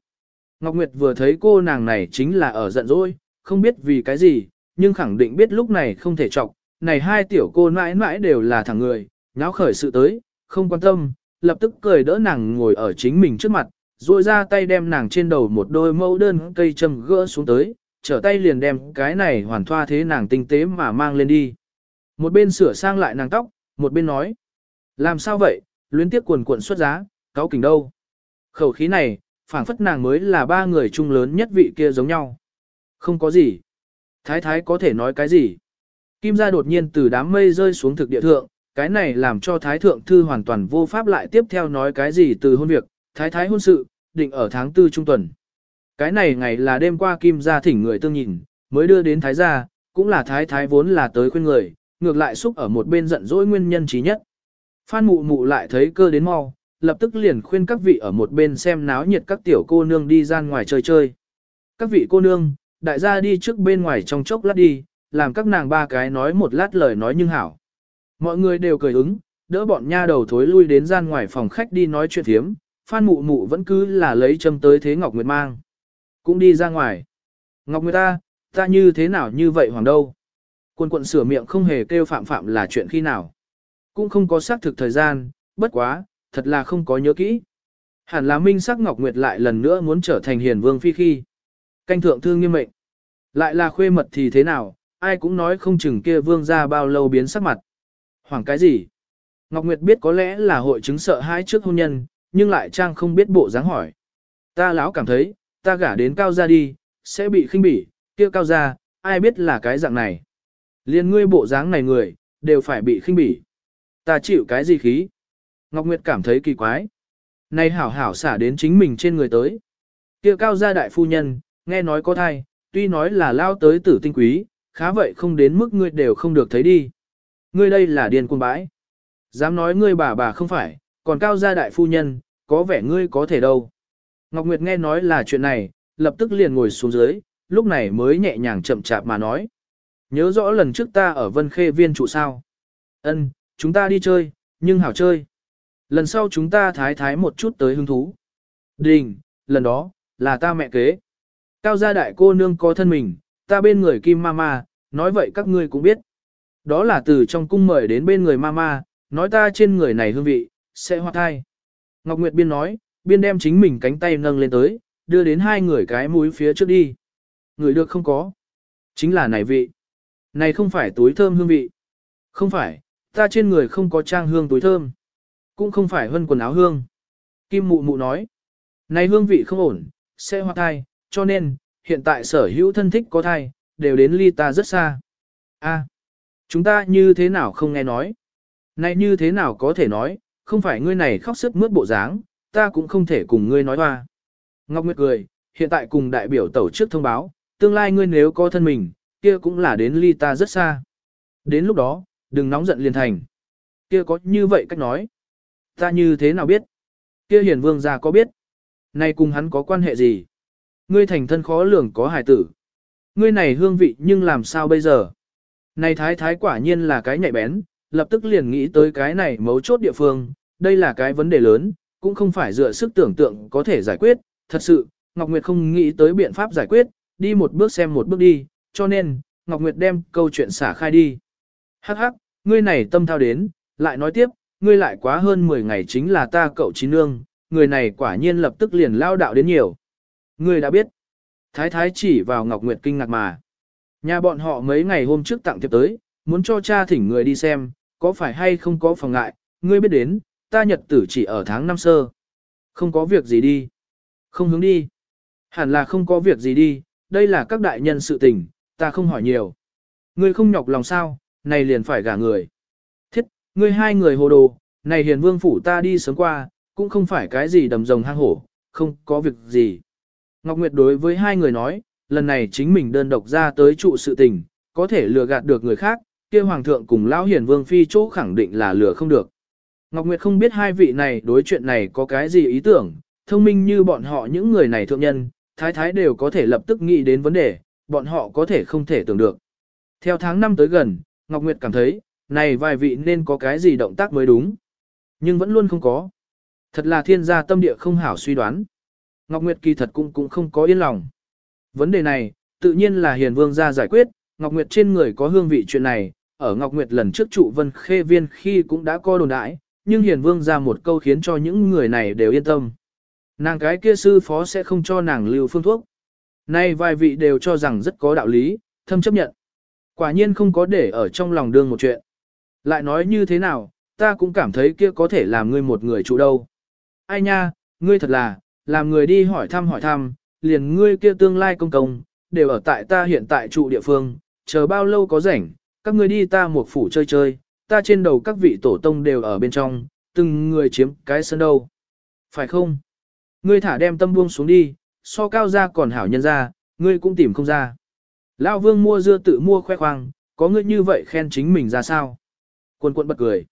Ngọc Nguyệt vừa thấy cô nàng này chính là ở giận dỗi, không biết vì cái gì, nhưng khẳng định biết lúc này không thể trọng, này hai tiểu cô mãi mãi đều là thằng người, nháo khởi sự tới, không quan tâm, lập tức cười đỡ nàng ngồi ở chính mình trước mặt, rồi ra tay đem nàng trên đầu một đôi mẫu đơn cây châm gỡ xuống tới, trở tay liền đem cái này hoàn thoa thế nàng tinh tế mà mang lên đi. Một bên sửa sang lại nàng tóc, một bên nói, làm sao vậy, luyến tiếc quần cuộn xuất giá, cáo kỉnh đâu. Khẩu khí này, phảng phất nàng mới là ba người chung lớn nhất vị kia giống nhau. Không có gì. Thái thái có thể nói cái gì? Kim gia đột nhiên từ đám mây rơi xuống thực địa thượng, cái này làm cho thái thượng thư hoàn toàn vô pháp lại tiếp theo nói cái gì từ hôn việc, thái thái hôn sự, định ở tháng tư trung tuần. Cái này ngày là đêm qua Kim gia thỉnh người tương nhìn, mới đưa đến thái gia, cũng là thái thái vốn là tới khuyên người, ngược lại xúc ở một bên giận dỗi nguyên nhân trí nhất. Phan mụ mụ lại thấy cơ đến mau, lập tức liền khuyên các vị ở một bên xem náo nhiệt các tiểu cô nương đi ra ngoài chơi chơi. Các vị cô nương, đại gia đi trước bên ngoài trong chốc lát đi, làm các nàng ba cái nói một lát lời nói nhưng hảo. Mọi người đều cười ứng, đỡ bọn nha đầu thối lui đến gian ngoài phòng khách đi nói chuyện thiếm, Phan mụ mụ vẫn cứ là lấy châm tới thế Ngọc Nguyệt mang. Cũng đi ra ngoài. Ngọc Nguyệt ta, ta như thế nào như vậy hoàng đâu. Quân quận sửa miệng không hề kêu phạm phạm là chuyện khi nào. Cũng không có xác thực thời gian, bất quá, thật là không có nhớ kỹ. Hẳn là minh sắc Ngọc Nguyệt lại lần nữa muốn trở thành hiền vương phi khi. Canh thượng thương nghiêm mệnh. Lại là khuê mật thì thế nào, ai cũng nói không chừng kia vương ra bao lâu biến sắc mặt. Hoảng cái gì? Ngọc Nguyệt biết có lẽ là hội chứng sợ hãi trước hôn nhân, nhưng lại trang không biết bộ dáng hỏi. Ta lão cảm thấy, ta gả đến cao gia đi, sẽ bị khinh bỉ, kia cao gia, ai biết là cái dạng này. Liên ngươi bộ dáng này người, đều phải bị khinh bỉ. Ta chịu cái gì khí? Ngọc Nguyệt cảm thấy kỳ quái. Này hảo hảo xả đến chính mình trên người tới. Kia cao gia đại phu nhân, nghe nói có thai, tuy nói là lao tới tử tinh quý, khá vậy không đến mức ngươi đều không được thấy đi. Ngươi đây là điên cuồng bãi. Dám nói ngươi bà bà không phải, còn cao gia đại phu nhân, có vẻ ngươi có thể đâu. Ngọc Nguyệt nghe nói là chuyện này, lập tức liền ngồi xuống dưới, lúc này mới nhẹ nhàng chậm chạp mà nói. Nhớ rõ lần trước ta ở Vân Khê Viên trụ sao. Ân, chúng ta đi chơi, nhưng hảo chơi. Lần sau chúng ta thái thái một chút tới hứng thú. Đình, lần đó, là ta mẹ kế. Cao gia đại cô nương có thân mình, ta bên người kim mama, nói vậy các ngươi cũng biết. Đó là từ trong cung mời đến bên người mama, nói ta trên người này hương vị, sẽ hoa thai. Ngọc Nguyệt Biên nói, Biên đem chính mình cánh tay nâng lên tới, đưa đến hai người cái mũi phía trước đi. Người được không có. Chính là này vị. Này không phải túi thơm hương vị. Không phải, ta trên người không có trang hương túi thơm. Cũng không phải hơn quần áo hương. Kim mụ mụ nói. Này hương vị không ổn, sẽ hoa thai, cho nên, hiện tại sở hữu thân thích có thai, đều đến ly ta rất xa. A, chúng ta như thế nào không nghe nói? Này như thế nào có thể nói, không phải ngươi này khóc sức mướt bộ dáng, ta cũng không thể cùng ngươi nói hoa. Ngọc Nguyệt cười, hiện tại cùng đại biểu tẩu trước thông báo, tương lai ngươi nếu có thân mình, kia cũng là đến ly ta rất xa. Đến lúc đó, đừng nóng giận liền thành. Kia có như vậy cách nói. Ta như thế nào biết? Kia hiền vương gia có biết? Này cùng hắn có quan hệ gì? Ngươi thành thân khó lường có hài tử. Ngươi này hương vị nhưng làm sao bây giờ? Này thái thái quả nhiên là cái nhạy bén, lập tức liền nghĩ tới cái này mấu chốt địa phương, đây là cái vấn đề lớn, cũng không phải dựa sức tưởng tượng có thể giải quyết, thật sự, Ngọc Nguyệt không nghĩ tới biện pháp giải quyết, đi một bước xem một bước đi, cho nên, Ngọc Nguyệt đem câu chuyện xả khai đi. Hắc hắc, ngươi này tâm thao đến, lại nói tiếp, ngươi lại quá hơn 10 ngày chính là ta cậu chín nương, người này quả nhiên lập tức liền lao đạo đến nhiều. Ngươi đã biết. Thái thái chỉ vào Ngọc Nguyệt kinh ngạc mà. Nhà bọn họ mấy ngày hôm trước tặng thiệp tới, muốn cho cha thỉnh người đi xem, có phải hay không có phòng ngại, ngươi biết đến, ta nhật tử chỉ ở tháng năm sơ. Không có việc gì đi. Không hướng đi. Hẳn là không có việc gì đi, đây là các đại nhân sự tình, ta không hỏi nhiều. Ngươi không nhọc lòng sao, này liền phải gả người. Thiết, ngươi hai người hồ đồ, này hiền vương phủ ta đi sớm qua, cũng không phải cái gì đầm rồng hang hổ, không có việc gì. Ngọc Nguyệt đối với hai người nói, lần này chính mình đơn độc ra tới trụ sự tình, có thể lừa gạt được người khác, kia hoàng thượng cùng lão hiền vương phi chỗ khẳng định là lừa không được. Ngọc Nguyệt không biết hai vị này đối chuyện này có cái gì ý tưởng, thông minh như bọn họ những người này thượng nhân, thái thái đều có thể lập tức nghĩ đến vấn đề, bọn họ có thể không thể tưởng được. Theo tháng năm tới gần, Ngọc Nguyệt cảm thấy, này vài vị nên có cái gì động tác mới đúng. Nhưng vẫn luôn không có. Thật là thiên gia tâm địa không hảo suy đoán. Ngọc Nguyệt kỳ thật cũng cũng không có yên lòng. Vấn đề này, tự nhiên là hiền vương gia giải quyết, Ngọc Nguyệt trên người có hương vị chuyện này, ở Ngọc Nguyệt lần trước trụ vân khê viên khi cũng đã có đồn đại, nhưng hiền vương ra một câu khiến cho những người này đều yên tâm. Nàng cái kia sư phó sẽ không cho nàng lưu phương thuốc. Nay vài vị đều cho rằng rất có đạo lý, thâm chấp nhận. Quả nhiên không có để ở trong lòng đương một chuyện. Lại nói như thế nào, ta cũng cảm thấy kia có thể làm ngươi một người trụ đâu. Ai nha, ngươi thật là, làm người đi hỏi thăm hỏi thăm, liền ngươi kia tương lai công công, đều ở tại ta hiện tại trụ địa phương, chờ bao lâu có rảnh, các ngươi đi ta một phủ chơi chơi, ta trên đầu các vị tổ tông đều ở bên trong, từng người chiếm cái sân đâu. Phải không? Ngươi thả đem tâm buông xuống đi, so cao ra còn hảo nhân ra, ngươi cũng tìm không ra. Lão vương mua dưa tự mua khoe khoang, có ngươi như vậy khen chính mình ra sao? Quân quân bật cười.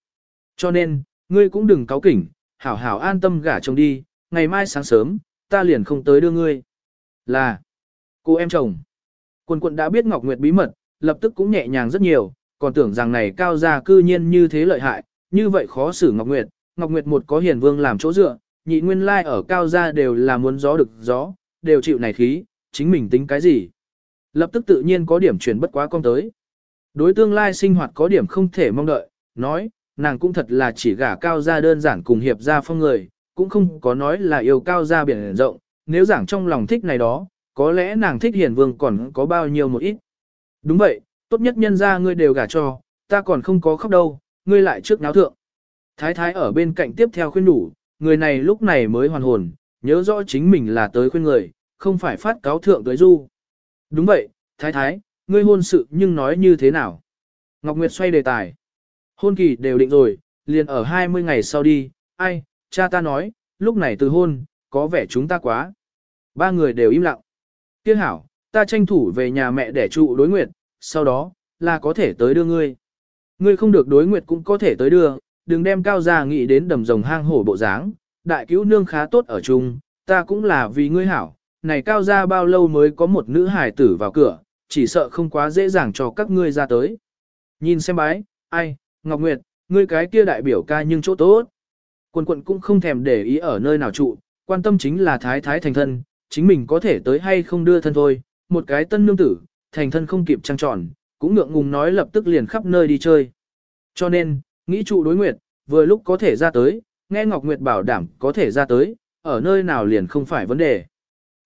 Cho nên, ngươi cũng đừng cáu kỉnh, hảo hảo an tâm gả chồng đi, ngày mai sáng sớm, ta liền không tới đưa ngươi. Là, cô em chồng. Quân Quân đã biết Ngọc Nguyệt bí mật, lập tức cũng nhẹ nhàng rất nhiều, còn tưởng rằng này cao gia cư nhiên như thế lợi hại, như vậy khó xử Ngọc Nguyệt. Ngọc Nguyệt một có hiền vương làm chỗ dựa, nhị nguyên lai ở cao gia đều là muốn gió được gió, đều chịu này khí, chính mình tính cái gì. Lập tức tự nhiên có điểm chuyển bất quá con tới. Đối tương lai sinh hoạt có điểm không thể mong đợi, nói, nàng cũng thật là chỉ gả cao gia đơn giản cùng hiệp gia phong người, cũng không có nói là yêu cao gia biển rộng, nếu giảng trong lòng thích này đó, có lẽ nàng thích hiền vương còn có bao nhiêu một ít. Đúng vậy, tốt nhất nhân ra ngươi đều gả cho, ta còn không có khóc đâu, ngươi lại trước náo thượng. Thái thái ở bên cạnh tiếp theo khuyên đủ, người này lúc này mới hoàn hồn, nhớ rõ chính mình là tới khuyên người, không phải phát cáo thượng tới du. Đúng vậy, thái thái, ngươi hôn sự nhưng nói như thế nào? Ngọc Nguyệt xoay đề tài. Hôn kỳ đều định rồi, liền ở 20 ngày sau đi, ai, cha ta nói, lúc này từ hôn, có vẻ chúng ta quá. Ba người đều im lặng. Tiếc hảo, ta tranh thủ về nhà mẹ để trụ đối nguyệt, sau đó, là có thể tới đưa ngươi. Ngươi không được đối nguyệt cũng có thể tới đưa, đừng đem cao gia nghĩ đến đầm rồng hang hổ bộ dáng, đại cứu nương khá tốt ở chung, ta cũng là vì ngươi hảo, này cao gia bao lâu mới có một nữ hải tử vào cửa, chỉ sợ không quá dễ dàng cho các ngươi ra tới. Nhìn xem bái, ai, Ngọc Nguyệt, ngươi cái kia đại biểu ca nhưng chỗ tốt. Quân quận cũng không thèm để ý ở nơi nào trụ, quan tâm chính là thái thái thành thân, chính mình có thể tới hay không đưa thân thôi, một cái tân nương tử, thành thân không kịp trăng tròn, cũng ngượng ngùng nói lập tức liền khắp nơi đi chơi. Cho nên, nghĩ trụ đối nguyệt, vừa lúc có thể ra tới, nghe Ngọc Nguyệt bảo đảm có thể ra tới, ở nơi nào liền không phải vấn đề.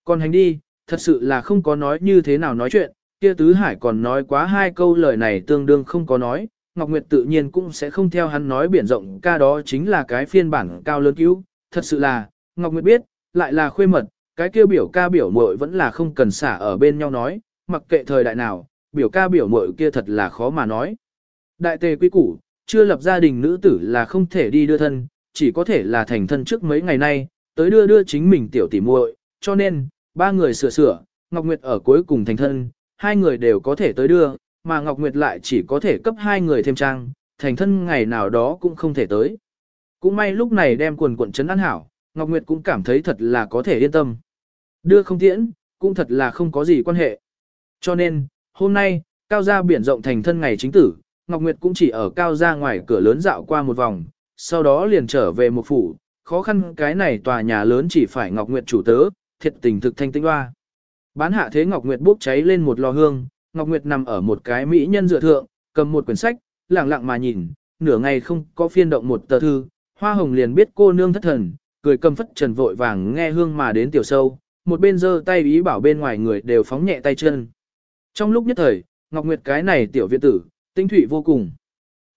Còn hành đi, thật sự là không có nói như thế nào nói chuyện, kia Tứ Hải còn nói quá hai câu lời này tương đương không có nói, Ngọc Nguyệt tự nhiên cũng sẽ không theo hắn nói biển rộng ca đó chính là cái phiên bản cao lớn cứu, thật sự là, Ngọc Nguyệt biết, lại là khuê mật, cái kia biểu ca biểu muội vẫn là không cần xả ở bên nhau nói, mặc kệ thời đại nào, biểu ca biểu muội kia thật là khó mà nói. Đại tề quy củ, chưa lập gia đình nữ tử là không thể đi đưa thân, chỉ có thể là thành thân trước mấy ngày nay, tới đưa đưa chính mình tiểu tỷ muội, cho nên, ba người sửa sửa, Ngọc Nguyệt ở cuối cùng thành thân, hai người đều có thể tới đưa, mà Ngọc Nguyệt lại chỉ có thể cấp hai người thêm trang, thành thân ngày nào đó cũng không thể tới. Cũng may lúc này đem quần quận chấn an hảo, Ngọc Nguyệt cũng cảm thấy thật là có thể yên tâm. Đưa không tiễn, cũng thật là không có gì quan hệ. Cho nên, hôm nay, cao gia biển rộng thành thân ngày chính tử, Ngọc Nguyệt cũng chỉ ở cao gia ngoài cửa lớn dạo qua một vòng, sau đó liền trở về một phủ, khó khăn cái này tòa nhà lớn chỉ phải Ngọc Nguyệt chủ tớ, thiệt tình thực thanh tinh hoa. Bán hạ thế Ngọc Nguyệt bốc cháy lên một lò hương, Ngọc Nguyệt nằm ở một cái mỹ nhân dựa thượng, cầm một quyển sách, lặng lặng mà nhìn, nửa ngày không có phiên động một tờ thư, hoa hồng liền biết cô nương thất thần, cười cầm phất trần vội vàng nghe hương mà đến tiểu sâu, một bên giơ tay ý bảo bên ngoài người đều phóng nhẹ tay chân. Trong lúc nhất thời, Ngọc Nguyệt cái này tiểu viện tử, tinh thủy vô cùng.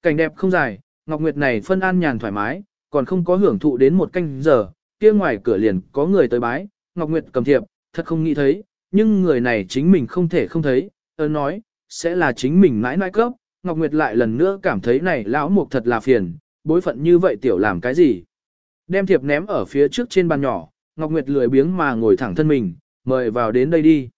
Cảnh đẹp không dài, Ngọc Nguyệt này phân an nhàn thoải mái, còn không có hưởng thụ đến một canh giờ, kia ngoài cửa liền có người tới bái, Ngọc Nguyệt cầm thiệp, thật không nghĩ thấy, nhưng người này chính mình không thể không thấy, ớ nói, sẽ là chính mình mãi mãi cấp, Ngọc Nguyệt lại lần nữa cảm thấy này lão mục thật là phiền, bối phận như vậy tiểu làm cái gì. Đem thiệp ném ở phía trước trên bàn nhỏ, Ngọc Nguyệt lười biếng mà ngồi thẳng thân mình, mời vào đến đây đi.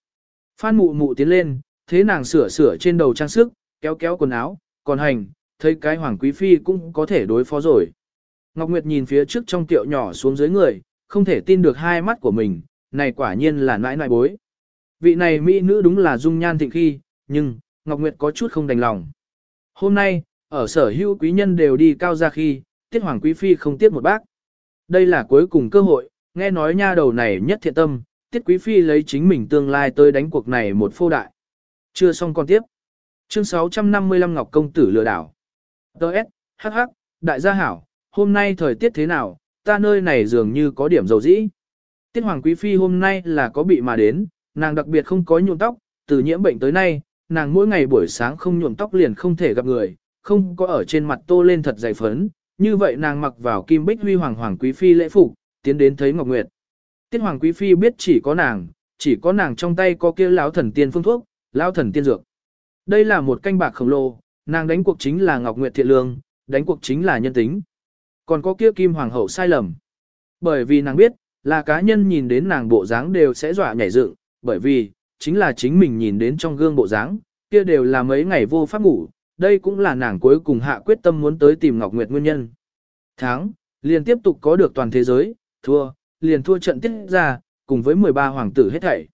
Phan mụ mụ tiến lên, thế nàng sửa sửa trên đầu trang sức, kéo kéo quần áo, còn hành, thấy cái hoàng quý phi cũng có thể đối phó rồi. Ngọc Nguyệt nhìn phía trước trong tiệu nhỏ xuống dưới người, không thể tin được hai mắt của mình, này quả nhiên là nãi nãi bối. Vị này mỹ nữ đúng là dung nhan thịnh khi, nhưng, Ngọc Nguyệt có chút không đành lòng. Hôm nay, ở sở hữu quý nhân đều đi cao ra khi, tiết hoàng quý phi không tiếc một bác. Đây là cuối cùng cơ hội, nghe nói nha đầu này nhất thiện tâm, tiết quý phi lấy chính mình tương lai tới đánh cuộc này một phô đại. Chưa xong còn tiếp. Chương 655 Ngọc Công Tử lừa đảo. Đợt, hắc hắc, đại gia hảo, hôm nay thời tiết thế nào, ta nơi này dường như có điểm dầu dĩ. Tiết Hoàng Quý Phi hôm nay là có bị mà đến, nàng đặc biệt không có nhuộm tóc, từ nhiễm bệnh tới nay, nàng mỗi ngày buổi sáng không nhuộm tóc liền không thể gặp người, không có ở trên mặt tô lên thật dày phấn, như vậy nàng mặc vào kim bích huy hoàng hoàng quý phi lễ phục, tiến đến thấy Ngọc Nguyệt. Tiết hoàng quý phi biết chỉ có nàng, chỉ có nàng trong tay có kia lão thần tiên phương thuốc, lão thần tiên dược. Đây là một canh bạc khổng lồ, nàng đánh cuộc chính là Ngọc Nguyệt thiện lương, đánh cuộc chính là nhân tính. Còn có kia kim hoàng hậu sai lầm. Bởi vì nàng biết, là cá nhân nhìn đến nàng bộ dáng đều sẽ dọa nhảy dựng, bởi vì, chính là chính mình nhìn đến trong gương bộ dáng, kia đều là mấy ngày vô pháp ngủ, đây cũng là nàng cuối cùng hạ quyết tâm muốn tới tìm Ngọc Nguyệt nguyên nhân. Tháng, liền tiếp tục có được toàn thế giới, thua, liền thua trận tiết ra, cùng với 13 hoàng tử hết thảy.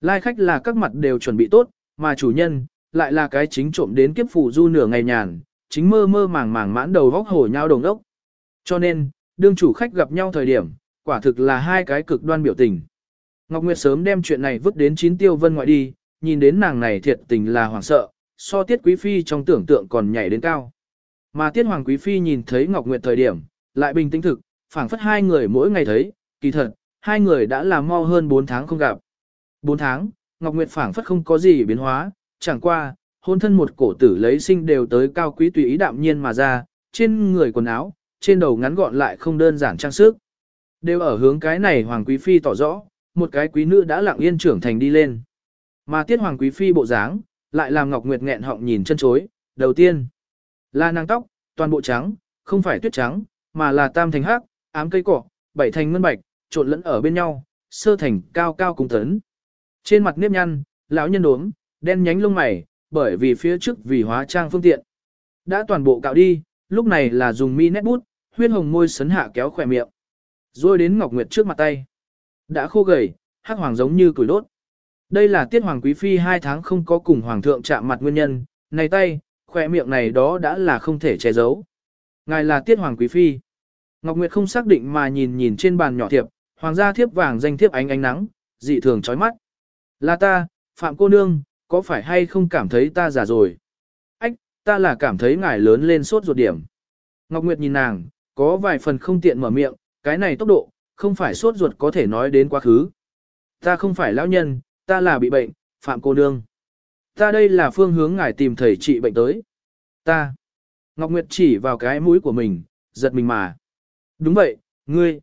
Lai khách là các mặt đều chuẩn bị tốt, mà chủ nhân, lại là cái chính trộm đến kiếp phủ du nửa ngày nhàn, chính mơ mơ màng màng mãn đầu vóc hổ nhau đồng ốc. Cho nên, đương chủ khách gặp nhau thời điểm, quả thực là hai cái cực đoan biểu tình. Ngọc Nguyệt sớm đem chuyện này vứt đến chín tiêu vân ngoại đi, nhìn đến nàng này thiệt tình là hoảng sợ, so tiết quý phi trong tưởng tượng còn nhảy đến cao. Mà tiết hoàng quý phi nhìn thấy Ngọc Nguyệt thời điểm, lại bình tĩnh thực, phảng phất hai người mỗi ngày thấy, kỳ thật, hai người đã làm mau hơn 4 tháng không gặp. 4 tháng, Ngọc Nguyệt phảng phất không có gì biến hóa, chẳng qua, hôn thân một cổ tử lấy sinh đều tới cao quý tùy ý đạm nhiên mà ra, trên người quần áo, trên đầu ngắn gọn lại không đơn giản trang sức. Đều ở hướng cái này Hoàng Quý Phi tỏ rõ, một cái quý nữ đã lặng yên trưởng thành đi lên. Mà tiết Hoàng Quý Phi bộ dáng, lại làm Ngọc Nguyệt nghẹn họng nhìn chân chối, đầu tiên là nàng tóc, toàn bộ trắng, không phải tuyết trắng, mà là tam thành hắc, ám cây cỏ, bảy thành ngân bạch, trộn lẫn ở bên nhau, sơ thành cao cao cùng tấn. Trên mặt nếp nhăn, lão nhân đốm, đen nhánh lông mày, bởi vì phía trước vì hóa trang phương tiện. Đã toàn bộ cạo đi, lúc này là dùng mi nét bút, huyết hồng môi sấn hạ kéo khỏe miệng. Rồi đến Ngọc Nguyệt trước mặt tay. Đã khô gầy, hắc hoàng giống như củi đốt. Đây là tiết hoàng quý phi hai tháng không có cùng hoàng thượng chạm mặt nguyên nhân, này tay, khỏe miệng này đó đã là không thể che giấu. Ngài là tiết hoàng quý phi. Ngọc Nguyệt không xác định mà nhìn nhìn trên bàn nhỏ thiệp, hoàng gia thiếp vàng danh thiếp ánh ánh nắng, dị thường chói mắt. Là ta, Phạm cô nương, có phải hay không cảm thấy ta già rồi? Ách, ta là cảm thấy ngài lớn lên sốt ruột điểm. Ngọc Nguyệt nhìn nàng, có vài phần không tiện mở miệng, cái này tốc độ, không phải sốt ruột có thể nói đến quá khứ. Ta không phải lão nhân, ta là bị bệnh, Phạm cô nương. Ta đây là phương hướng ngài tìm thầy trị bệnh tới. Ta. Ngọc Nguyệt chỉ vào cái mũi của mình, giật mình mà. Đúng vậy, ngươi.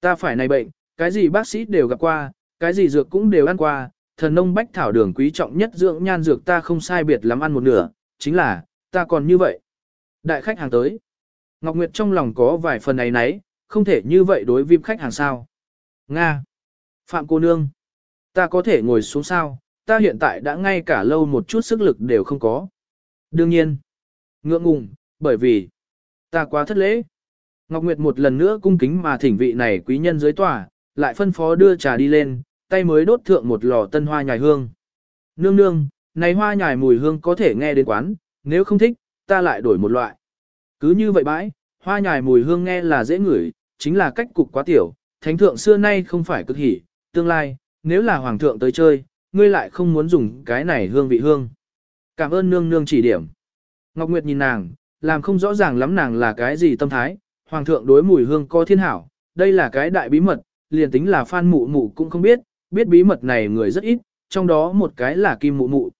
Ta phải này bệnh, cái gì bác sĩ đều gặp qua, cái gì dược cũng đều ăn qua, thần nông bách thảo đường quý trọng nhất dưỡng nhan dược ta không sai biệt lắm ăn một nửa, chính là, ta còn như vậy. Đại khách hàng tới. Ngọc Nguyệt trong lòng có vài phần ấy nấy, không thể như vậy đối viêm khách hàng sao. Nga. Phạm cô nương. Ta có thể ngồi xuống sao, ta hiện tại đã ngay cả lâu một chút sức lực đều không có. Đương nhiên. Ngượng ngùng, bởi vì, ta quá thất lễ. Ngọc Nguyệt một lần nữa cung kính mà thỉnh vị này quý nhân dưới tòa, lại phân phó đưa trà đi lên, tay mới đốt thượng một lò tân hoa nhài hương. Nương nương, Này hoa nhài mùi hương có thể nghe đến quán, nếu không thích, ta lại đổi một loại. Cứ như vậy bãi, hoa nhài mùi hương nghe là dễ ngửi, chính là cách cục quá tiểu, thánh thượng xưa nay không phải cực hỉ, tương lai, nếu là hoàng thượng tới chơi, ngươi lại không muốn dùng cái này hương vị hương. Cảm ơn nương nương chỉ điểm. Ngọc Nguyệt nhìn nàng, làm không rõ ràng lắm nàng là cái gì tâm thái, hoàng thượng đối mùi hương có thiên hảo, đây là cái đại bí mật, liền tính là phan mụ mụ cũng không biết, biết bí mật này người rất ít, trong đó một cái là kim mụ mụ.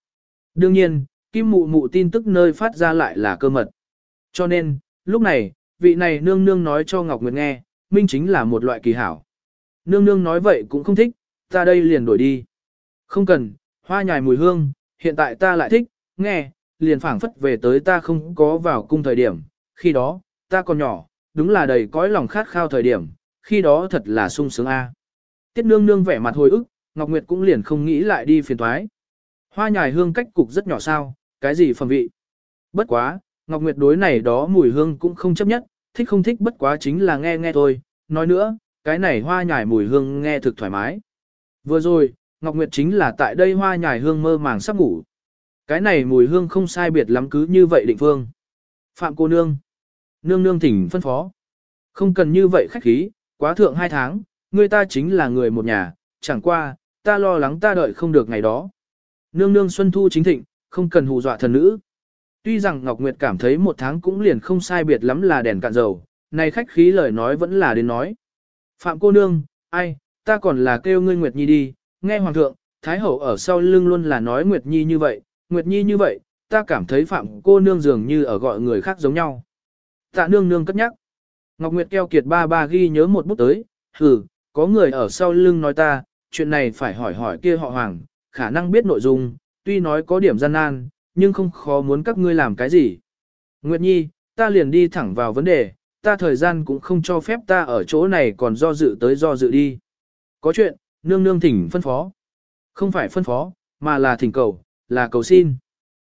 Đương nhiên, kim mụ mụ tin tức nơi phát ra lại là cơ mật. Cho nên, lúc này, vị này nương nương nói cho Ngọc Nguyệt nghe, minh chính là một loại kỳ hảo. Nương nương nói vậy cũng không thích, ta đây liền đổi đi. Không cần, hoa nhài mùi hương, hiện tại ta lại thích, nghe, liền phảng phất về tới ta không có vào cung thời điểm, khi đó, ta còn nhỏ, đúng là đầy cõi lòng khát khao thời điểm, khi đó thật là sung sướng a. Tiết nương nương vẻ mặt hồi ức, Ngọc Nguyệt cũng liền không nghĩ lại đi phiền thoái. Hoa nhài hương cách cục rất nhỏ sao, cái gì phẩm vị. Bất quá, Ngọc Nguyệt đối này đó mùi hương cũng không chấp nhất, thích không thích bất quá chính là nghe nghe thôi. Nói nữa, cái này hoa nhài mùi hương nghe thực thoải mái. Vừa rồi, Ngọc Nguyệt chính là tại đây hoa nhài hương mơ màng sắp ngủ. Cái này mùi hương không sai biệt lắm cứ như vậy định phương. Phạm cô nương. Nương nương thỉnh phân phó. Không cần như vậy khách khí, quá thượng hai tháng, người ta chính là người một nhà, chẳng qua, ta lo lắng ta đợi không được ngày đó. Nương nương xuân thu chính thịnh, không cần hù dọa thần nữ. Tuy rằng Ngọc Nguyệt cảm thấy một tháng cũng liền không sai biệt lắm là đèn cạn dầu, này khách khí lời nói vẫn là đến nói. Phạm cô nương, ai, ta còn là kêu ngươi Nguyệt Nhi đi, nghe Hoàng thượng, Thái Hậu ở sau lưng luôn là nói Nguyệt Nhi như vậy, Nguyệt Nhi như vậy, ta cảm thấy Phạm cô nương dường như ở gọi người khác giống nhau. Tạ nương nương cất nhắc. Ngọc Nguyệt keo kiệt ba ba ghi nhớ một bút tới, hừ, có người ở sau lưng nói ta, chuyện này phải hỏi hỏi kia họ Hoàng, khả năng biết nội dung, tuy nói có điểm gian nan, nhưng không khó muốn các ngươi làm cái gì. Nguyệt Nhi, ta liền đi thẳng vào vấn đề, ta thời gian cũng không cho phép ta ở chỗ này còn do dự tới do dự đi. Có chuyện, nương nương thỉnh phân phó. Không phải phân phó, mà là thỉnh cầu, là cầu xin.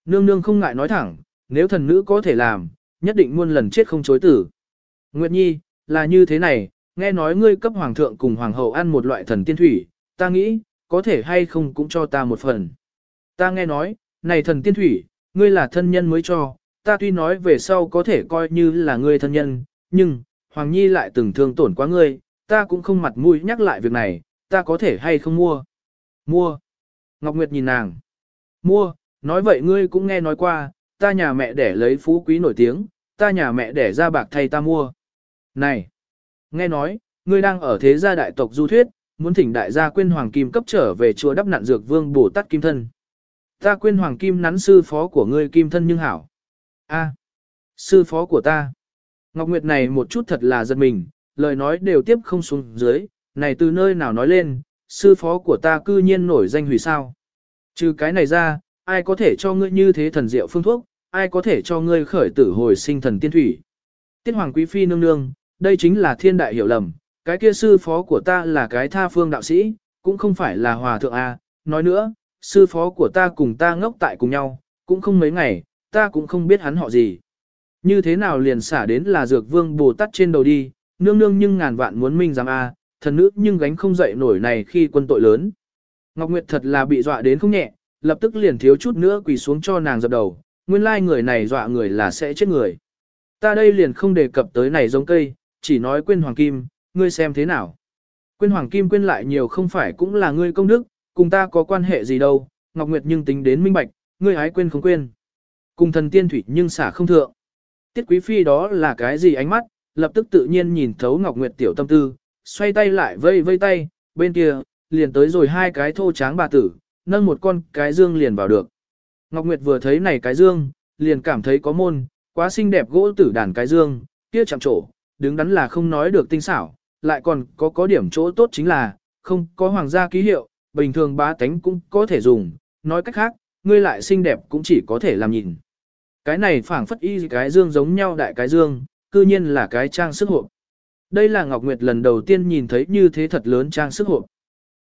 Nương nương không ngại nói thẳng, nếu thần nữ có thể làm, nhất định muôn lần chết không chối tử. Nguyệt Nhi, là như thế này, nghe nói ngươi cấp hoàng thượng cùng hoàng hậu ăn một loại thần tiên thủy, ta nghĩ, có thể hay không cũng cho ta một phần. Ta nghe nói, này thần tiên thủy, ngươi là thân nhân mới cho, ta tuy nói về sau có thể coi như là ngươi thân nhân, nhưng, Hoàng Nhi lại từng thương tổn quá ngươi, ta cũng không mặt mũi nhắc lại việc này, ta có thể hay không mua. Mua. Ngọc Nguyệt nhìn nàng. Mua, nói vậy ngươi cũng nghe nói qua, ta nhà mẹ để lấy phú quý nổi tiếng, ta nhà mẹ để ra bạc thay ta mua. Này, nghe nói, ngươi đang ở thế gia đại tộc du thuyết, muốn thỉnh đại gia quên hoàng kim cấp trở về chùa đắp nạn dược vương bổ tát kim thân. Ta quên hoàng kim nắn sư phó của ngươi kim thân nhưng hảo. A, sư phó của ta. Ngọc Nguyệt này một chút thật là giật mình, lời nói đều tiếp không xuống dưới, này từ nơi nào nói lên, sư phó của ta cư nhiên nổi danh hủy sao. Trừ cái này ra, ai có thể cho ngươi như thế thần diệu phương thuốc, ai có thể cho ngươi khởi tử hồi sinh thần tiên thủy. Tiết Hoàng Quý Phi nương nương, đây chính là thiên đại hiểu lầm, cái kia sư phó của ta là cái tha phương đạo sĩ, cũng không phải là hòa thượng A, nói nữa, sư phó của ta cùng ta ngốc tại cùng nhau, cũng không mấy ngày, ta cũng không biết hắn họ gì. Như thế nào liền xả đến là dược vương Bồ Tát trên đầu đi, nương nương nhưng ngàn vạn muốn minh giám A, thần nữ nhưng gánh không dậy nổi này khi quân tội lớn. Ngọc Nguyệt thật là bị dọa đến không nhẹ, lập tức liền thiếu chút nữa quỳ xuống cho nàng dập đầu, nguyên lai người này dọa người là sẽ chết người. Ta đây liền không đề cập tới này giống cây, chỉ nói quên hoàng kim, ngươi xem thế nào. Quên hoàng kim quên lại nhiều không phải cũng là ngươi công đức, cùng ta có quan hệ gì đâu, Ngọc Nguyệt nhưng tính đến minh bạch, ngươi hái quên không quên. Cùng thần tiên thủy nhưng xả không thượng. Tiết quý phi đó là cái gì ánh mắt, lập tức tự nhiên nhìn thấu Ngọc Nguyệt tiểu tâm tư, xoay tay lại vây vây tay, bên kia, liền tới rồi hai cái thô tráng bà tử, nâng một con cái dương liền vào được. Ngọc Nguyệt vừa thấy này cái dương, liền cảm thấy có môn, quá xinh đẹp gỗ tử đàn cái dương, kia chạm trổ, đứng đắn là không nói được tinh xảo, lại còn có có điểm chỗ tốt chính là, không có hoàng gia ký hiệu, bình thường bá tánh cũng có thể dùng, nói cách khác, ngươi lại xinh đẹp cũng chỉ có thể làm nhìn. Cái này phảng phất y cái dương giống nhau đại cái dương, cư nhiên là cái trang sức hộp. Đây là Ngọc Nguyệt lần đầu tiên nhìn thấy như thế thật lớn trang sức hộp.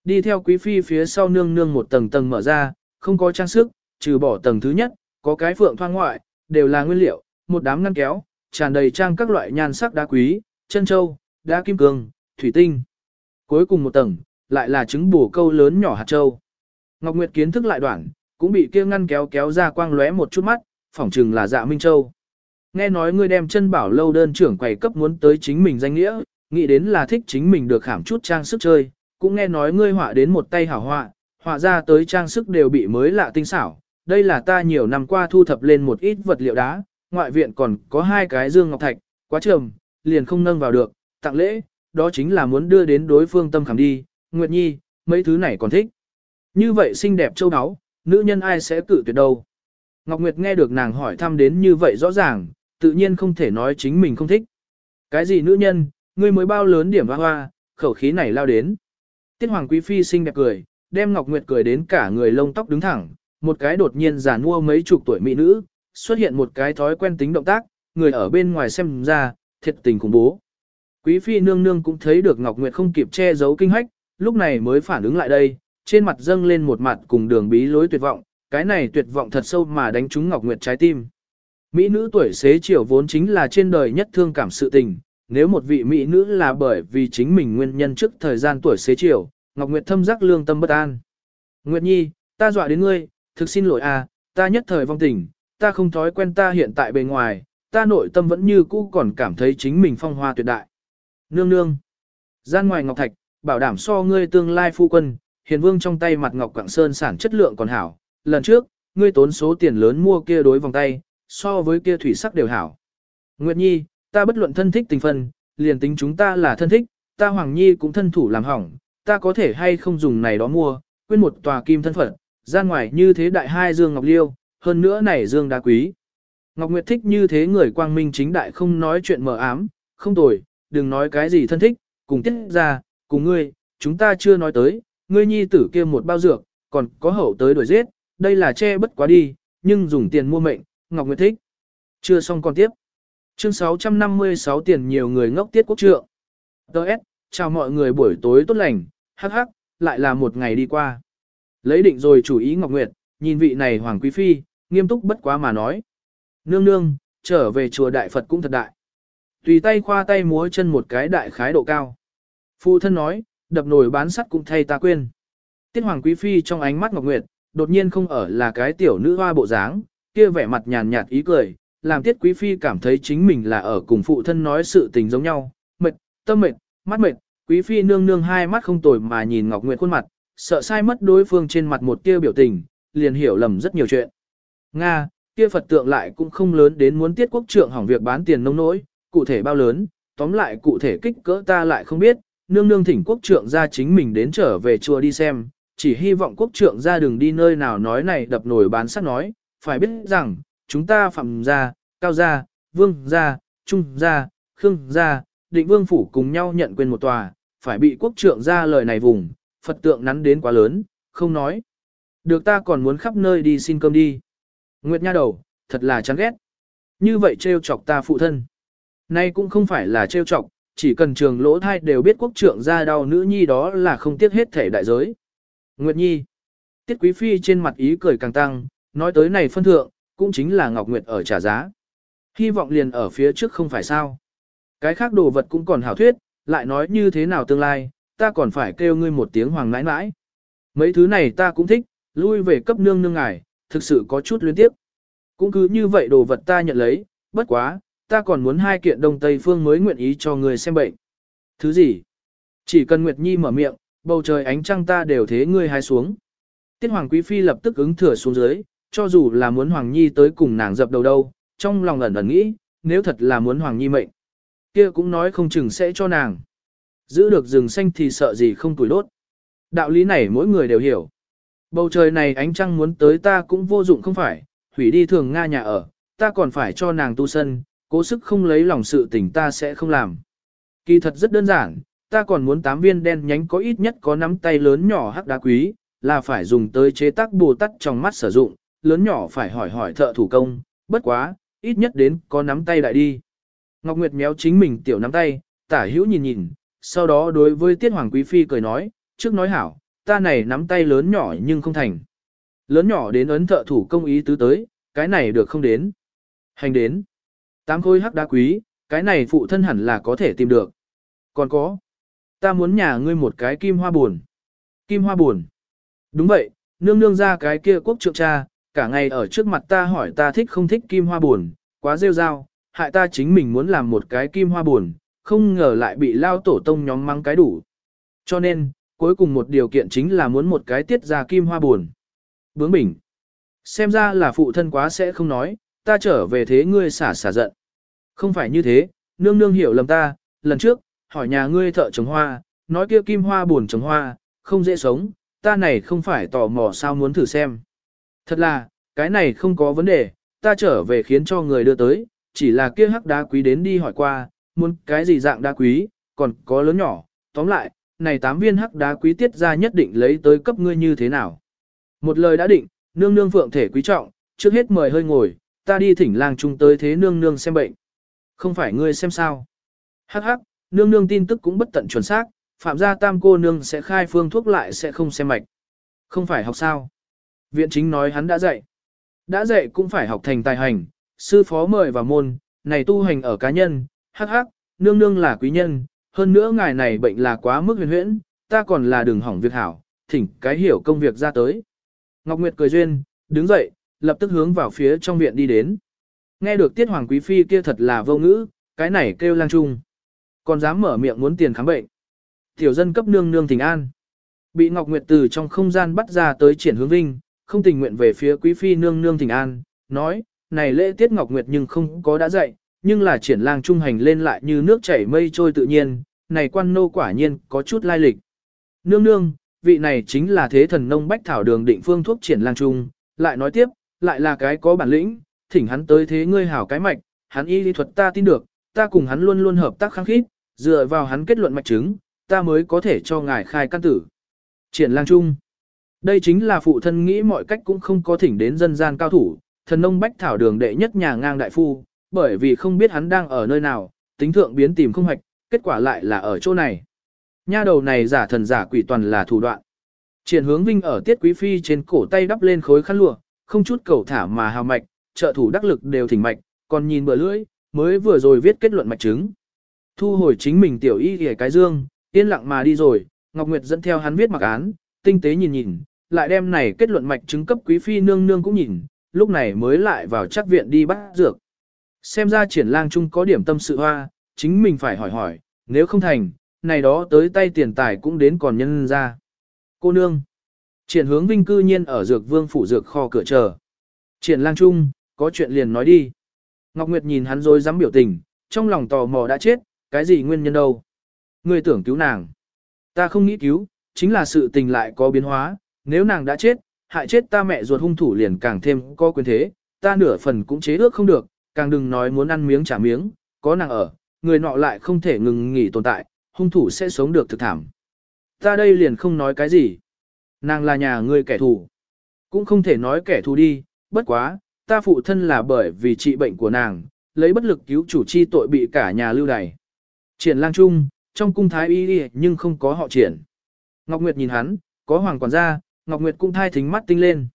Đi theo quý phi phía sau nương nương một tầng tầng mở ra, không có trang sức, trừ bỏ tầng thứ nhất, có cái phượng thoang ngoại, đều là nguyên liệu, một đám ngăn kéo, tràn đầy trang các loại nhan sắc đá quý, chân châu, đá kim cương, thủy tinh. Cuối cùng một tầng, lại là trứng bổ câu lớn nhỏ hạt châu. Ngọc Nguyệt kiến thức lại đoạn, cũng bị kia ngăn kéo kéo ra quang lóe một chút mắt, phỏng chừng là dạ Minh Châu. Nghe nói ngươi đem chân bảo lâu đơn trưởng quầy cấp muốn tới chính mình danh nghĩa, nghĩ đến là thích chính mình được khảm chút trang sức chơi, cũng nghe nói ngươi họa đến một tay hảo họa, họa ra tới trang sức đều bị mới lạ tinh xảo. Đây là ta nhiều năm qua thu thập lên một ít vật liệu đá, ngoại viện còn có hai cái dương ngọc thạch, quá trầm, liền không nâng vào được, tặng lễ, đó chính là muốn đưa đến đối phương tâm khảm đi, Nguyệt Nhi, mấy thứ này còn thích. Như vậy xinh đẹp châu áo, nữ nhân ai sẽ cự tuyệt đâu. Ngọc Nguyệt nghe được nàng hỏi thăm đến như vậy rõ ràng, tự nhiên không thể nói chính mình không thích. Cái gì nữ nhân, ngươi mới bao lớn điểm hoa hoa, khẩu khí này lao đến. Tiết Hoàng Quý Phi xinh đẹp cười, đem Ngọc Nguyệt cười đến cả người lông tóc đứng thẳng, một cái đột nhiên giả mua mấy chục tuổi mỹ nữ, xuất hiện một cái thói quen tính động tác, người ở bên ngoài xem ra, thiệt tình khủng bố. Quý Phi nương nương cũng thấy được Ngọc Nguyệt không kịp che giấu kinh hách, lúc này mới phản ứng lại đây, trên mặt dâng lên một mặt cùng đường bí lối tuyệt vọng, cái này tuyệt vọng thật sâu mà đánh trúng Ngọc Nguyệt trái tim. Mỹ nữ tuổi xế chiều vốn chính là trên đời nhất thương cảm sự tình, nếu một vị mỹ nữ là bởi vì chính mình nguyên nhân trước thời gian tuổi xế chiều, Ngọc Nguyệt thâm giác lương tâm bất an. Nguyệt Nhi, ta dọa đến ngươi, thực xin lỗi à, ta nhất thời vong tình, ta không thói quen ta hiện tại bề ngoài, ta nội tâm vẫn như cũ còn cảm thấy chính mình phong hoa tuyệt đại. Nương nương, gian ngoài Ngọc Thạch, bảo đảm so ngươi tương lai phu quân, hiền vương trong tay mặt Ngọc Quảng Sơn sản chất lượng còn hảo, lần trước, ngươi tốn số tiền lớn mua kia đối vòng tay, so với kia thủy sắc đều hảo. Nguyệt Nhi, ta bất luận thân thích tình phân, liền tính chúng ta là thân thích, ta Hoàng Nhi cũng thân thủ làm hỏng, ta có thể hay không dùng này đó mua, quên một tòa kim thân phận, ra ngoài như thế đại hai dương ngọc liêu, hơn nữa này dương đá quý. Ngọc Nguyệt thích như thế người quang minh chính đại không nói chuyện mờ ám, không tồi, đừng nói cái gì thân thích, cùng tiết ra, cùng ngươi, chúng ta chưa nói tới, ngươi nhi tử kia một bao dược, còn có hậu tới đuổi giết, đây là che bất quá đi, nhưng dùng tiền mua mệnh, Ngọc Nguyệt thích. Chưa xong còn tiếp. Chương 656 tiền nhiều người ngốc tiết quốc trượng. Đợt, chào mọi người buổi tối tốt lành, hắc hắc, lại là một ngày đi qua. Lấy định rồi chủ ý Ngọc Nguyệt, nhìn vị này Hoàng Quý Phi, nghiêm túc bất quá mà nói. Nương nương, trở về chùa Đại Phật cũng thật đại. Tùy tay khoa tay múa chân một cái đại khái độ cao. Phụ thân nói, đập nồi bán sắt cũng thay ta quên. Tiết Hoàng Quý Phi trong ánh mắt Ngọc Nguyệt, đột nhiên không ở là cái tiểu nữ hoa bộ dáng, kia vẻ mặt nhàn nhạt ý cười, làm Tiết Quý Phi cảm thấy chính mình là ở cùng phụ thân nói sự tình giống nhau, mệt, tâm mệt, mắt mệt, Quý Phi nương nương hai mắt không tồi mà nhìn Ngọc Nguyệt khuôn mặt, sợ sai mất đối phương trên mặt một tia biểu tình, liền hiểu lầm rất nhiều chuyện. Nga, kia Phật tượng lại cũng không lớn đến muốn tiết quốc trượng hỏng việc bán tiền nông nỗi, cụ thể bao lớn, tóm lại cụ thể kích cỡ ta lại không biết, nương nương thỉnh quốc trượng ra chính mình đến trở về chùa đi xem, chỉ hy vọng quốc trượng ra đừng đi nơi nào nói này đập nổi bán sắt nói, phải biết rằng, chúng ta phạm gia, cao gia, vương gia, trung gia, khương gia, định vương phủ cùng nhau nhận quyền một tòa, phải bị quốc trượng ra lời này vùng, Phật tượng nắn đến quá lớn, không nói. Được ta còn muốn khắp nơi đi xin cơm đi. Nguyệt nha đầu, thật là chán ghét. Như vậy trêu chọc ta phụ thân. Nay cũng không phải là trêu chọc, chỉ cần trường lỗ thai đều biết quốc trượng ra đau nữ nhi đó là không tiếc hết thể đại giới. Nguyệt nhi. Tiết quý phi trên mặt ý cười càng tăng, nói tới này phân thượng, cũng chính là Ngọc Nguyệt ở trả giá. Hy vọng liền ở phía trước không phải sao. Cái khác đồ vật cũng còn hảo thuyết, lại nói như thế nào tương lai, ta còn phải kêu ngươi một tiếng hoàng nãi nãi. Mấy thứ này ta cũng thích, lui về cấp nương nương ngài, thực sự có chút luyến tiếp. Cũng cứ như vậy đồ vật ta nhận lấy, bất quá, ta còn muốn hai kiện đông tây phương mới nguyện ý cho người xem bệnh. Thứ gì? Chỉ cần Nguyệt Nhi mở miệng, bầu trời ánh trăng ta đều thế ngươi hai xuống. Tiết Hoàng Quý Phi lập tức ứng thừa xuống dưới, cho dù là muốn Hoàng Nhi tới cùng nàng dập đầu đâu, trong lòng ẩn ẩn nghĩ, nếu thật là muốn Hoàng Nhi mệnh, kia cũng nói không chừng sẽ cho nàng. Giữ được rừng xanh thì sợ gì không tuổi đốt. Đạo lý này mỗi người đều hiểu. Bầu trời này ánh trăng muốn tới ta cũng vô dụng không phải, hủy đi thường Nga nhà ở, ta còn phải cho nàng tu sân, cố sức không lấy lòng sự tình ta sẽ không làm. Kỳ thật rất đơn giản, ta còn muốn tám viên đen nhánh có ít nhất có nắm tay lớn nhỏ hắc đá quý, là phải dùng tới chế tác bồ tắt trong mắt sử dụng, lớn nhỏ phải hỏi hỏi thợ thủ công, bất quá, ít nhất đến có nắm tay đại đi. Ngọc Nguyệt méo chính mình tiểu nắm tay, tả hữu nhìn nhìn, sau đó đối với Tiết Hoàng Quý Phi cười nói, trước nói hảo, ta này nắm tay lớn nhỏ nhưng không thành. Lớn nhỏ đến ấn thợ thủ công ý tứ tới, cái này được không đến. Hành đến. Tám khối hắc đá quý, cái này phụ thân hẳn là có thể tìm được. Còn có. Ta muốn nhà ngươi một cái kim hoa buồn. Kim hoa buồn. Đúng vậy, nương nương ra cái kia quốc trượng cha, cả ngày ở trước mặt ta hỏi ta thích không thích kim hoa buồn, quá rêu rao, hại ta chính mình muốn làm một cái kim hoa buồn, không ngờ lại bị lao tổ tông nhóm mang cái đủ. Cho nên, cuối cùng một điều kiện chính là muốn một cái tiết ra kim hoa buồn. Bướng bỉnh. Xem ra là phụ thân quá sẽ không nói, ta trở về thế ngươi xả xả giận. Không phải như thế, nương nương hiểu lầm ta, lần trước, hỏi nhà ngươi thợ trồng hoa, nói kia kim hoa buồn trồng hoa, không dễ sống, ta này không phải tò mò sao muốn thử xem. Thật là, cái này không có vấn đề, ta trở về khiến cho người đưa tới, chỉ là kia hắc đá quý đến đi hỏi qua, muốn cái gì dạng đá quý, còn có lớn nhỏ, tóm lại, này tám viên hắc đá quý tiết ra nhất định lấy tới cấp ngươi như thế nào. Một lời đã định, nương nương phượng thể quý trọng, trước hết mời hơi ngồi, ta đi thỉnh lang trung tới thế nương nương xem bệnh. Không phải ngươi xem sao. Hắc hắc, nương nương tin tức cũng bất tận chuẩn xác, phạm gia tam cô nương sẽ khai phương thuốc lại sẽ không xem mạch. Không phải học sao. Viện chính nói hắn đã dạy. Đã dạy cũng phải học thành tài hành, sư phó mời vào môn, này tu hành ở cá nhân, hắc hắc, nương nương là quý nhân, hơn nữa ngài này bệnh là quá mức huyền huyễn, ta còn là đường hỏng việc hảo, thỉnh cái hiểu công việc ra tới. Ngọc Nguyệt cười duyên, đứng dậy, lập tức hướng vào phía trong viện đi đến. Nghe được tiết hoàng quý phi kia thật là vô ngữ, cái này kêu lang trung. Còn dám mở miệng muốn tiền khám bệnh. Tiểu dân cấp nương nương thỉnh an. Bị Ngọc Nguyệt từ trong không gian bắt ra tới triển hướng vinh, không tình nguyện về phía quý phi nương nương thỉnh an, nói, này lễ tiết Ngọc Nguyệt nhưng không có đã dạy, nhưng là triển lang trung hành lên lại như nước chảy mây trôi tự nhiên, này quan nô quả nhiên có chút lai lịch. Nương nương, vị này chính là thế thần nông bách thảo đường định phương thuốc triển lang trung, lại nói tiếp, lại là cái có bản lĩnh, thỉnh hắn tới thế ngươi hảo cái mạch, hắn y lý thuật ta tin được, ta cùng hắn luôn luôn hợp tác kháng khít, dựa vào hắn kết luận mạch chứng, ta mới có thể cho ngài khai căn tử. Triển lang trung. Đây chính là phụ thân nghĩ mọi cách cũng không có thỉnh đến dân gian cao thủ, thần nông bách thảo đường đệ nhất nhà ngang đại phu, bởi vì không biết hắn đang ở nơi nào, tính thượng biến tìm không hoạch, kết quả lại là ở chỗ này. Nha đầu này giả thần giả quỷ toàn là thủ đoạn. Triển hướng vinh ở tiết quý phi trên cổ tay đắp lên khối khăn lụa, không chút cầu thả mà hào mạch, trợ thủ đắc lực đều thỉnh mạch, còn nhìn bờ lưỡi, mới vừa rồi viết kết luận mạch chứng. Thu hồi chính mình tiểu y ghề cái dương, yên lặng mà đi rồi, Ngọc Nguyệt dẫn theo hắn viết mặc án, tinh tế nhìn nhìn, lại đem này kết luận mạch chứng cấp quý phi nương nương cũng nhìn, lúc này mới lại vào chắc viện đi bắt dược. Xem ra triển lang chung có điểm tâm sự hoa, chính mình phải hỏi hỏi, nếu không thành, này đó tới tay tiền tài cũng đến còn nhân ra. Cô nương. Triển hướng vinh cư nhiên ở dược vương phủ dược kho cửa chờ. Triển lang trung, có chuyện liền nói đi. Ngọc Nguyệt nhìn hắn rồi dám biểu tình, trong lòng tò mò đã chết, cái gì nguyên nhân đâu. Người tưởng cứu nàng. Ta không nghĩ cứu, chính là sự tình lại có biến hóa, nếu nàng đã chết, hại chết ta mẹ ruột hung thủ liền càng thêm có quyền thế, ta nửa phần cũng chế ước không được, càng đừng nói muốn ăn miếng trả miếng, có nàng ở, người nọ lại không thể ngừng nghỉ tồn tại, hung thủ sẽ sống được thực thảm. Ta đây liền không nói cái gì. Nàng là nhà ngươi kẻ thù. Cũng không thể nói kẻ thù đi, bất quá, ta phụ thân là bởi vì trị bệnh của nàng, lấy bất lực cứu chủ chi tội bị cả nhà lưu đày. Triển lang trung, trong cung thái y đi nhưng không có họ triển. Ngọc Nguyệt nhìn hắn, có hoàng quản gia, Ngọc Nguyệt cũng thai thính mắt tinh lên.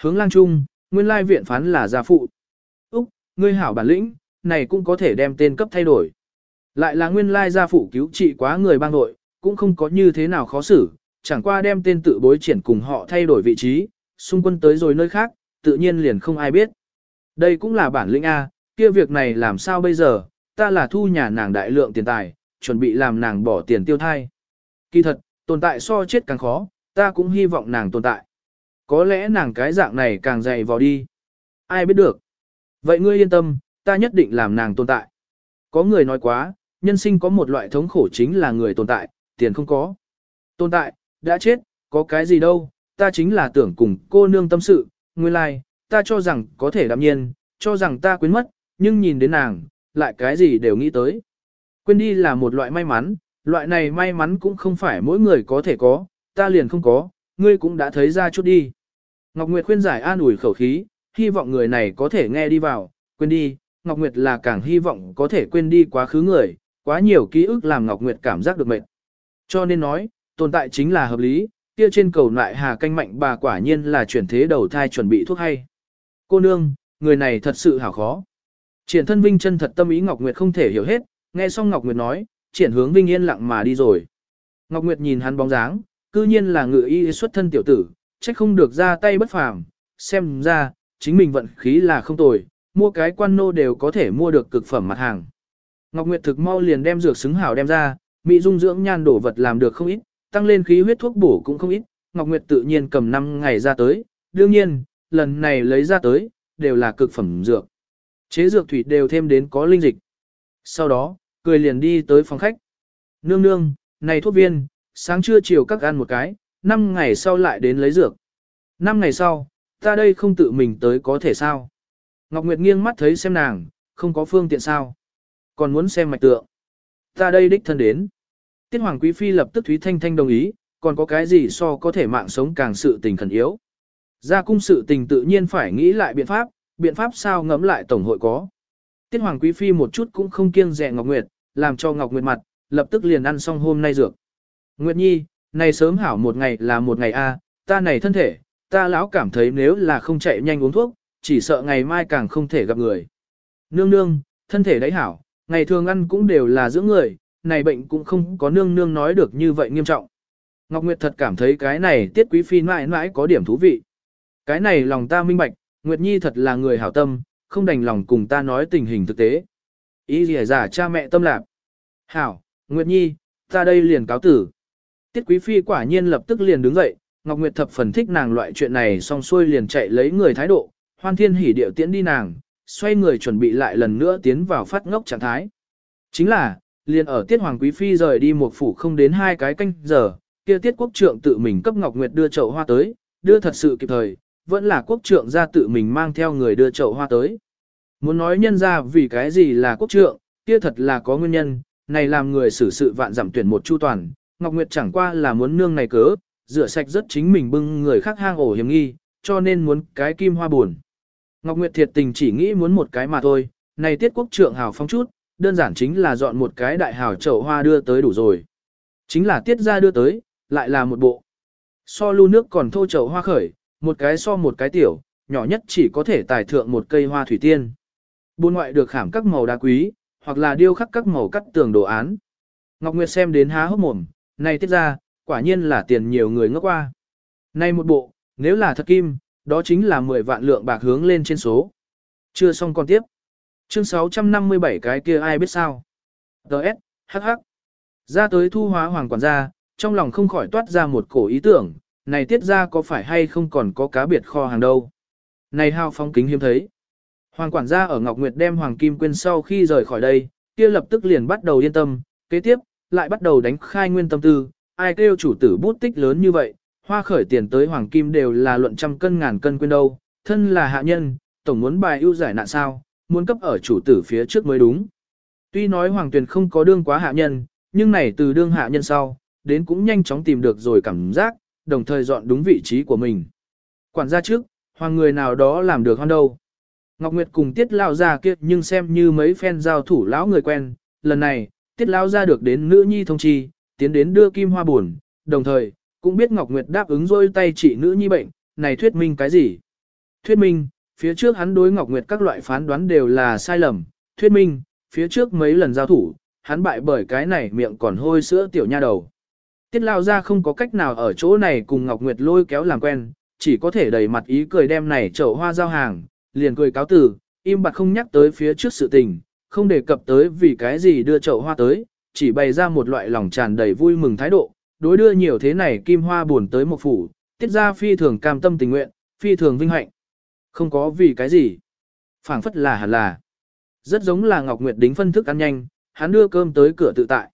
Hướng lang trung, nguyên lai viện phán là gia phụ. Úc, ngươi hảo bản lĩnh, này cũng có thể đem tên cấp thay đổi. Lại là nguyên lai gia phụ cứu trị quá người bang nội, cũng không có như thế nào khó xử, chẳng qua đem tên tự bối triển cùng họ thay đổi vị trí, xung quân tới rồi nơi khác, tự nhiên liền không ai biết. Đây cũng là bản lĩnh A, kia việc này làm sao bây giờ, ta là thu nhà nàng đại lượng tiền tài, chuẩn bị làm nàng bỏ tiền tiêu thai. Kỳ thật, tồn tại so chết càng khó, ta cũng hy vọng nàng tồn tại. Có lẽ nàng cái dạng này càng dày vào đi. Ai biết được. Vậy ngươi yên tâm, ta nhất định làm nàng tồn tại. Có người nói quá, nhân sinh có một loại thống khổ chính là người tồn tại, tiền không có. Tồn tại, đã chết, có cái gì đâu, ta chính là tưởng cùng cô nương tâm sự, nguyên lai, like, ta cho rằng có thể đạm nhiên, cho rằng ta quên mất, nhưng nhìn đến nàng, lại cái gì đều nghĩ tới. Quên đi là một loại may mắn, loại này may mắn cũng không phải mỗi người có thể có, ta liền không có, ngươi cũng đã thấy ra chút đi. Ngọc Nguyệt khuyên giải an ủi khẩu khí, hy vọng người này có thể nghe đi vào, quên đi, Ngọc Nguyệt là càng hy vọng có thể quên đi quá khứ người, quá nhiều ký ức làm Ngọc Nguyệt cảm giác được mệt. Cho nên nói, tồn tại chính là hợp lý, kia trên cầu lại hà canh mạnh bà quả nhiên là chuyển thế đầu thai chuẩn bị thuốc hay. Cô nương, người này thật sự hảo khó. Triển thân Vinh chân thật tâm ý Ngọc Nguyệt không thể hiểu hết, nghe xong Ngọc Nguyệt nói, triển hướng Vinh yên lặng mà đi rồi. Ngọc Nguyệt nhìn hắn bóng dáng, cư nhiên là ngự y xuất thân tiểu tử, trách không được ra tay bất phàm, xem ra, chính mình vận khí là không tồi, mua cái quan nô đều có thể mua được cực phẩm mặt hàng. Ngọc Nguyệt thực mau liền đem dược xứng hảo đem ra, mỹ dung dưỡng nhan đổ vật làm được không ít, tăng lên khí huyết thuốc bổ cũng không ít, Ngọc Nguyệt tự nhiên cầm 5 ngày ra tới, đương nhiên, lần này lấy ra tới, đều là cực phẩm dược. Chế dược thủy đều thêm đến có linh dịch. Sau đó, cười liền đi tới phòng khách. Nương nương, này thuốc viên, sáng trưa chiều các ăn một cái, 5 ngày sau lại đến lấy dược. 5 ngày sau, ta đây không tự mình tới có thể sao? Ngọc Nguyệt nghiêng mắt thấy xem nàng, không có phương tiện sao? Còn muốn xem mạch tượng. Ta đây đích thân đến. Tiết Hoàng Quý Phi lập tức Thúy Thanh Thanh đồng ý, còn có cái gì so có thể mạng sống càng sự tình khẩn yếu. Ra cung sự tình tự nhiên phải nghĩ lại biện pháp, biện pháp sao ngẫm lại tổng hội có. Tiết Hoàng Quý Phi một chút cũng không kiêng dè Ngọc Nguyệt, làm cho Ngọc Nguyệt mặt, lập tức liền ăn xong hôm nay dược. Nguyệt Nhi, này sớm hảo một ngày là một ngày a, ta này thân thể, ta lão cảm thấy nếu là không chạy nhanh uống thuốc, chỉ sợ ngày mai càng không thể gặp người. Nương nương, thân thể đấy hảo, ngày thường ăn cũng đều là dưỡng người, này bệnh cũng không có nương nương nói được như vậy nghiêm trọng. Ngọc Nguyệt thật cảm thấy cái này tiết quý phi mãi mãi có điểm thú vị. Cái này lòng ta minh bạch, Nguyệt Nhi thật là người hảo tâm, không đành lòng cùng ta nói tình hình thực tế. Ý gì giả cha mẹ tâm lạc. Hảo, Nguyệt Nhi, ta đây liền cáo tử. Tiết quý phi quả nhiên lập tức liền đứng dậy, Ngọc Nguyệt thập phần thích nàng loại chuyện này xong xuôi liền chạy lấy người thái độ, hoan thiên hỉ điệu tiễn đi nàng, xoay người chuẩn bị lại lần nữa tiến vào phát ngốc trạng thái. Chính là, liền ở tiết hoàng quý phi rời đi một phủ không đến hai cái canh giờ, kia tiết quốc trượng tự mình cấp Ngọc Nguyệt đưa chậu hoa tới, đưa thật sự kịp thời, vẫn là quốc trượng ra tự mình mang theo người đưa chậu hoa tới. Muốn nói nhân ra vì cái gì là quốc trượng, kia thật là có nguyên nhân, này làm người xử sự vạn giảm tuyển một chu toàn, Ngọc Nguyệt chẳng qua là muốn nương này cớ, rửa sạch rất chính mình bưng người khác hang ổ hiểm nghi, cho nên muốn cái kim hoa buồn. Ngọc Nguyệt thiệt tình chỉ nghĩ muốn một cái mà thôi, này tiết quốc trượng hào phong chút, đơn giản chính là dọn một cái đại hào chậu hoa đưa tới đủ rồi. Chính là tiết ra đưa tới, lại là một bộ. So lưu nước còn thô chậu hoa khởi, một cái so một cái tiểu, nhỏ nhất chỉ có thể tài thượng một cây hoa thủy tiên. Buôn ngoại được khảm các màu đá quý, hoặc là điêu khắc các màu cắt tường đồ án. Ngọc Nguyệt xem đến há hốc mồm, này tiết ra, quả nhiên là tiền nhiều người ngốc qua. Này một bộ, nếu là thật kim, đó chính là 10 vạn lượng bạc hướng lên trên số. Chưa xong còn tiếp. Chương 657 cái kia ai biết sao. Đợt, hắc hắc. Ra tới thu hóa hoàng quản gia, trong lòng không khỏi toát ra một cổ ý tưởng, này tiết ra có phải hay không còn có cá biệt kho hàng đâu. Này hao phong kính hiếm thấy. Hoàng quản gia ở Ngọc Nguyệt đem Hoàng Kim Quyên sau khi rời khỏi đây, kia lập tức liền bắt đầu yên tâm, kế tiếp, lại bắt đầu đánh khai nguyên tâm tư, ai kêu chủ tử bút tích lớn như vậy, hoa khởi tiền tới Hoàng Kim đều là luận trăm cân ngàn cân quên đâu, thân là hạ nhân, tổng muốn bài ưu giải nạn sao, muốn cấp ở chủ tử phía trước mới đúng. Tuy nói Hoàng Tuyền không có đương quá hạ nhân, nhưng này từ đương hạ nhân sau, đến cũng nhanh chóng tìm được rồi cảm giác, đồng thời dọn đúng vị trí của mình. Quản gia trước, hoàng người nào đó làm được hoan đâu. Ngọc Nguyệt cùng Tiết Lao ra kia nhưng xem như mấy phen giao thủ lão người quen, lần này, Tiết Lao ra được đến nữ nhi thông chi, tiến đến đưa kim hoa buồn, đồng thời, cũng biết Ngọc Nguyệt đáp ứng rôi tay trị nữ nhi bệnh, này thuyết minh cái gì? Thuyết minh, phía trước hắn đối Ngọc Nguyệt các loại phán đoán đều là sai lầm, thuyết minh, phía trước mấy lần giao thủ, hắn bại bởi cái này miệng còn hôi sữa tiểu nha đầu. Tiết lao ra không có cách nào ở chỗ này cùng Ngọc Nguyệt lôi kéo làm quen, chỉ có thể đầy mặt ý cười đem này chậu hoa giao hàng, liền cười cáo từ, im bặt không nhắc tới phía trước sự tình, không đề cập tới vì cái gì đưa chậu hoa tới, chỉ bày ra một loại lòng tràn đầy vui mừng thái độ, đối đưa nhiều thế này kim hoa buồn tới một phủ, tiết ra phi thường cam tâm tình nguyện, phi thường vinh hạnh. Không có vì cái gì. phảng phất là hẳn là. Rất giống là Ngọc Nguyệt đính phân thức ăn nhanh, hắn đưa cơm tới cửa tự tại.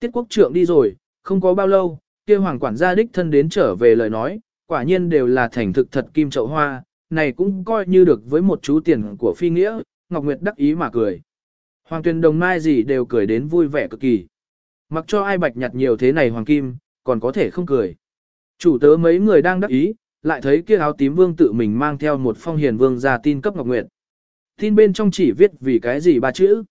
Tiết quốc trượng đi rồi, không có bao lâu, kia hoàng quản gia đích thân đến trở về lời nói, quả nhiên đều là thành thực thật kim chậu hoa, này cũng coi như được với một chú tiền của phi nghĩa, Ngọc Nguyệt đắc ý mà cười. Hoàng tuyên đồng mai gì đều cười đến vui vẻ cực kỳ. Mặc cho ai bạch nhặt nhiều thế này hoàng kim, còn có thể không cười. Chủ tớ mấy người đang đắc ý, lại thấy kia áo tím vương tự mình mang theo một phong hiền vương ra tin cấp Ngọc Nguyệt. Tin bên trong chỉ viết vì cái gì ba chữ.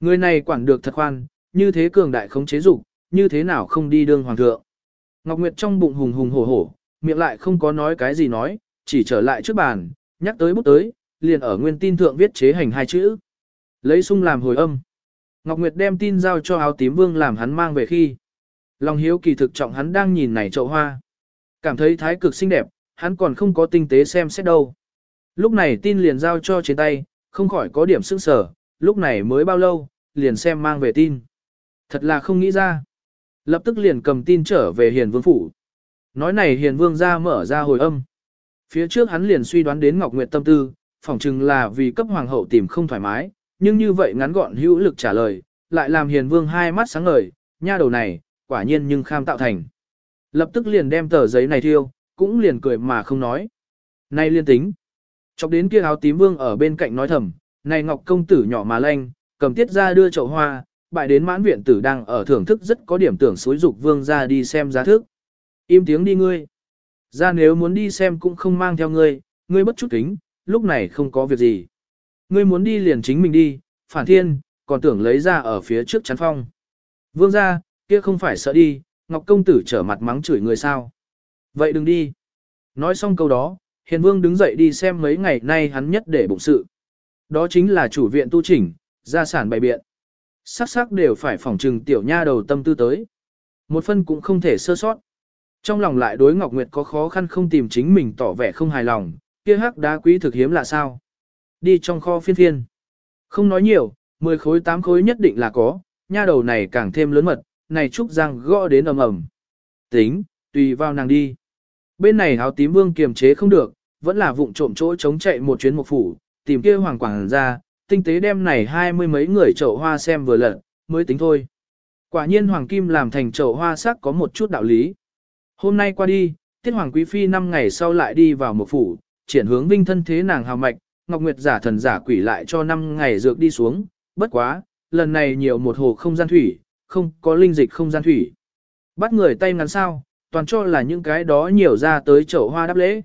Người này quản được thật khoan, như thế cường đại không chế dục, như thế nào không đi đương hoàng thượng. Ngọc Nguyệt trong bụng hùng hùng hổ hổ, miệng lại không có nói cái gì nói, chỉ trở lại trước bàn, nhắc tới bút tới, liền ở nguyên tin thượng viết chế hành hai chữ. Lấy sung làm hồi âm. Ngọc Nguyệt đem tin giao cho áo tím vương làm hắn mang về khi. Lòng hiếu kỳ thực trọng hắn đang nhìn này chậu hoa. Cảm thấy thái cực xinh đẹp, hắn còn không có tinh tế xem xét đâu. Lúc này tin liền giao cho trên tay, không khỏi có điểm sững sở, lúc này mới bao lâu, liền xem mang về tin. Thật là không nghĩ ra. Lập tức liền cầm tin trở về hiền vương phủ. Nói này hiền vương ra mở ra hồi âm. Phía trước hắn liền suy đoán đến Ngọc Nguyệt tâm tư, phỏng chừng là vì cấp hoàng hậu tìm không thoải mái, nhưng như vậy ngắn gọn hữu lực trả lời, lại làm hiền vương hai mắt sáng ngời, nha đầu này, quả nhiên nhưng kham tạo thành. Lập tức liền đem tờ giấy này thiêu, cũng liền cười mà không nói. Nay liên tính. Chọc đến kia áo tím vương ở bên cạnh nói thầm, này ngọc công tử nhỏ mà lanh, cầm tiết ra đưa chậu hoa, bại đến mãn viện tử đang ở thưởng thức rất có điểm tưởng xối dục vương ra đi xem giá thức. Im tiếng đi ngươi. Ra nếu muốn đi xem cũng không mang theo ngươi, ngươi bất chút kính, lúc này không có việc gì. Ngươi muốn đi liền chính mình đi, phản thiên, còn tưởng lấy ra ở phía trước chắn phong. Vương ra, kia không phải sợ đi, Ngọc Công Tử trở mặt mắng chửi người sao. Vậy đừng đi. Nói xong câu đó, Hiền Vương đứng dậy đi xem mấy ngày nay hắn nhất để bụng sự. Đó chính là chủ viện tu chỉnh, gia sản bày biện. Sắc sắc đều phải phỏng trừng tiểu nha đầu tâm tư tới. Một phân cũng không thể sơ sót. Trong lòng lại đối Ngọc Nguyệt có khó khăn không tìm chính mình tỏ vẻ không hài lòng, kia hắc đá quý thực hiếm là sao. Đi trong kho phiên phiên. Không nói nhiều, 10 khối 8 khối nhất định là có, nha đầu này càng thêm lớn mật, này Trúc Giang gõ đến ầm ầm. Tính, tùy vào nàng đi. Bên này áo tím vương kiềm chế không được, vẫn là vụng trộm chỗ chống chạy một chuyến một phủ, tìm kia hoàng quảng ra, tinh tế đem này hai mươi mấy người chậu hoa xem vừa lận, mới tính thôi. Quả nhiên hoàng kim làm thành chậu hoa sắc có một chút đạo lý. Hôm nay qua đi, tiết hoàng quý phi năm ngày sau lại đi vào một phủ, triển hướng vinh thân thế nàng hào mạch, ngọc nguyệt giả thần giả quỷ lại cho năm ngày dược đi xuống, bất quá, lần này nhiều một hồ không gian thủy, không có linh dịch không gian thủy. Bắt người tay ngắn sao, toàn cho là những cái đó nhiều ra tới chậu hoa đắp lễ.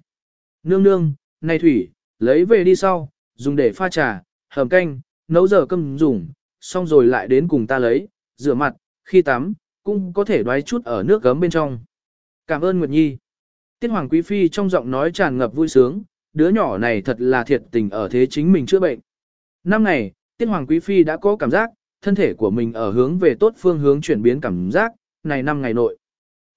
Nương nương, này thủy, lấy về đi sau, dùng để pha trà, hầm canh, nấu giờ cơm dùng, xong rồi lại đến cùng ta lấy, rửa mặt, khi tắm, cũng có thể đoái chút ở nước gấm bên trong. Cảm ơn Nguyệt Nhi. Tiết Hoàng Quý Phi trong giọng nói tràn ngập vui sướng, đứa nhỏ này thật là thiệt tình ở thế chính mình chữa bệnh. Năm ngày, Tiết Hoàng Quý Phi đã có cảm giác, thân thể của mình ở hướng về tốt phương hướng chuyển biến cảm giác, này năm ngày nội.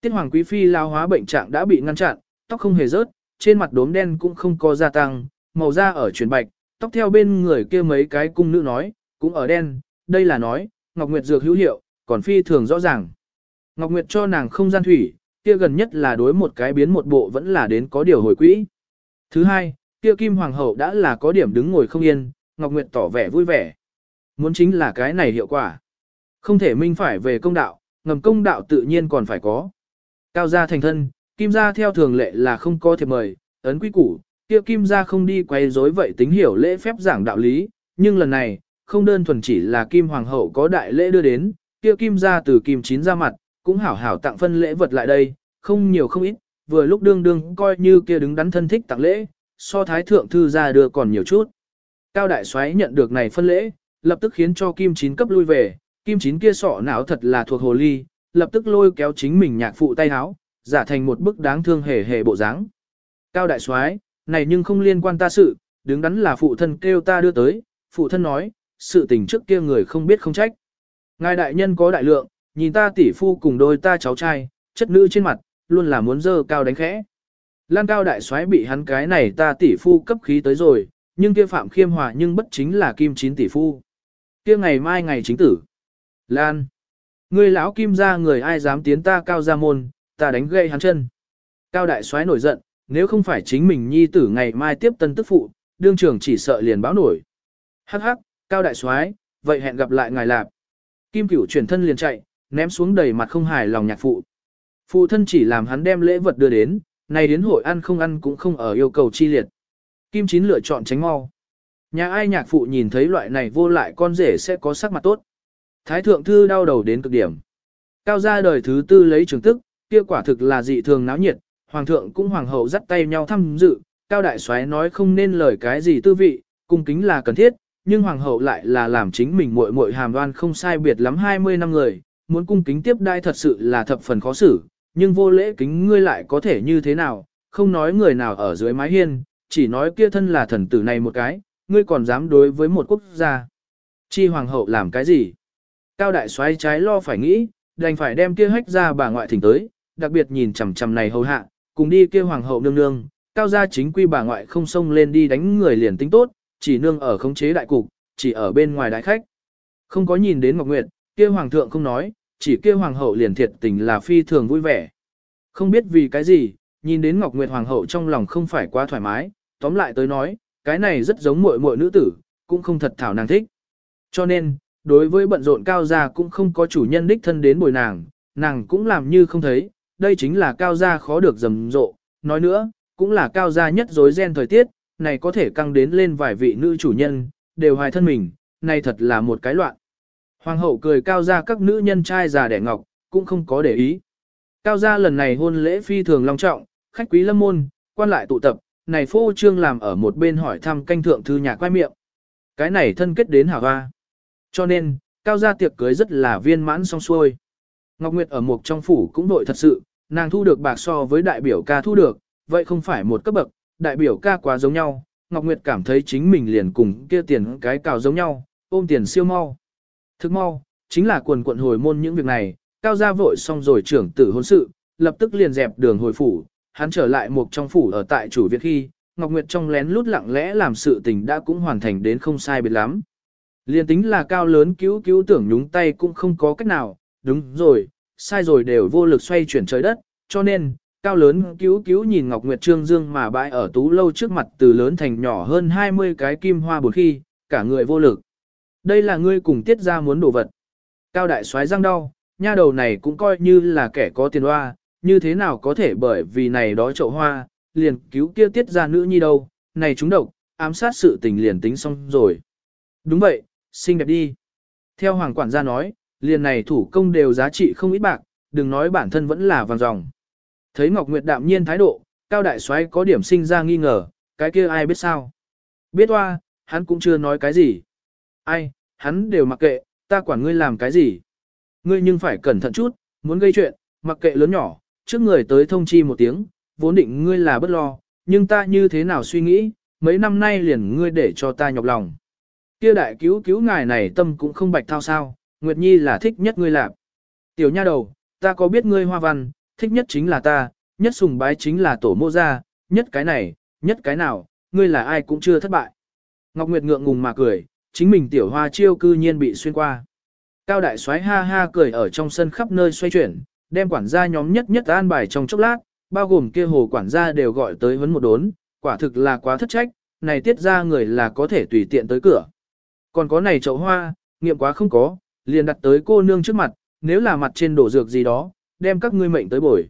Tiết Hoàng Quý Phi lao hóa bệnh trạng đã bị ngăn chặn, tóc không hề rớt, trên mặt đốm đen cũng không có gia tăng, màu da ở chuyển bạch, tóc theo bên người kia mấy cái cung nữ nói, cũng ở đen, đây là nói, Ngọc Nguyệt dược hữu hiệu, còn Phi thường rõ ràng. Ngọc Nguyệt cho nàng không gian thủy, kia gần nhất là đối một cái biến một bộ vẫn là đến có điều hồi quỹ. Thứ hai, kia Kim Hoàng hậu đã là có điểm đứng ngồi không yên, Ngọc Nguyệt tỏ vẻ vui vẻ. Muốn chính là cái này hiệu quả. Không thể minh phải về công đạo, ngầm công đạo tự nhiên còn phải có. Cao gia thành thân, Kim gia theo thường lệ là không có thiệp mời, ấn quy củ, kia Kim gia không đi quay rối vậy tính hiểu lễ phép giảng đạo lý, nhưng lần này, không đơn thuần chỉ là Kim Hoàng hậu có đại lễ đưa đến, kia Kim gia từ Kim chín ra mặt, cũng hảo hảo tặng phân lễ vật lại đây, không nhiều không ít, vừa lúc đương đương coi như kia đứng đắn thân thích tặng lễ, so thái thượng thư gia đưa còn nhiều chút. Cao đại soái nhận được này phân lễ, lập tức khiến cho Kim Chín cấp lui về, Kim Chín kia sọ não thật là thuộc hồ ly, lập tức lôi kéo chính mình nhạc phụ tay háo, giả thành một bức đáng thương hề hề bộ dáng. Cao đại soái, này nhưng không liên quan ta sự, đứng đắn là phụ thân kêu ta đưa tới, phụ thân nói, sự tình trước kia người không biết không trách. Ngài đại nhân có đại lượng, nhìn ta tỷ phu cùng đôi ta cháu trai, chất nữ trên mặt, luôn là muốn dơ cao đánh khẽ. Lan cao đại soái bị hắn cái này ta tỷ phu cấp khí tới rồi, nhưng kia phạm khiêm hòa nhưng bất chính là kim chín tỷ phu. Kia ngày mai ngày chính tử. Lan. Ngươi lão kim ra người ai dám tiến ta cao ra môn, ta đánh gây hắn chân. Cao đại soái nổi giận, nếu không phải chính mình nhi tử ngày mai tiếp tân tức phụ, đương trưởng chỉ sợ liền báo nổi. Hắc hắc, cao đại soái, vậy hẹn gặp lại ngài lạp. Kim cửu chuyển thân liền chạy, ném xuống đầy mặt không hài lòng nhạc phụ. Phụ thân chỉ làm hắn đem lễ vật đưa đến, này đến hội ăn không ăn cũng không ở yêu cầu chi liệt. Kim Chín lựa chọn tránh mau. Nhà ai nhạc phụ nhìn thấy loại này vô lại con rể sẽ có sắc mặt tốt. Thái thượng thư đau đầu đến cực điểm. Cao gia đời thứ tư lấy trường tức, kia quả thực là dị thường náo nhiệt, hoàng thượng cũng hoàng hậu dắt tay nhau thăm dự, cao đại soái nói không nên lời cái gì tư vị, cung kính là cần thiết, nhưng hoàng hậu lại là làm chính mình muội muội hàm đoan không sai biệt lắm 20 năm người, muốn cung kính tiếp đai thật sự là thập phần khó xử, nhưng vô lễ kính ngươi lại có thể như thế nào, không nói người nào ở dưới mái hiên, chỉ nói kia thân là thần tử này một cái, ngươi còn dám đối với một quốc gia. Chi hoàng hậu làm cái gì? Cao đại soái trái lo phải nghĩ, đành phải đem kia hách ra bà ngoại thỉnh tới, đặc biệt nhìn chằm chằm này hầu hạ, cùng đi kia hoàng hậu nương nương, cao gia chính quy bà ngoại không xông lên đi đánh người liền tính tốt, chỉ nương ở khống chế đại cục, chỉ ở bên ngoài đại khách. Không có nhìn đến Ngọc Nguyệt, kia hoàng thượng không nói, chỉ kia hoàng hậu liền thiệt tình là phi thường vui vẻ. Không biết vì cái gì, nhìn đến Ngọc Nguyệt hoàng hậu trong lòng không phải quá thoải mái, tóm lại tới nói, cái này rất giống muội muội nữ tử, cũng không thật thảo nàng thích. Cho nên, đối với bận rộn cao gia cũng không có chủ nhân đích thân đến bồi nàng, nàng cũng làm như không thấy, đây chính là cao gia khó được rầm rộ, nói nữa, cũng là cao gia nhất rối ren thời tiết, này có thể căng đến lên vài vị nữ chủ nhân, đều hoài thân mình, này thật là một cái loạn. Hoàng hậu cười cao gia các nữ nhân trai già đẻ ngọc, cũng không có để ý. Cao gia lần này hôn lễ phi thường long trọng, khách quý lâm môn, quan lại tụ tập, này phô trương làm ở một bên hỏi thăm canh thượng thư nhà quay miệng. Cái này thân kết đến hảo hoa. Cho nên, cao gia tiệc cưới rất là viên mãn xong xuôi. Ngọc Nguyệt ở một trong phủ cũng đội thật sự, nàng thu được bạc so với đại biểu ca thu được, vậy không phải một cấp bậc, đại biểu ca quá giống nhau, Ngọc Nguyệt cảm thấy chính mình liền cùng kia tiền cái cào giống nhau, ôm tiền siêu mau. Thức mau, chính là quần quận hồi môn những việc này, cao gia vội xong rồi trưởng tử hôn sự, lập tức liền dẹp đường hồi phủ, hắn trở lại một trong phủ ở tại chủ viện khi, Ngọc Nguyệt trong lén lút lặng lẽ làm sự tình đã cũng hoàn thành đến không sai biệt lắm. Liên tính là cao lớn cứu cứu tưởng nhúng tay cũng không có cách nào, đúng rồi, sai rồi đều vô lực xoay chuyển trời đất, cho nên, cao lớn cứu cứu nhìn Ngọc Nguyệt Trương Dương mà bãi ở tú lâu trước mặt từ lớn thành nhỏ hơn 20 cái kim hoa bột khi, cả người vô lực. Đây là ngươi cùng tiết ra muốn đổ vật. Cao đại soái răng đau, nha đầu này cũng coi như là kẻ có tiền hoa, như thế nào có thể bởi vì này đó chậu hoa, liền cứu kia tiết ra nữ nhi đâu, này chúng độc, ám sát sự tình liền tính xong rồi. Đúng vậy, xinh đẹp đi. Theo hoàng quản gia nói, liền này thủ công đều giá trị không ít bạc, đừng nói bản thân vẫn là vàng dòng. Thấy Ngọc Nguyệt đạm nhiên thái độ, cao đại soái có điểm sinh ra nghi ngờ, cái kia ai biết sao. Biết hoa, hắn cũng chưa nói cái gì. Ai, hắn đều mặc kệ, ta quản ngươi làm cái gì. Ngươi nhưng phải cẩn thận chút, muốn gây chuyện, mặc kệ lớn nhỏ, trước người tới thông chi một tiếng, vốn định ngươi là bất lo, nhưng ta như thế nào suy nghĩ, mấy năm nay liền ngươi để cho ta nhọc lòng. Kia đại cứu cứu ngài này tâm cũng không bạch thao sao, Nguyệt Nhi là thích nhất ngươi làm. Tiểu nha đầu, ta có biết ngươi hoa văn, thích nhất chính là ta, nhất sùng bái chính là tổ mô gia, nhất cái này, nhất cái nào, ngươi là ai cũng chưa thất bại. Ngọc Nguyệt ngượng ngùng mà cười, chính mình tiểu hoa chiêu cư nhiên bị xuyên qua. Cao đại soái ha ha cười ở trong sân khắp nơi xoay chuyển, đem quản gia nhóm nhất nhất an bài trong chốc lát, bao gồm kia hồ quản gia đều gọi tới vấn một đốn, quả thực là quá thất trách, này tiết ra người là có thể tùy tiện tới cửa. Còn có này chậu hoa, nghiệm quá không có, liền đặt tới cô nương trước mặt, nếu là mặt trên đổ dược gì đó, đem các ngươi mệnh tới bồi.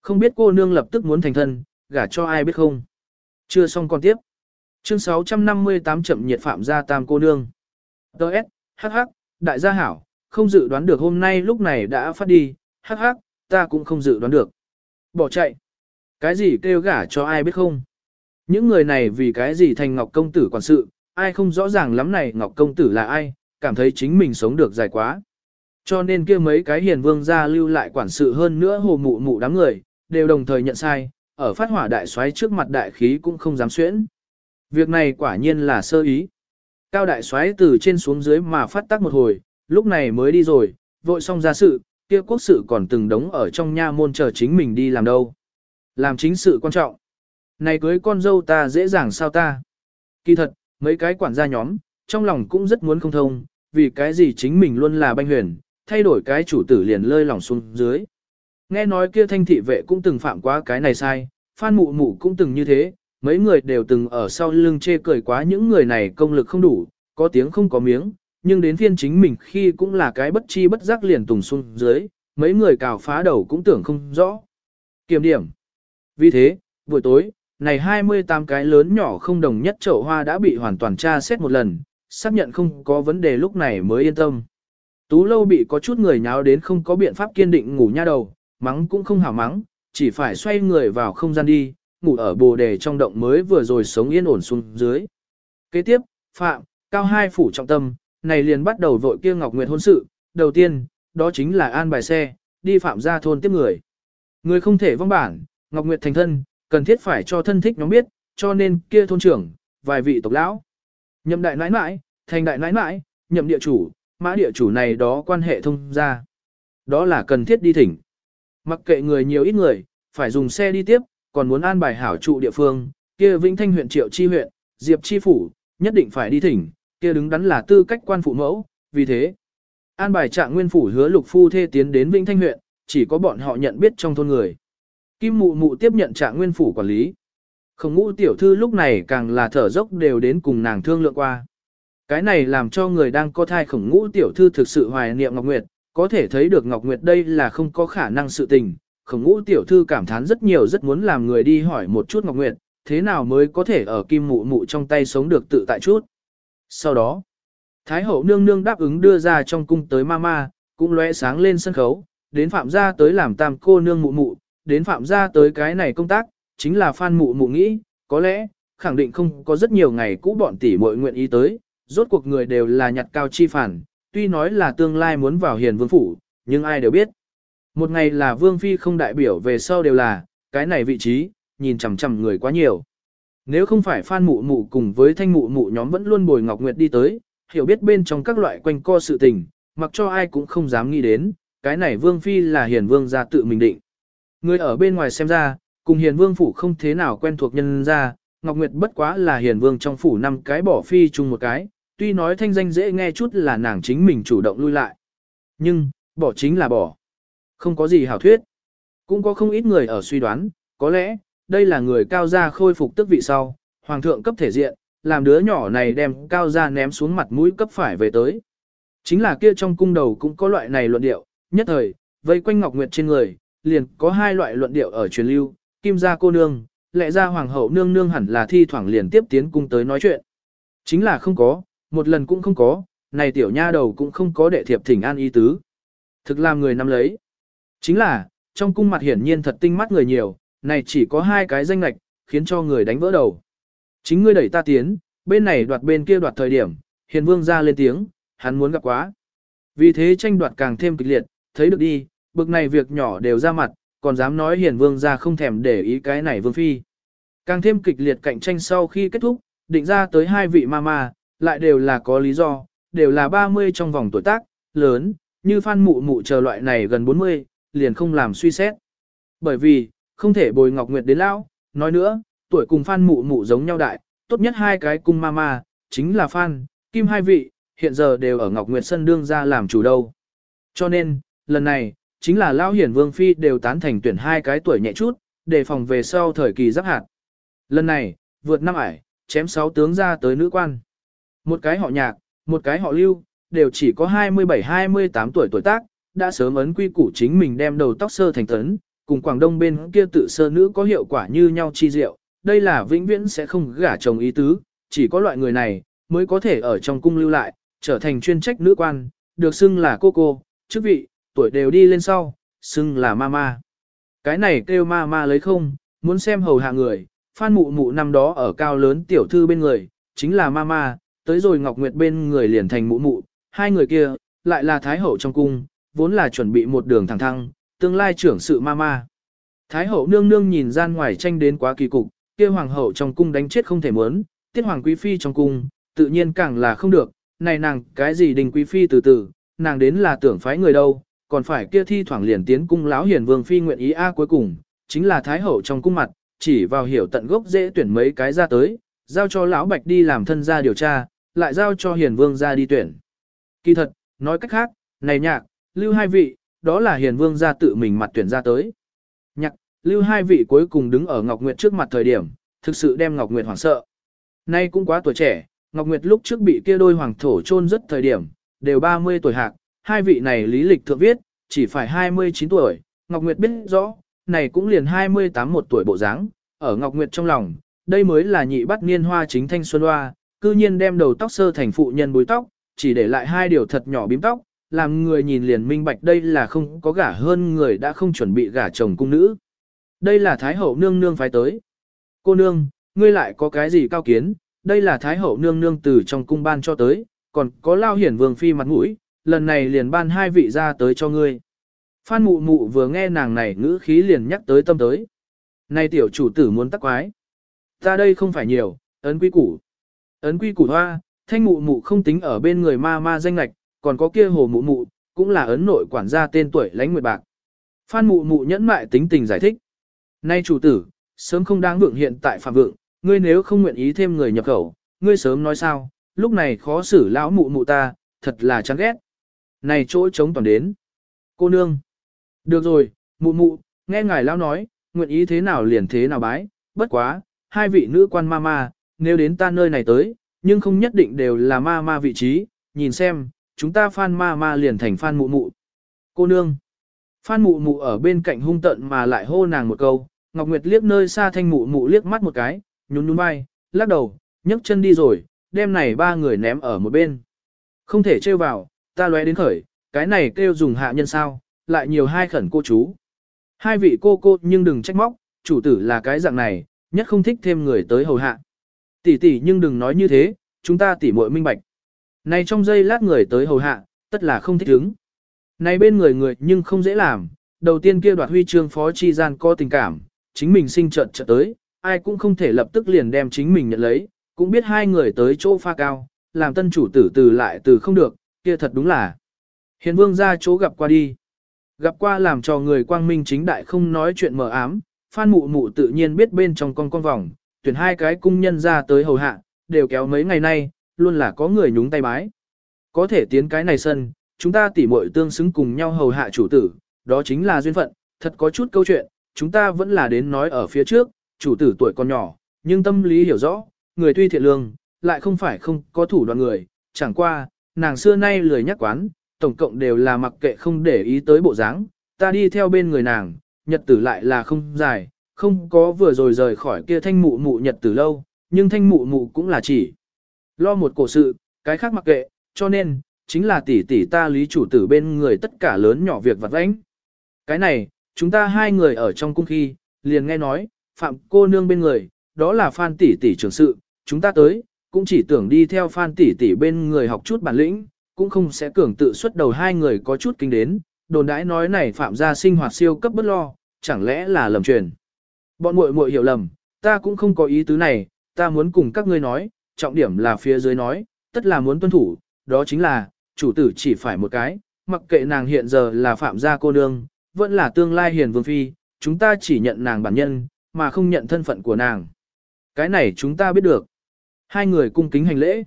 Không biết cô nương lập tức muốn thành thân, gả cho ai biết không. Chưa xong còn tiếp. Chương 658 chậm nhiệt phạm gia tam cô nương. Đợt, hắc hắc, đại gia hảo, không dự đoán được hôm nay lúc này đã phát đi, hắc hắc, ta cũng không dự đoán được. Bỏ chạy. Cái gì kêu gả cho ai biết không? Những người này vì cái gì thành Ngọc Công Tử quản sự, ai không rõ ràng lắm này Ngọc Công Tử là ai, cảm thấy chính mình sống được dài quá. Cho nên kia mấy cái hiền vương gia lưu lại quản sự hơn nữa hồ mụ mụ đám người, đều đồng thời nhận sai, ở phát hỏa đại xoáy trước mặt đại khí cũng không dám xuyễn. Việc này quả nhiên là sơ ý. Cao đại xoáy từ trên xuống dưới mà phát tác một hồi, lúc này mới đi rồi, vội xong ra sự, kia quốc sự còn từng đống ở trong nha môn chờ chính mình đi làm đâu. Làm chính sự quan trọng. Này cưới con dâu ta dễ dàng sao ta. Kỳ thật, mấy cái quản gia nhóm, trong lòng cũng rất muốn không thông, vì cái gì chính mình luôn là banh huyền, thay đổi cái chủ tử liền lơi lòng xuống dưới. Nghe nói kia thanh thị vệ cũng từng phạm quá cái này sai, phan mụ mụ cũng từng như thế, mấy người đều từng ở sau lưng chê cười quá những người này công lực không đủ, có tiếng không có miếng, nhưng đến phiên chính mình khi cũng là cái bất chi bất giác liền tùng xuống dưới, mấy người cào phá đầu cũng tưởng không rõ. Kiểm điểm. Vì thế, buổi tối, này 28 cái lớn nhỏ không đồng nhất chậu hoa đã bị hoàn toàn tra xét một lần, xác nhận không có vấn đề lúc này mới yên tâm. Tú lâu bị có chút người nháo đến không có biện pháp kiên định ngủ nha đầu, mắng cũng không hảo mắng, chỉ phải xoay người vào không gian đi, ngủ ở bồ đề trong động mới vừa rồi sống yên ổn xuống dưới. Kế tiếp, Phạm, Cao Hai phủ trọng tâm, này liền bắt đầu vội kia Ngọc Nguyệt hôn sự, đầu tiên, đó chính là an bài xe, đi Phạm ra thôn tiếp người. Người không thể vong bản, Ngọc Nguyệt thành thân, cần thiết phải cho thân thích nhóm biết, cho nên kia thôn trưởng, vài vị tộc lão, nhậm đại nãi nãi, thành đại nãi nãi, nhậm địa chủ, mã địa chủ này đó quan hệ thông ra. Đó là cần thiết đi thỉnh. Mặc kệ người nhiều ít người, phải dùng xe đi tiếp, còn muốn an bài hảo trụ địa phương, kia Vĩnh Thanh huyện Triệu Chi huyện, Diệp Chi phủ, nhất định phải đi thỉnh, kia đứng đắn là tư cách quan phụ mẫu, vì thế, an bài trạng nguyên phủ hứa lục phu thê tiến đến Vĩnh Thanh huyện, chỉ có bọn họ nhận biết trong thôn người. Kim mụ mụ tiếp nhận trạng nguyên phủ quản lý. Khổng ngũ tiểu thư lúc này càng là thở dốc đều đến cùng nàng thương lượng qua. Cái này làm cho người đang có thai khổng ngũ tiểu thư thực sự hoài niệm Ngọc Nguyệt, có thể thấy được Ngọc Nguyệt đây là không có khả năng sự tình. Khổng ngũ tiểu thư cảm thán rất nhiều rất muốn làm người đi hỏi một chút Ngọc Nguyệt, thế nào mới có thể ở kim mụ mụ trong tay sống được tự tại chút. Sau đó, Thái hậu nương nương đáp ứng đưa ra trong cung tới mama, cũng lóe sáng lên sân khấu, đến phạm gia tới làm tam cô nương mụ mụ, đến phạm gia tới cái này công tác, chính là phan mụ mụ nghĩ, có lẽ, khẳng định không có rất nhiều ngày cũ bọn tỷ muội nguyện ý tới, rốt cuộc người đều là nhặt cao chi phản, tuy nói là tương lai muốn vào hiền vương phủ, nhưng ai đều biết. Một ngày là vương phi không đại biểu về sau đều là, cái này vị trí, nhìn chằm chằm người quá nhiều. Nếu không phải Phan Mụ Mụ cùng với Thanh Mụ Mụ nhóm vẫn luôn bồi Ngọc Nguyệt đi tới, hiểu biết bên trong các loại quanh co sự tình, mặc cho ai cũng không dám nghĩ đến, cái này Vương Phi là hiền vương gia tự mình định. Người ở bên ngoài xem ra, cùng hiền vương phủ không thế nào quen thuộc nhân ra, Ngọc Nguyệt bất quá là hiền vương trong phủ năm cái bỏ phi chung một cái, tuy nói thanh danh dễ nghe chút là nàng chính mình chủ động lui lại. Nhưng, bỏ chính là bỏ. Không có gì hảo thuyết. Cũng có không ít người ở suy đoán, có lẽ, đây là người cao gia khôi phục tức vị sau, hoàng thượng cấp thể diện, làm đứa nhỏ này đem cao gia ném xuống mặt mũi cấp phải về tới. Chính là kia trong cung đầu cũng có loại này luận điệu, nhất thời, vây quanh Ngọc Nguyệt trên người, liền có hai loại luận điệu ở truyền lưu, kim gia cô nương, lẽ ra hoàng hậu nương nương hẳn là thi thoảng liền tiếp tiến cung tới nói chuyện. Chính là không có, một lần cũng không có, này tiểu nha đầu cũng không có đệ thiệp thỉnh an ý tứ. Thực làm người nắm lấy. Chính là, trong cung mặt hiển nhiên thật tinh mắt người nhiều, này chỉ có hai cái danh lạch, khiến cho người đánh vỡ đầu. Chính ngươi đẩy ta tiến, bên này đoạt bên kia đoạt thời điểm, hiền vương ra lên tiếng, hắn muốn gặp quá. Vì thế tranh đoạt càng thêm kịch liệt, thấy được đi, bực này việc nhỏ đều ra mặt, còn dám nói hiền vương ra không thèm để ý cái này vương phi. Càng thêm kịch liệt cạnh tranh sau khi kết thúc, định ra tới hai vị mama, lại đều là có lý do, đều là 30 trong vòng tuổi tác, lớn, như Phan Mụ Mụ chờ loại này gần 40, liền không làm suy xét. Bởi vì, không thể bồi Ngọc Nguyệt đến lão, nói nữa, tuổi cùng Phan Mụ Mụ giống nhau đại, tốt nhất hai cái cung mama, chính là Phan, Kim hai vị, hiện giờ đều ở Ngọc Nguyệt Sân đương ra làm chủ đâu. Cho nên, lần này, chính là lao Hiển Vương Phi đều tán thành tuyển hai cái tuổi nhẹ chút, để phòng về sau thời kỳ giáp hạt. Lần này, vượt năm ải, chém sáu tướng ra tới nữ quan. Một cái họ nhạc, một cái họ lưu, đều chỉ có 27-28 tuổi tuổi tác, đã sớm ấn quy củ chính mình đem đầu tóc sơ thành tấn, cùng Quảng Đông bên kia tự sơ nữ có hiệu quả như nhau chi diệu, đây là vĩnh viễn sẽ không gả chồng ý tứ, chỉ có loại người này mới có thể ở trong cung lưu lại, trở thành chuyên trách nữ quan, được xưng là cô cô, chức vị, tuổi đều đi lên sau, xưng là mama. Cái này kêu mama lấy không, muốn xem hầu hạ người, Phan Mụ Mụ năm đó ở cao lớn tiểu thư bên người, chính là mama, tới rồi Ngọc Nguyệt bên người liền thành Mụ Mụ, hai người kia, lại là Thái Hậu trong cung, vốn là chuẩn bị một đường thẳng thăng, tương lai trưởng sự mama. Thái Hậu nương nương nhìn gian ngoài tranh đến quá kỳ cục, kia Hoàng Hậu trong cung đánh chết không thể muốn, tiết Hoàng Quý Phi trong cung, tự nhiên càng là không được, này nàng, cái gì đình Quý Phi từ từ, nàng đến là tưởng phái người đâu, còn phải kia thi thoảng liền tiến cung lão hiền vương phi nguyện ý a cuối cùng, chính là thái hậu trong cung mặt, chỉ vào hiểu tận gốc dễ tuyển mấy cái ra tới, giao cho lão bạch đi làm thân gia điều tra, lại giao cho hiền vương ra đi tuyển. Kỳ thật, nói cách khác, này nhạc, lưu hai vị, đó là hiền vương ra tự mình mặt tuyển ra tới. Nhạc, lưu hai vị cuối cùng đứng ở Ngọc Nguyệt trước mặt thời điểm, thực sự đem Ngọc Nguyệt hoảng sợ. Nay cũng quá tuổi trẻ, Ngọc Nguyệt lúc trước bị kia đôi hoàng thổ chôn rất thời điểm, đều 30 tuổi hạc, hai vị này lý lịch thượng viết, chỉ phải 29 tuổi, Ngọc Nguyệt biết rõ, này cũng liền 28 một tuổi bộ dáng, ở Ngọc Nguyệt trong lòng, đây mới là nhị bắt niên hoa chính thanh xuân hoa, cư nhiên đem đầu tóc sơ thành phụ nhân búi tóc, chỉ để lại hai điều thật nhỏ bím tóc, làm người nhìn liền minh bạch đây là không có gả hơn người đã không chuẩn bị gả chồng cung nữ. Đây là Thái Hậu nương nương phái tới. Cô nương, ngươi lại có cái gì cao kiến, đây là Thái Hậu nương nương từ trong cung ban cho tới, còn có lao hiển vương phi mặt mũi, lần này liền ban hai vị ra tới cho ngươi. Phan mụ mụ vừa nghe nàng này ngữ khí liền nhắc tới tâm tới. Này tiểu chủ tử muốn tắc quái. Ta đây không phải nhiều, ấn quy củ. Ấn quy củ hoa, thanh mụ mụ không tính ở bên người ma ma danh lạch, còn có kia hồ mụ mụ, cũng là ấn nội quản gia tên tuổi lãnh nguyệt bạc. Phan mụ mụ nhẫn mại tính tình giải thích. Nay chủ tử, sớm không đáng vượng hiện tại phạm vượng, ngươi nếu không nguyện ý thêm người nhập khẩu, ngươi sớm nói sao, lúc này khó xử lão mụ mụ ta, thật là chán ghét. Này chỗ trống toàn đến. Cô nương. Được rồi, mụ mụ, nghe ngài lão nói, nguyện ý thế nào liền thế nào bái, bất quá, hai vị nữ quan ma ma, nếu đến ta nơi này tới, nhưng không nhất định đều là ma ma vị trí, nhìn xem, chúng ta phan ma ma liền thành phan mụ mụ. Cô nương. Phan mụ mụ ở bên cạnh hung tận mà lại hô nàng một câu, Ngọc Nguyệt liếc nơi xa thanh mụ mụ liếc mắt một cái, nhún nhún vai, lắc đầu, nhấc chân đi rồi, đem này ba người ném ở một bên. Không thể trêu vào, ta lóe đến khởi, cái này kêu dùng hạ nhân sao, lại nhiều hai khẩn cô chú. Hai vị cô cô nhưng đừng trách móc, chủ tử là cái dạng này, nhất không thích thêm người tới hầu hạ. Tỷ tỷ nhưng đừng nói như thế, chúng ta tỷ muội minh bạch. Này trong giây lát người tới hầu hạ, tất là không thích ứng. Này bên người người nhưng không dễ làm, đầu tiên kia đoạt huy chương phó chi gian có tình cảm, chính mình sinh trận trận tới, ai cũng không thể lập tức liền đem chính mình nhận lấy, cũng biết hai người tới chỗ pha cao, làm tân chủ tử từ lại từ không được, kia thật đúng là. Hiền vương ra chỗ gặp qua đi. Gặp qua làm cho người quang minh chính đại không nói chuyện mờ ám, phan mụ mụ tự nhiên biết bên trong con con vòng, tuyển hai cái cung nhân ra tới hầu hạ, đều kéo mấy ngày nay, luôn là có người nhúng tay bái. Có thể tiến cái này sân, chúng ta tỉ muội tương xứng cùng nhau hầu hạ chủ tử, đó chính là duyên phận, thật có chút câu chuyện, chúng ta vẫn là đến nói ở phía trước, chủ tử tuổi còn nhỏ, nhưng tâm lý hiểu rõ, người tuy thiện lương, lại không phải không có thủ đoạn người, chẳng qua, nàng xưa nay lười nhắc quán, tổng cộng đều là mặc kệ không để ý tới bộ dáng, ta đi theo bên người nàng, nhật tử lại là không dài, không có vừa rồi rời khỏi kia thanh mụ mụ nhật tử lâu, nhưng thanh mụ mụ cũng là chỉ lo một cổ sự, cái khác mặc kệ, cho nên, chính là tỷ tỷ ta lý chủ tử bên người tất cả lớn nhỏ việc vặt vãnh. Cái này, chúng ta hai người ở trong cung khi, liền nghe nói, phạm cô nương bên người, đó là Phan tỷ tỷ trưởng sự, chúng ta tới, cũng chỉ tưởng đi theo Phan tỷ tỷ bên người học chút bản lĩnh, cũng không sẽ cường tự xuất đầu hai người có chút kinh đến, đồn đãi nói này phạm gia sinh hoạt siêu cấp bất lo, chẳng lẽ là lầm truyền. Bọn muội muội hiểu lầm, ta cũng không có ý tứ này, ta muốn cùng các ngươi nói, trọng điểm là phía dưới nói, tất là muốn tuân thủ, đó chính là, chủ tử chỉ phải một cái, mặc kệ nàng hiện giờ là phạm gia cô nương, vẫn là tương lai hiền vương phi, chúng ta chỉ nhận nàng bản nhân, mà không nhận thân phận của nàng. Cái này chúng ta biết được. Hai người cung kính hành lễ.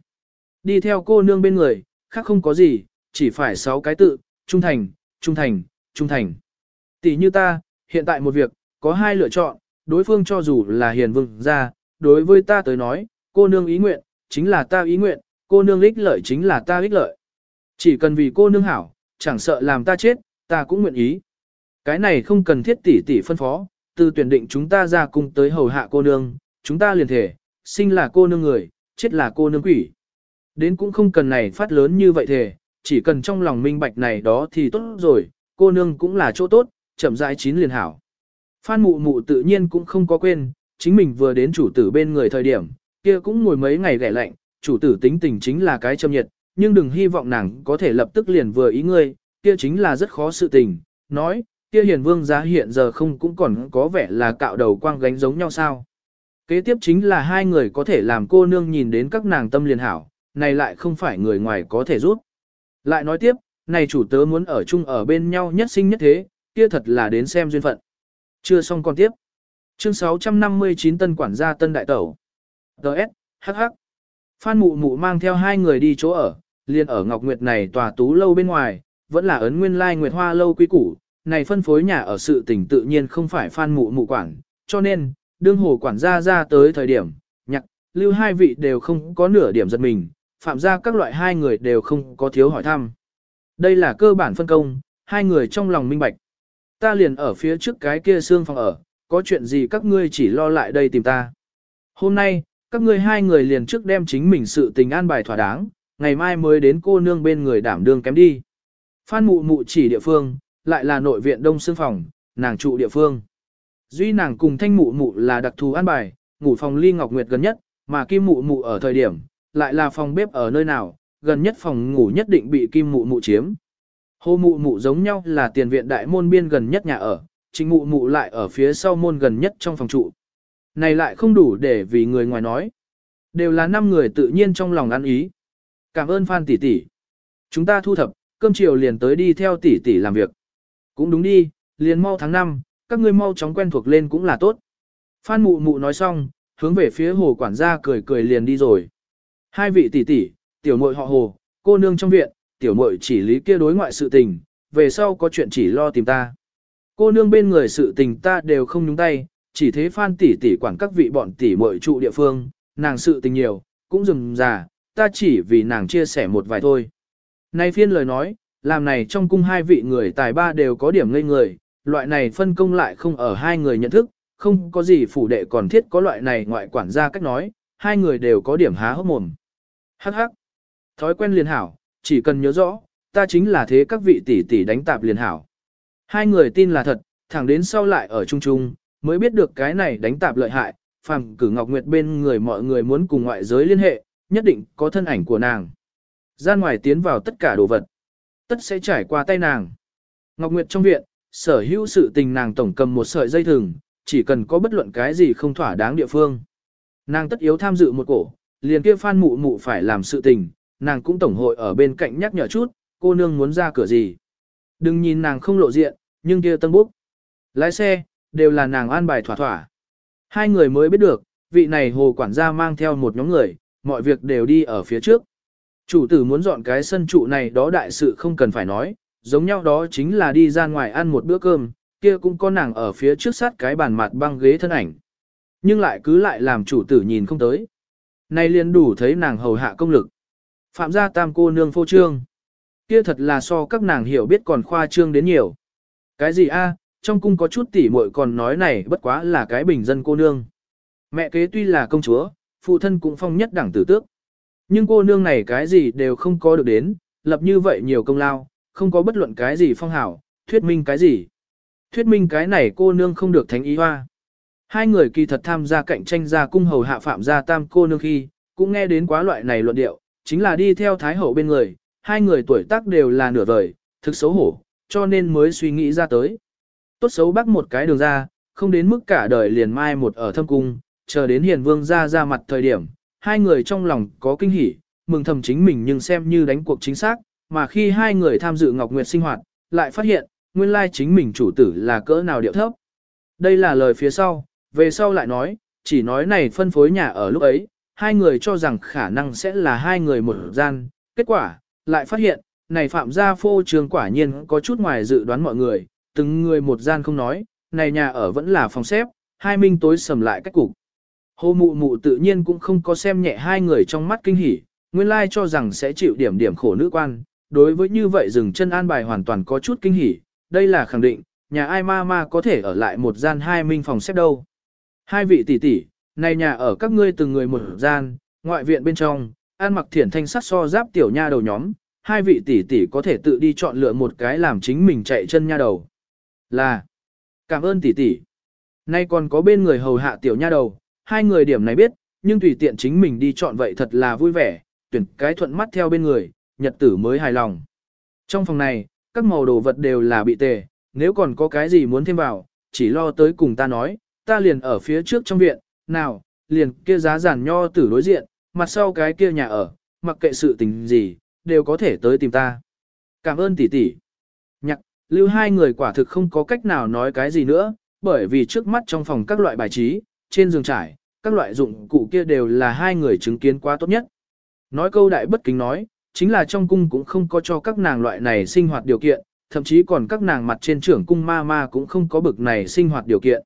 Đi theo cô nương bên người, khác không có gì, chỉ phải sáu cái tự, trung thành, trung thành, trung thành. Tỷ như ta, hiện tại một việc, có hai lựa chọn, đối phương cho dù là hiền vương ra, đối với ta tới nói, cô nương ý nguyện, chính là ta ý nguyện, cô nương ích lợi chính là ta ích lợi. Chỉ cần vì cô nương hảo, chẳng sợ làm ta chết, ta cũng nguyện ý. Cái này không cần thiết tỷ tỷ phân phó, từ tuyển định chúng ta ra cùng tới hầu hạ cô nương, chúng ta liền thể, sinh là cô nương người, chết là cô nương quỷ. Đến cũng không cần này phát lớn như vậy thề, chỉ cần trong lòng minh bạch này đó thì tốt rồi, cô nương cũng là chỗ tốt, chậm rãi chín liền hảo. Phan mụ mụ tự nhiên cũng không có quên, chính mình vừa đến chủ tử bên người thời điểm, kia cũng ngồi mấy ngày ghẻ lạnh, chủ tử tính tình chính là cái châm nhiệt, nhưng đừng hy vọng nàng có thể lập tức liền vừa ý ngươi, kia chính là rất khó sự tình. Nói, kia hiền vương giá hiện giờ không cũng còn có vẻ là cạo đầu quang gánh giống nhau sao. Kế tiếp chính là hai người có thể làm cô nương nhìn đến các nàng tâm liền hảo, này lại không phải người ngoài có thể giúp. Lại nói tiếp, này chủ tớ muốn ở chung ở bên nhau nhất sinh nhất thế, kia thật là đến xem duyên phận. Chưa xong còn tiếp. Chương 659 tân quản gia tân đại tẩu. Đợt, hắc hắc. Phan mụ mụ mang theo hai người đi chỗ ở, liền ở Ngọc Nguyệt này tòa tú lâu bên ngoài, vẫn là ấn nguyên lai Nguyệt Hoa lâu quý củ, này phân phối nhà ở sự tỉnh tự nhiên không phải Phan mụ mụ quản, cho nên, đương hồ quản gia ra tới thời điểm, nhạc, lưu hai vị đều không có nửa điểm giật mình, phạm ra các loại hai người đều không có thiếu hỏi thăm. Đây là cơ bản phân công, hai người trong lòng minh bạch. Ta liền ở phía trước cái kia xương phòng ở, có chuyện gì các ngươi chỉ lo lại đây tìm ta. Hôm nay, các ngươi hai người liền trước đem chính mình sự tình an bài thỏa đáng, ngày mai mới đến cô nương bên người đảm đương kém đi. Phan mụ mụ chỉ địa phương, lại là nội viện đông xương phòng, nàng trụ địa phương. Duy nàng cùng thanh mụ mụ là đặc thù an bài, ngủ phòng ly ngọc nguyệt gần nhất, mà kim mụ mụ ở thời điểm, lại là phòng bếp ở nơi nào, gần nhất phòng ngủ nhất định bị kim mụ mụ chiếm. Hồ mụ mụ giống nhau là tiền viện đại môn biên gần nhất nhà ở, chính mụ mụ lại ở phía sau môn gần nhất trong phòng trụ. Này lại không đủ để vì người ngoài nói. Đều là năm người tự nhiên trong lòng ăn ý. Cảm ơn Phan tỷ tỷ. Chúng ta thu thập, cơm chiều liền tới đi theo tỷ tỷ làm việc. Cũng đúng đi, liền mau tháng 5, các ngươi mau chóng quen thuộc lên cũng là tốt. Phan mụ mụ nói xong, hướng về phía hồ quản gia cười cười liền đi rồi. Hai vị tỷ tỷ, tiểu muội họ hồ, cô nương trong viện, tiểu muội chỉ lý kia đối ngoại sự tình, về sau có chuyện chỉ lo tìm ta. Cô nương bên người sự tình ta đều không nhúng tay, chỉ thế phan tỷ tỷ quản các vị bọn tỷ muội trụ địa phương, nàng sự tình nhiều, cũng dừng già, ta chỉ vì nàng chia sẻ một vài thôi. nay phiên lời nói, làm này trong cung hai vị người tài ba đều có điểm ngây người, loại này phân công lại không ở hai người nhận thức, không có gì phủ đệ còn thiết có loại này ngoại quản gia cách nói, hai người đều có điểm há hốc mồm. Hắc hắc, thói quen liền hảo, chỉ cần nhớ rõ, ta chính là thế các vị tỷ tỷ đánh tạp liền hảo. Hai người tin là thật, thẳng đến sau lại ở chung chung, mới biết được cái này đánh tạp lợi hại, phàm cử Ngọc Nguyệt bên người mọi người muốn cùng ngoại giới liên hệ, nhất định có thân ảnh của nàng. Gian ngoài tiến vào tất cả đồ vật, tất sẽ trải qua tay nàng. Ngọc Nguyệt trong viện, sở hữu sự tình nàng tổng cầm một sợi dây thừng, chỉ cần có bất luận cái gì không thỏa đáng địa phương. Nàng tất yếu tham dự một cổ, liền kia phan mụ mụ phải làm sự tình, nàng cũng tổng hội ở bên cạnh nhắc nhở chút, cô nương muốn ra cửa gì. Đừng nhìn nàng không lộ diện, nhưng kia tân búc. Lái xe, đều là nàng an bài thỏa thỏa. Hai người mới biết được, vị này hồ quản gia mang theo một nhóm người, mọi việc đều đi ở phía trước. Chủ tử muốn dọn cái sân trụ này đó đại sự không cần phải nói, giống nhau đó chính là đi ra ngoài ăn một bữa cơm, kia cũng có nàng ở phía trước sát cái bàn mặt băng ghế thân ảnh. Nhưng lại cứ lại làm chủ tử nhìn không tới. Nay liền đủ thấy nàng hầu hạ công lực. Phạm gia tam cô nương phô trương. Kia thật là so các nàng hiểu biết còn khoa trương đến nhiều. Cái gì a? À, trong cung có chút tỉ muội còn nói này bất quá là cái bình dân cô nương. Mẹ kế tuy là công chúa, phụ thân cũng phong nhất đẳng tử tước. Nhưng cô nương này cái gì đều không có được đến, lập như vậy nhiều công lao, không có bất luận cái gì phong hảo, thuyết minh cái gì. Thuyết minh cái này cô nương không được thánh ý hoa. Hai người kỳ thật tham gia cạnh tranh ra cung hầu hạ phạm gia tam cô nương khi, cũng nghe đến quá loại này luận điệu, chính là đi theo thái hậu bên người, hai người tuổi tác đều là nửa vời, thực xấu hổ, cho nên mới suy nghĩ ra tới. Tốt xấu bắt một cái đường ra, không đến mức cả đời liền mai một ở thâm cung, chờ đến hiền vương ra ra mặt thời điểm, hai người trong lòng có kinh hỉ, mừng thầm chính mình nhưng xem như đánh cuộc chính xác, mà khi hai người tham dự Ngọc Nguyệt sinh hoạt, lại phát hiện, nguyên lai chính mình chủ tử là cỡ nào điệu thấp. Đây là lời phía sau, về sau lại nói, chỉ nói này phân phối nhà ở lúc ấy, hai người cho rằng khả năng sẽ là hai người một gian, kết quả, lại phát hiện, này phạm gia phô trường quả nhiên có chút ngoài dự đoán mọi người, từng người một gian không nói, này nhà ở vẫn là phòng xếp, hai minh tối sầm lại cách cục. Hồ mụ mụ tự nhiên cũng không có xem nhẹ hai người trong mắt kinh hỉ, nguyên lai cho rằng sẽ chịu điểm điểm khổ nữ quan, đối với như vậy dừng chân an bài hoàn toàn có chút kinh hỉ, đây là khẳng định, nhà ai ma ma có thể ở lại một gian hai minh phòng xếp đâu. Hai vị tỷ tỷ, này nhà ở các ngươi từng người một gian, ngoại viện bên trong, an mặc thiển thanh sắc so giáp tiểu nha đầu nhóm, hai vị tỷ tỷ có thể tự đi chọn lựa một cái làm chính mình chạy chân nha đầu. Là, cảm ơn tỷ tỷ. Nay còn có bên người hầu hạ tiểu nha đầu, hai người điểm này biết, nhưng tùy tiện chính mình đi chọn vậy thật là vui vẻ, tuyển cái thuận mắt theo bên người, nhật tử mới hài lòng. Trong phòng này, các màu đồ vật đều là bị tề, nếu còn có cái gì muốn thêm vào, chỉ lo tới cùng ta nói, ta liền ở phía trước trong viện, nào, liền kia giá giản nho tử đối diện, mặt sau cái kia nhà ở, mặc kệ sự tình gì, đều có thể tới tìm ta. Cảm ơn tỷ tỷ. Nhạc, lưu hai người quả thực không có cách nào nói cái gì nữa, bởi vì trước mắt trong phòng các loại bài trí, trên giường trải, các loại dụng cụ kia đều là hai người chứng kiến quá tốt nhất. Nói câu đại bất kính nói, chính là trong cung cũng không có cho các nàng loại này sinh hoạt điều kiện, thậm chí còn các nàng mặt trên trưởng cung ma ma cũng không có bực này sinh hoạt điều kiện.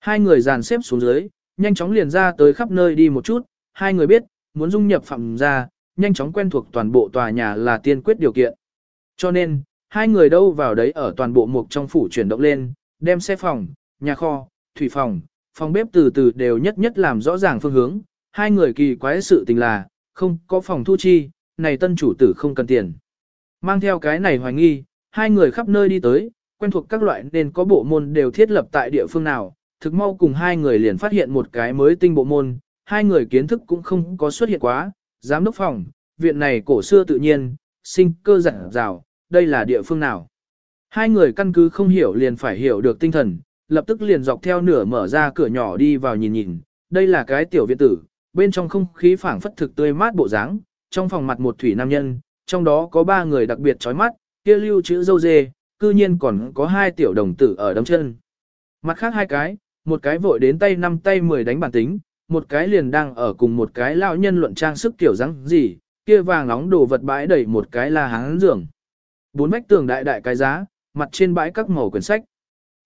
Hai người dàn xếp xuống dưới, nhanh chóng liền ra tới khắp nơi đi một chút, hai người biết, muốn dung nhập phạm ra, nhanh chóng quen thuộc toàn bộ tòa nhà là tiên quyết điều kiện. Cho nên, hai người đâu vào đấy ở toàn bộ mục trong phủ chuyển động lên, đem xe phòng, nhà kho, thủy phòng, phòng bếp từ từ đều nhất nhất làm rõ ràng phương hướng. Hai người kỳ quái sự tình là, không có phòng thu chi, này tân chủ tử không cần tiền. Mang theo cái này hoài nghi, hai người khắp nơi đi tới, quen thuộc các loại nên có bộ môn đều thiết lập tại địa phương nào, thực mau cùng hai người liền phát hiện một cái mới tinh bộ môn, hai người kiến thức cũng không có xuất hiện quá, giám đốc phòng, viện này cổ xưa tự nhiên, sinh cơ giản rào, đây là địa phương nào. Hai người căn cứ không hiểu liền phải hiểu được tinh thần, lập tức liền dọc theo nửa mở ra cửa nhỏ đi vào nhìn nhìn, đây là cái tiểu viện tử, bên trong không khí phảng phất thực tươi mát bộ dáng, trong phòng mặt một thủy nam nhân, trong đó có ba người đặc biệt chói mắt, kia lưu chữ dâu dê, cư nhiên còn có hai tiểu đồng tử ở đấm chân. Mặt khác hai cái, một cái vội đến tay năm tay mười đánh bản tính, một cái liền đang ở cùng một cái lão nhân luận trang sức kiểu răng gì, kia vàng nóng đồ vật bãi đẩy một cái là háng giường. Bốn vách tường đại đại cái giá, mặt trên bãi các màu quyển sách.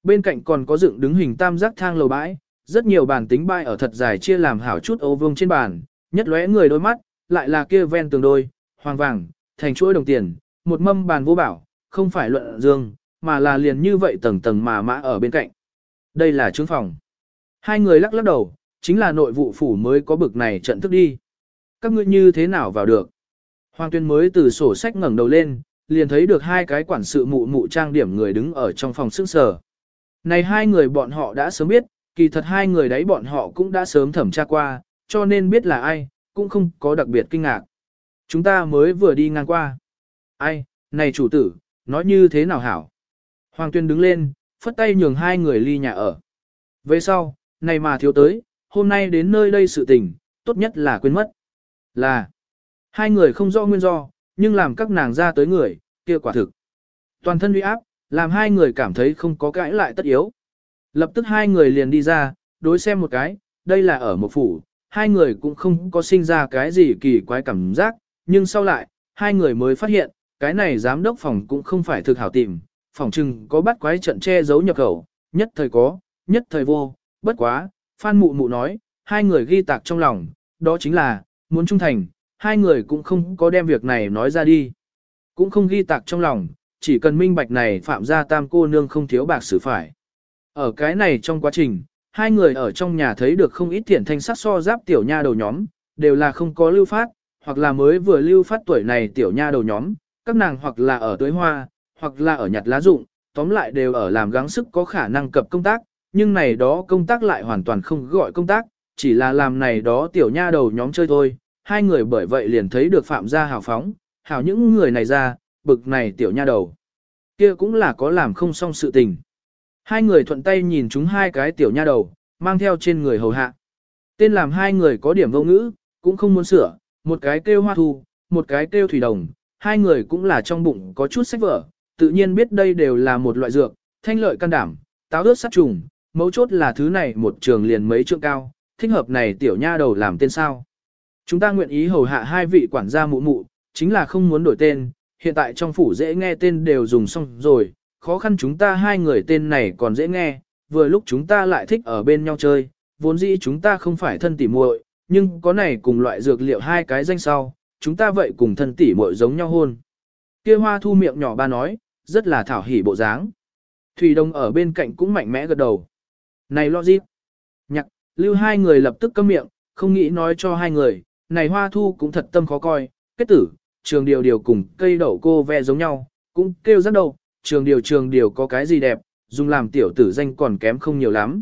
Bên cạnh còn có dựng đứng hình tam giác thang lầu bãi, rất nhiều bàn tính bãi ở thật dài chia làm hảo chút ô vương trên bàn, nhất lóe người đôi mắt, lại là kia ven tường đôi, hoàng vàng, thành chuỗi đồng tiền, một mâm bàn vô bảo, không phải luận dương, mà là liền như vậy tầng tầng mà mã ở bên cạnh. Đây là trướng phòng. Hai người lắc lắc đầu, chính là nội vụ phủ mới có bực này trận thức đi. Các ngươi như thế nào vào được? Hoàng tuyên mới từ sổ sách ngẩng đầu lên, liền thấy được hai cái quản sự mụ mụ trang điểm người đứng ở trong phòng sức sở. Này hai người bọn họ đã sớm biết, kỳ thật hai người đấy bọn họ cũng đã sớm thẩm tra qua, cho nên biết là ai, cũng không có đặc biệt kinh ngạc. Chúng ta mới vừa đi ngang qua. Ai, này chủ tử, nói như thế nào hảo? Hoàng tuyên đứng lên, phất tay nhường hai người ly nhà ở. Về sau, này mà thiếu tới, hôm nay đến nơi đây sự tình, tốt nhất là quên mất. Là, hai người không rõ nguyên do, nhưng làm các nàng ra tới người, kia quả thực. Toàn thân uy áp, làm hai người cảm thấy không có cãi lại tất yếu. Lập tức hai người liền đi ra, đối xem một cái, đây là ở một phủ, hai người cũng không có sinh ra cái gì kỳ quái cảm giác, nhưng sau lại, hai người mới phát hiện, cái này giám đốc phòng cũng không phải thực hảo tìm, phòng trừng có bắt quái trận che giấu nhập khẩu, nhất thời có, nhất thời vô, bất quá, Phan Mụ Mụ nói, hai người ghi tạc trong lòng, đó chính là, muốn trung thành, hai người cũng không có đem việc này nói ra đi. Cũng không ghi tạc trong lòng, chỉ cần minh bạch này phạm ra tam cô nương không thiếu bạc xử phải. Ở cái này trong quá trình, hai người ở trong nhà thấy được không ít thiện thanh sắc so giáp tiểu nha đầu nhóm, đều là không có lưu phát, hoặc là mới vừa lưu phát tuổi này tiểu nha đầu nhóm, các nàng hoặc là ở tưới hoa, hoặc là ở nhặt lá rụng, tóm lại đều ở làm gắng sức có khả năng cập công tác, nhưng này đó công tác lại hoàn toàn không gọi công tác, chỉ là làm này đó tiểu nha đầu nhóm chơi thôi, hai người bởi vậy liền thấy được phạm gia hào phóng, hào những người này ra, bực này tiểu nha đầu. Kia cũng là có làm không xong sự tình. Hai người thuận tay nhìn chúng hai cái tiểu nha đầu, mang theo trên người hầu hạ. Tên làm hai người có điểm vô ngữ, cũng không muốn sửa, một cái kêu hoa thu, một cái kêu thủy đồng, hai người cũng là trong bụng có chút sách vở, tự nhiên biết đây đều là một loại dược, thanh lợi can đảm, táo ướt sát trùng, mấu chốt là thứ này một trường liền mấy trượng cao, thích hợp này tiểu nha đầu làm tên sao. Chúng ta nguyện ý hầu hạ hai vị quản gia mụ mụ, chính là không muốn đổi tên, hiện tại trong phủ dễ nghe tên đều dùng xong rồi, khó khăn chúng ta hai người tên này còn dễ nghe, vừa lúc chúng ta lại thích ở bên nhau chơi, vốn dĩ chúng ta không phải thân tỉ muội, nhưng có này cùng loại dược liệu hai cái danh sau, chúng ta vậy cùng thân tỉ muội giống nhau hôn. Kia hoa thu miệng nhỏ ba nói, rất là thảo hỉ bộ dáng. Thủy Đông ở bên cạnh cũng mạnh mẽ gật đầu. Này lo gì? Nhạc, lưu hai người lập tức câm miệng, không nghĩ nói cho hai người, này hoa thu cũng thật tâm khó coi, kết tử, trường điều điều cùng cây đậu cô ve giống nhau, cũng kêu rất đầu trường điều trường điều có cái gì đẹp, dùng làm tiểu tử danh còn kém không nhiều lắm.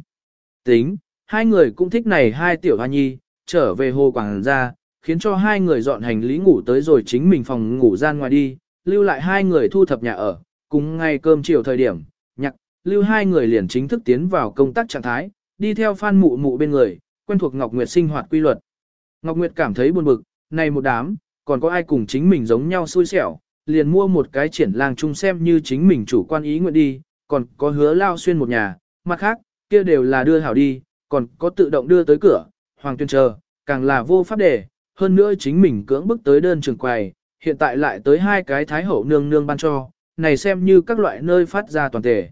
Tính, hai người cũng thích này hai tiểu hoa nhi, trở về hồ quảng ra, khiến cho hai người dọn hành lý ngủ tới rồi chính mình phòng ngủ gian ngoài đi, lưu lại hai người thu thập nhà ở, cùng ngay cơm chiều thời điểm, nhạc, lưu hai người liền chính thức tiến vào công tác trạng thái, đi theo phan mụ mụ bên người, quen thuộc Ngọc Nguyệt sinh hoạt quy luật. Ngọc Nguyệt cảm thấy buồn bực, này một đám, còn có ai cùng chính mình giống nhau xui xẻo, liền mua một cái triển lang chung xem như chính mình chủ quan ý nguyện đi, còn có hứa lao xuyên một nhà, mặt khác, kia đều là đưa hảo đi, còn có tự động đưa tới cửa, hoàng tuyên chờ, càng là vô pháp đề, hơn nữa chính mình cưỡng bức tới đơn trường quầy, hiện tại lại tới hai cái thái hậu nương nương ban cho, này xem như các loại nơi phát ra toàn thể.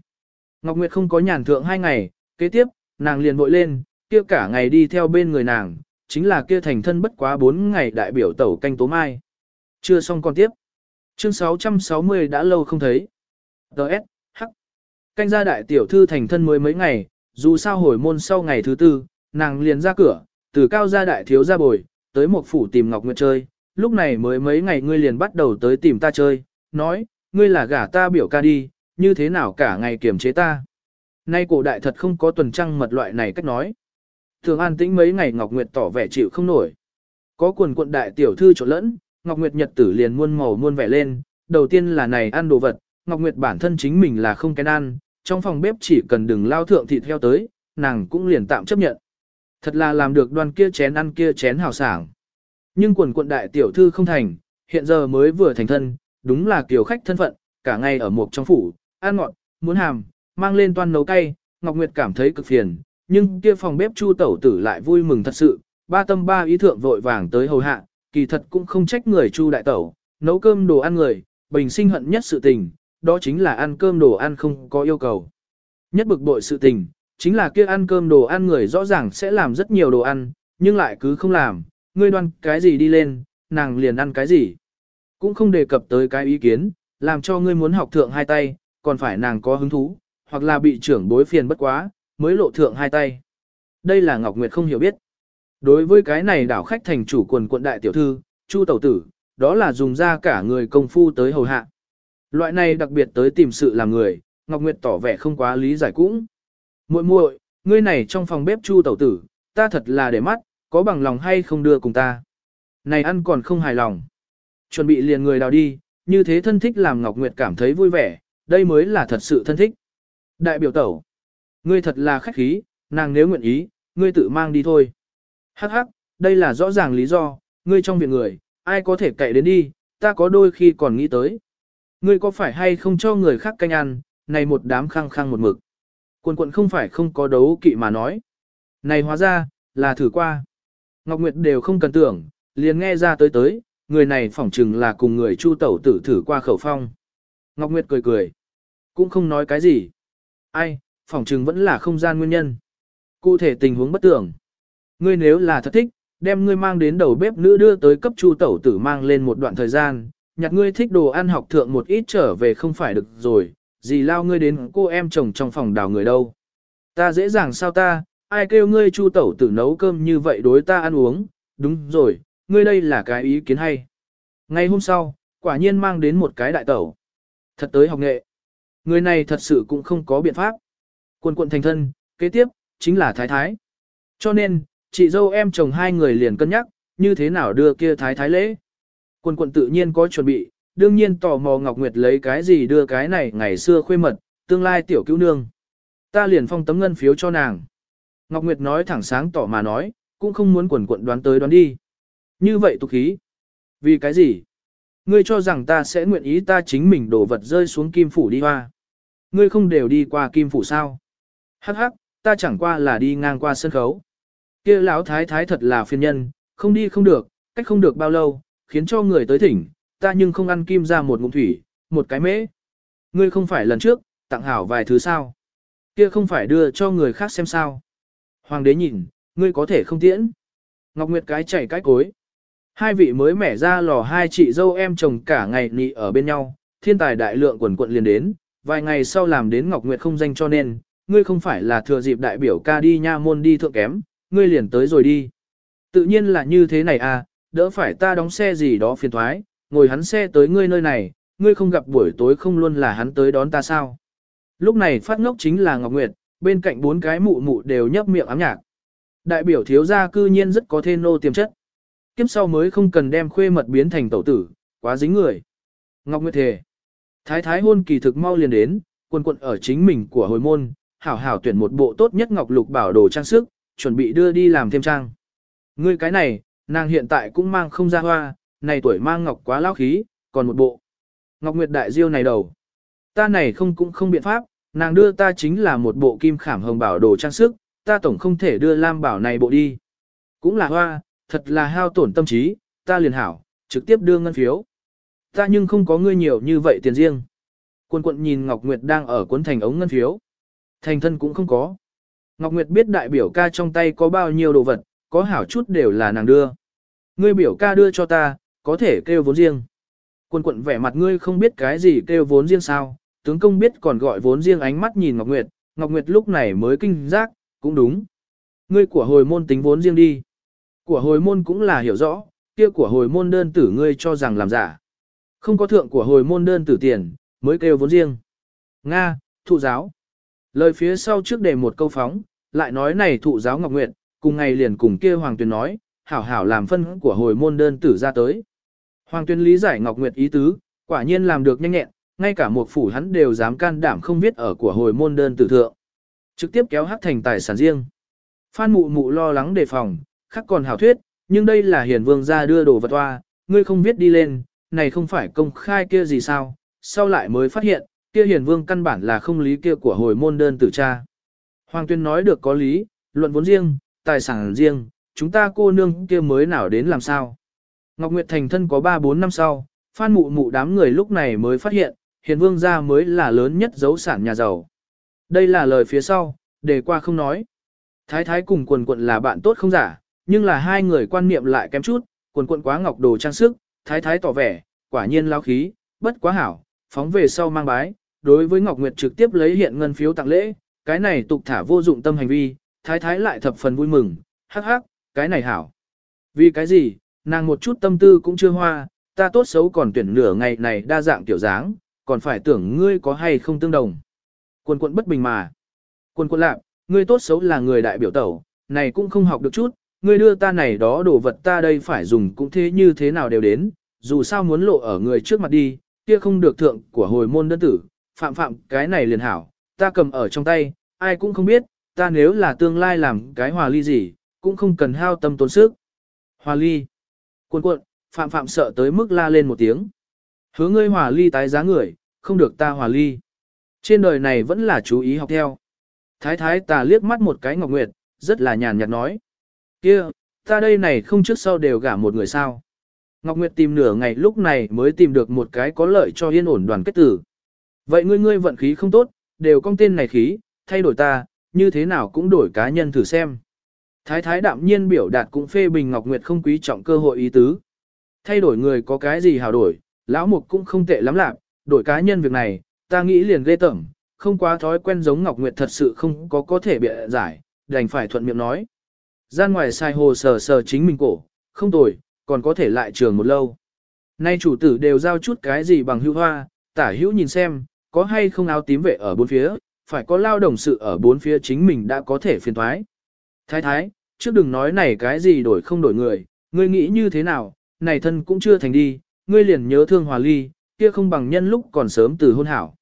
Ngọc Nguyệt không có nhàn thượng hai ngày, kế tiếp, nàng liền vội lên, kia cả ngày đi theo bên người nàng, chính là kia thành thân bất quá bốn ngày đại biểu tẩu canh tố mai. Chưa xong còn tiếp. Chương 660 đã lâu không thấy. Đợt, hắc. Canh gia đại tiểu thư thành thân mới mấy ngày, dù sao hồi môn sau ngày thứ tư, nàng liền ra cửa, từ cao gia đại thiếu ra bồi, tới một phủ tìm Ngọc Nguyệt chơi, lúc này mới mấy ngày ngươi liền bắt đầu tới tìm ta chơi, nói, ngươi là gả ta biểu ca đi, như thế nào cả ngày kiềm chế ta. Nay cổ đại thật không có tuần trăng mật loại này cách nói. Thường an tĩnh mấy ngày Ngọc Nguyệt tỏ vẻ chịu không nổi. Có quần quận đại tiểu thư trộn lẫn, Ngọc Nguyệt nhật tử liền muôn màu muôn vẻ lên, đầu tiên là này ăn đồ vật, Ngọc Nguyệt bản thân chính mình là không kén ăn, trong phòng bếp chỉ cần đừng lao thượng thịt heo tới, nàng cũng liền tạm chấp nhận. Thật là làm được đoàn kia chén ăn kia chén hào sảng. Nhưng quần quận đại tiểu thư không thành, hiện giờ mới vừa thành thân, đúng là kiểu khách thân phận, cả ngày ở một trong phủ, ăn ngọt, muốn hàm, mang lên toan nấu cay, Ngọc Nguyệt cảm thấy cực phiền, nhưng kia phòng bếp chu tẩu tử lại vui mừng thật sự, ba tâm ba ý thượng vội vàng tới hầu hạ, kỳ thật cũng không trách người chu đại tẩu, nấu cơm đồ ăn người, bình sinh hận nhất sự tình, đó chính là ăn cơm đồ ăn không có yêu cầu. Nhất bực bội sự tình, chính là kia ăn cơm đồ ăn người rõ ràng sẽ làm rất nhiều đồ ăn, nhưng lại cứ không làm, ngươi đoan cái gì đi lên, nàng liền ăn cái gì. Cũng không đề cập tới cái ý kiến, làm cho ngươi muốn học thượng hai tay, còn phải nàng có hứng thú, hoặc là bị trưởng bối phiền bất quá, mới lộ thượng hai tay. Đây là Ngọc Nguyệt không hiểu biết. Đối với cái này đảo khách thành chủ quần quận đại tiểu thư, Chu Tẩu Tử, đó là dùng ra cả người công phu tới hầu hạ. Loại này đặc biệt tới tìm sự làm người, Ngọc Nguyệt tỏ vẻ không quá lý giải cũng. muội muội, ngươi này trong phòng bếp Chu Tẩu Tử, ta thật là để mắt, có bằng lòng hay không đưa cùng ta. Này ăn còn không hài lòng. Chuẩn bị liền người đào đi, như thế thân thích làm Ngọc Nguyệt cảm thấy vui vẻ, đây mới là thật sự thân thích. Đại biểu tẩu, ngươi thật là khách khí, nàng nếu nguyện ý, ngươi tự mang đi thôi. Hắc hắc, đây là rõ ràng lý do, ngươi trong viện người, ai có thể cậy đến đi, ta có đôi khi còn nghĩ tới. Ngươi có phải hay không cho người khác canh ăn, này một đám khăng khăng một mực. Quần quận không phải không có đấu kỵ mà nói. Này hóa ra, là thử qua. Ngọc Nguyệt đều không cần tưởng, liền nghe ra tới tới, người này phỏng chừng là cùng người chu tẩu tử thử qua khẩu phong. Ngọc Nguyệt cười cười, cũng không nói cái gì. Ai, phỏng chừng vẫn là không gian nguyên nhân. Cụ thể tình huống bất tưởng. Ngươi nếu là thật thích, đem ngươi mang đến đầu bếp nữ đưa tới cấp chu tẩu tử mang lên một đoạn thời gian, nhặt ngươi thích đồ ăn học thượng một ít trở về không phải được rồi, gì lao ngươi đến cô em chồng trong phòng đào người đâu. Ta dễ dàng sao ta, ai kêu ngươi chu tẩu tử nấu cơm như vậy đối ta ăn uống, đúng rồi, ngươi đây là cái ý kiến hay. Ngày hôm sau, quả nhiên mang đến một cái đại tẩu. Thật tới học nghệ. Người này thật sự cũng không có biện pháp. Quân quận thành thân, kế tiếp, chính là thái thái. Cho nên, chị dâu em chồng hai người liền cân nhắc, như thế nào đưa kia thái thái lễ. Quân quận tự nhiên có chuẩn bị, đương nhiên tò mò Ngọc Nguyệt lấy cái gì đưa cái này ngày xưa khuê mật, tương lai tiểu cứu nương. Ta liền phong tấm ngân phiếu cho nàng. Ngọc Nguyệt nói thẳng sáng tỏ mà nói, cũng không muốn quần quận đoán tới đoán đi. Như vậy tục khí. Vì cái gì? Ngươi cho rằng ta sẽ nguyện ý ta chính mình đổ vật rơi xuống kim phủ đi hoa. Ngươi không đều đi qua kim phủ sao? Hắc hắc, ta chẳng qua là đi ngang qua sân khấu. Kia lão thái thái thật là phiền nhân, không đi không được, cách không được bao lâu, khiến cho người tới thỉnh, ta nhưng không ăn kim ra một ngụm thủy, một cái mễ. Ngươi không phải lần trước, tặng hảo vài thứ sao? Kia không phải đưa cho người khác xem sao? Hoàng đế nhìn, ngươi có thể không tiễn. Ngọc Nguyệt cái chảy cái cối. Hai vị mới mẻ ra lò hai chị dâu em chồng cả ngày nị ở bên nhau, thiên tài đại lượng quần quận liền đến, vài ngày sau làm đến Ngọc Nguyệt không danh cho nên, ngươi không phải là thừa dịp đại biểu ca đi nha môn đi thượng kém, ngươi liền tới rồi đi. Tự nhiên là như thế này à, đỡ phải ta đóng xe gì đó phiền thoái, ngồi hắn xe tới ngươi nơi này, ngươi không gặp buổi tối không luôn là hắn tới đón ta sao. Lúc này phát ngốc chính là Ngọc Nguyệt, bên cạnh bốn cái mụ mụ đều nhấp miệng ám nhạc. Đại biểu thiếu gia cư nhiên rất có thê nô tiềm chất. Kiếp sau mới không cần đem khuê mật biến thành tẩu tử, quá dính người. Ngọc Nguyệt thề. Thái thái hôn kỳ thực mau liền đến, quần quận ở chính mình của hồi môn, hảo hảo tuyển một bộ tốt nhất ngọc lục bảo đồ trang sức, chuẩn bị đưa đi làm thêm trang. Ngươi cái này, nàng hiện tại cũng mang không ra hoa, này tuổi mang ngọc quá lao khí, còn một bộ. Ngọc Nguyệt đại diêu này đầu. Ta này không cũng không biện pháp, nàng đưa ta chính là một bộ kim khảm hồng bảo đồ trang sức, ta tổng không thể đưa lam bảo này bộ đi. Cũng là hoa, thật là hao tổn tâm trí, ta liền hảo, trực tiếp đưa ngân phiếu. Ta nhưng không có ngươi nhiều như vậy tiền riêng. Quân quận nhìn Ngọc Nguyệt đang ở cuốn thành ống ngân phiếu. Thành thân cũng không có. Ngọc Nguyệt biết đại biểu ca trong tay có bao nhiêu đồ vật, có hảo chút đều là nàng đưa. Ngươi biểu ca đưa cho ta, có thể kêu vốn riêng. Quân quận vẻ mặt ngươi không biết cái gì kêu vốn riêng sao, tướng công biết còn gọi vốn riêng ánh mắt nhìn Ngọc Nguyệt, Ngọc Nguyệt lúc này mới kinh giác, cũng đúng. Ngươi của hồi môn tính vốn riêng đi. Của hồi môn cũng là hiểu rõ, kia của hồi môn đơn tử ngươi cho rằng làm giả. Không có thượng của hồi môn đơn tử tiền, mới kêu vốn riêng. Nga, thụ giáo. Lời phía sau trước đề một câu phóng, lại nói này thụ giáo Ngọc Nguyệt, cùng ngày liền cùng kia Hoàng Tuyền nói, hảo hảo làm phân của hồi môn đơn tử ra tới. Hoàng Tuyền lý giải Ngọc Nguyệt ý tứ, quả nhiên làm được nhanh nhẹn, ngay cả một phủ hắn đều dám can đảm không viết ở của hồi môn đơn tử thượng. Trực tiếp kéo hắc thành tài sản riêng. Phan mụ mụ lo lắng đề phòng, khắc còn hảo thuyết, nhưng đây là hiền vương ra đưa đồ vật toa, ngươi không viết đi lên, này không phải công khai kia gì sao, sau lại mới phát hiện, kia hiền vương căn bản là không lý kia của hồi môn đơn tử cha. Hoàng tuyên nói được có lý, Luận vốn riêng, tài sản riêng, chúng ta cô nương kia mới nào đến làm sao. Ngọc Nguyệt thành thân có 3-4 năm sau, phan mụ mụ đám người lúc này mới phát hiện, hiền vương gia mới là lớn nhất dấu sản nhà giàu. Đây là lời phía sau, để qua không nói. Thái thái cùng quần quận là bạn tốt không giả, nhưng là hai người quan niệm lại kém chút, quần quận quá ngọc đồ trang sức, thái thái tỏ vẻ, quả nhiên lao khí, bất quá hảo, phóng về sau mang bái, đối với Ngọc Nguyệt trực tiếp lấy hiện ngân phiếu tặng lễ, cái này tục thả vô dụng tâm hành vi, thái thái lại thập phần vui mừng, hắc hắc, cái này hảo. Vì cái gì, nàng một chút tâm tư cũng chưa hoa, ta tốt xấu còn tuyển nửa ngày này đa dạng tiểu dáng, còn phải tưởng ngươi có hay không tương đồng. Quần quận bất bình mà. Quần quận lạc, ngươi tốt xấu là người đại biểu tẩu, này cũng không học được chút, ngươi đưa ta này đó đồ vật ta đây phải dùng cũng thế như thế nào đều đến, dù sao muốn lộ ở người trước mặt đi, kia không được thượng của hồi môn đơn tử, phạm phạm cái này liền hảo, ta cầm ở trong tay, ai cũng không biết, ta nếu là tương lai làm cái hòa ly gì, cũng không cần hao tâm tốn sức. Hòa ly. Cuộn cuộn, phạm phạm sợ tới mức la lên một tiếng. Hứa ngươi hòa ly tái giá người, không được ta hòa ly. Trên đời này vẫn là chú ý học theo. Thái thái ta liếc mắt một cái ngọc nguyệt, rất là nhàn nhạt nói. kia ta đây này không trước sau đều gả một người sao. Ngọc Nguyệt tìm nửa ngày lúc này mới tìm được một cái có lợi cho yên ổn đoàn kết tử. Vậy ngươi ngươi vận khí không tốt, đều công tên này khí, thay đổi ta, như thế nào cũng đổi cá nhân thử xem. Thái thái đạm nhiên biểu đạt cũng phê bình Ngọc Nguyệt không quý trọng cơ hội ý tứ. Thay đổi người có cái gì hào đổi, lão mục cũng không tệ lắm lạc, đổi cá nhân việc này, ta nghĩ liền ghê tởm, không quá thói quen giống Ngọc Nguyệt thật sự không có có thể bịa giải, đành phải thuận miệng nói. Gian ngoài sai hồ sờ sờ chính mình cổ, không tồi, còn có thể lại trường một lâu. Nay chủ tử đều giao chút cái gì bằng hữu hoa, tả hữu nhìn xem, có hay không áo tím vệ ở bốn phía, phải có lao đồng sự ở bốn phía chính mình đã có thể phiền thoái. Thái thái, trước đừng nói này cái gì đổi không đổi người, ngươi nghĩ như thế nào, này thân cũng chưa thành đi, ngươi liền nhớ thương hòa ly, kia không bằng nhân lúc còn sớm từ hôn hảo.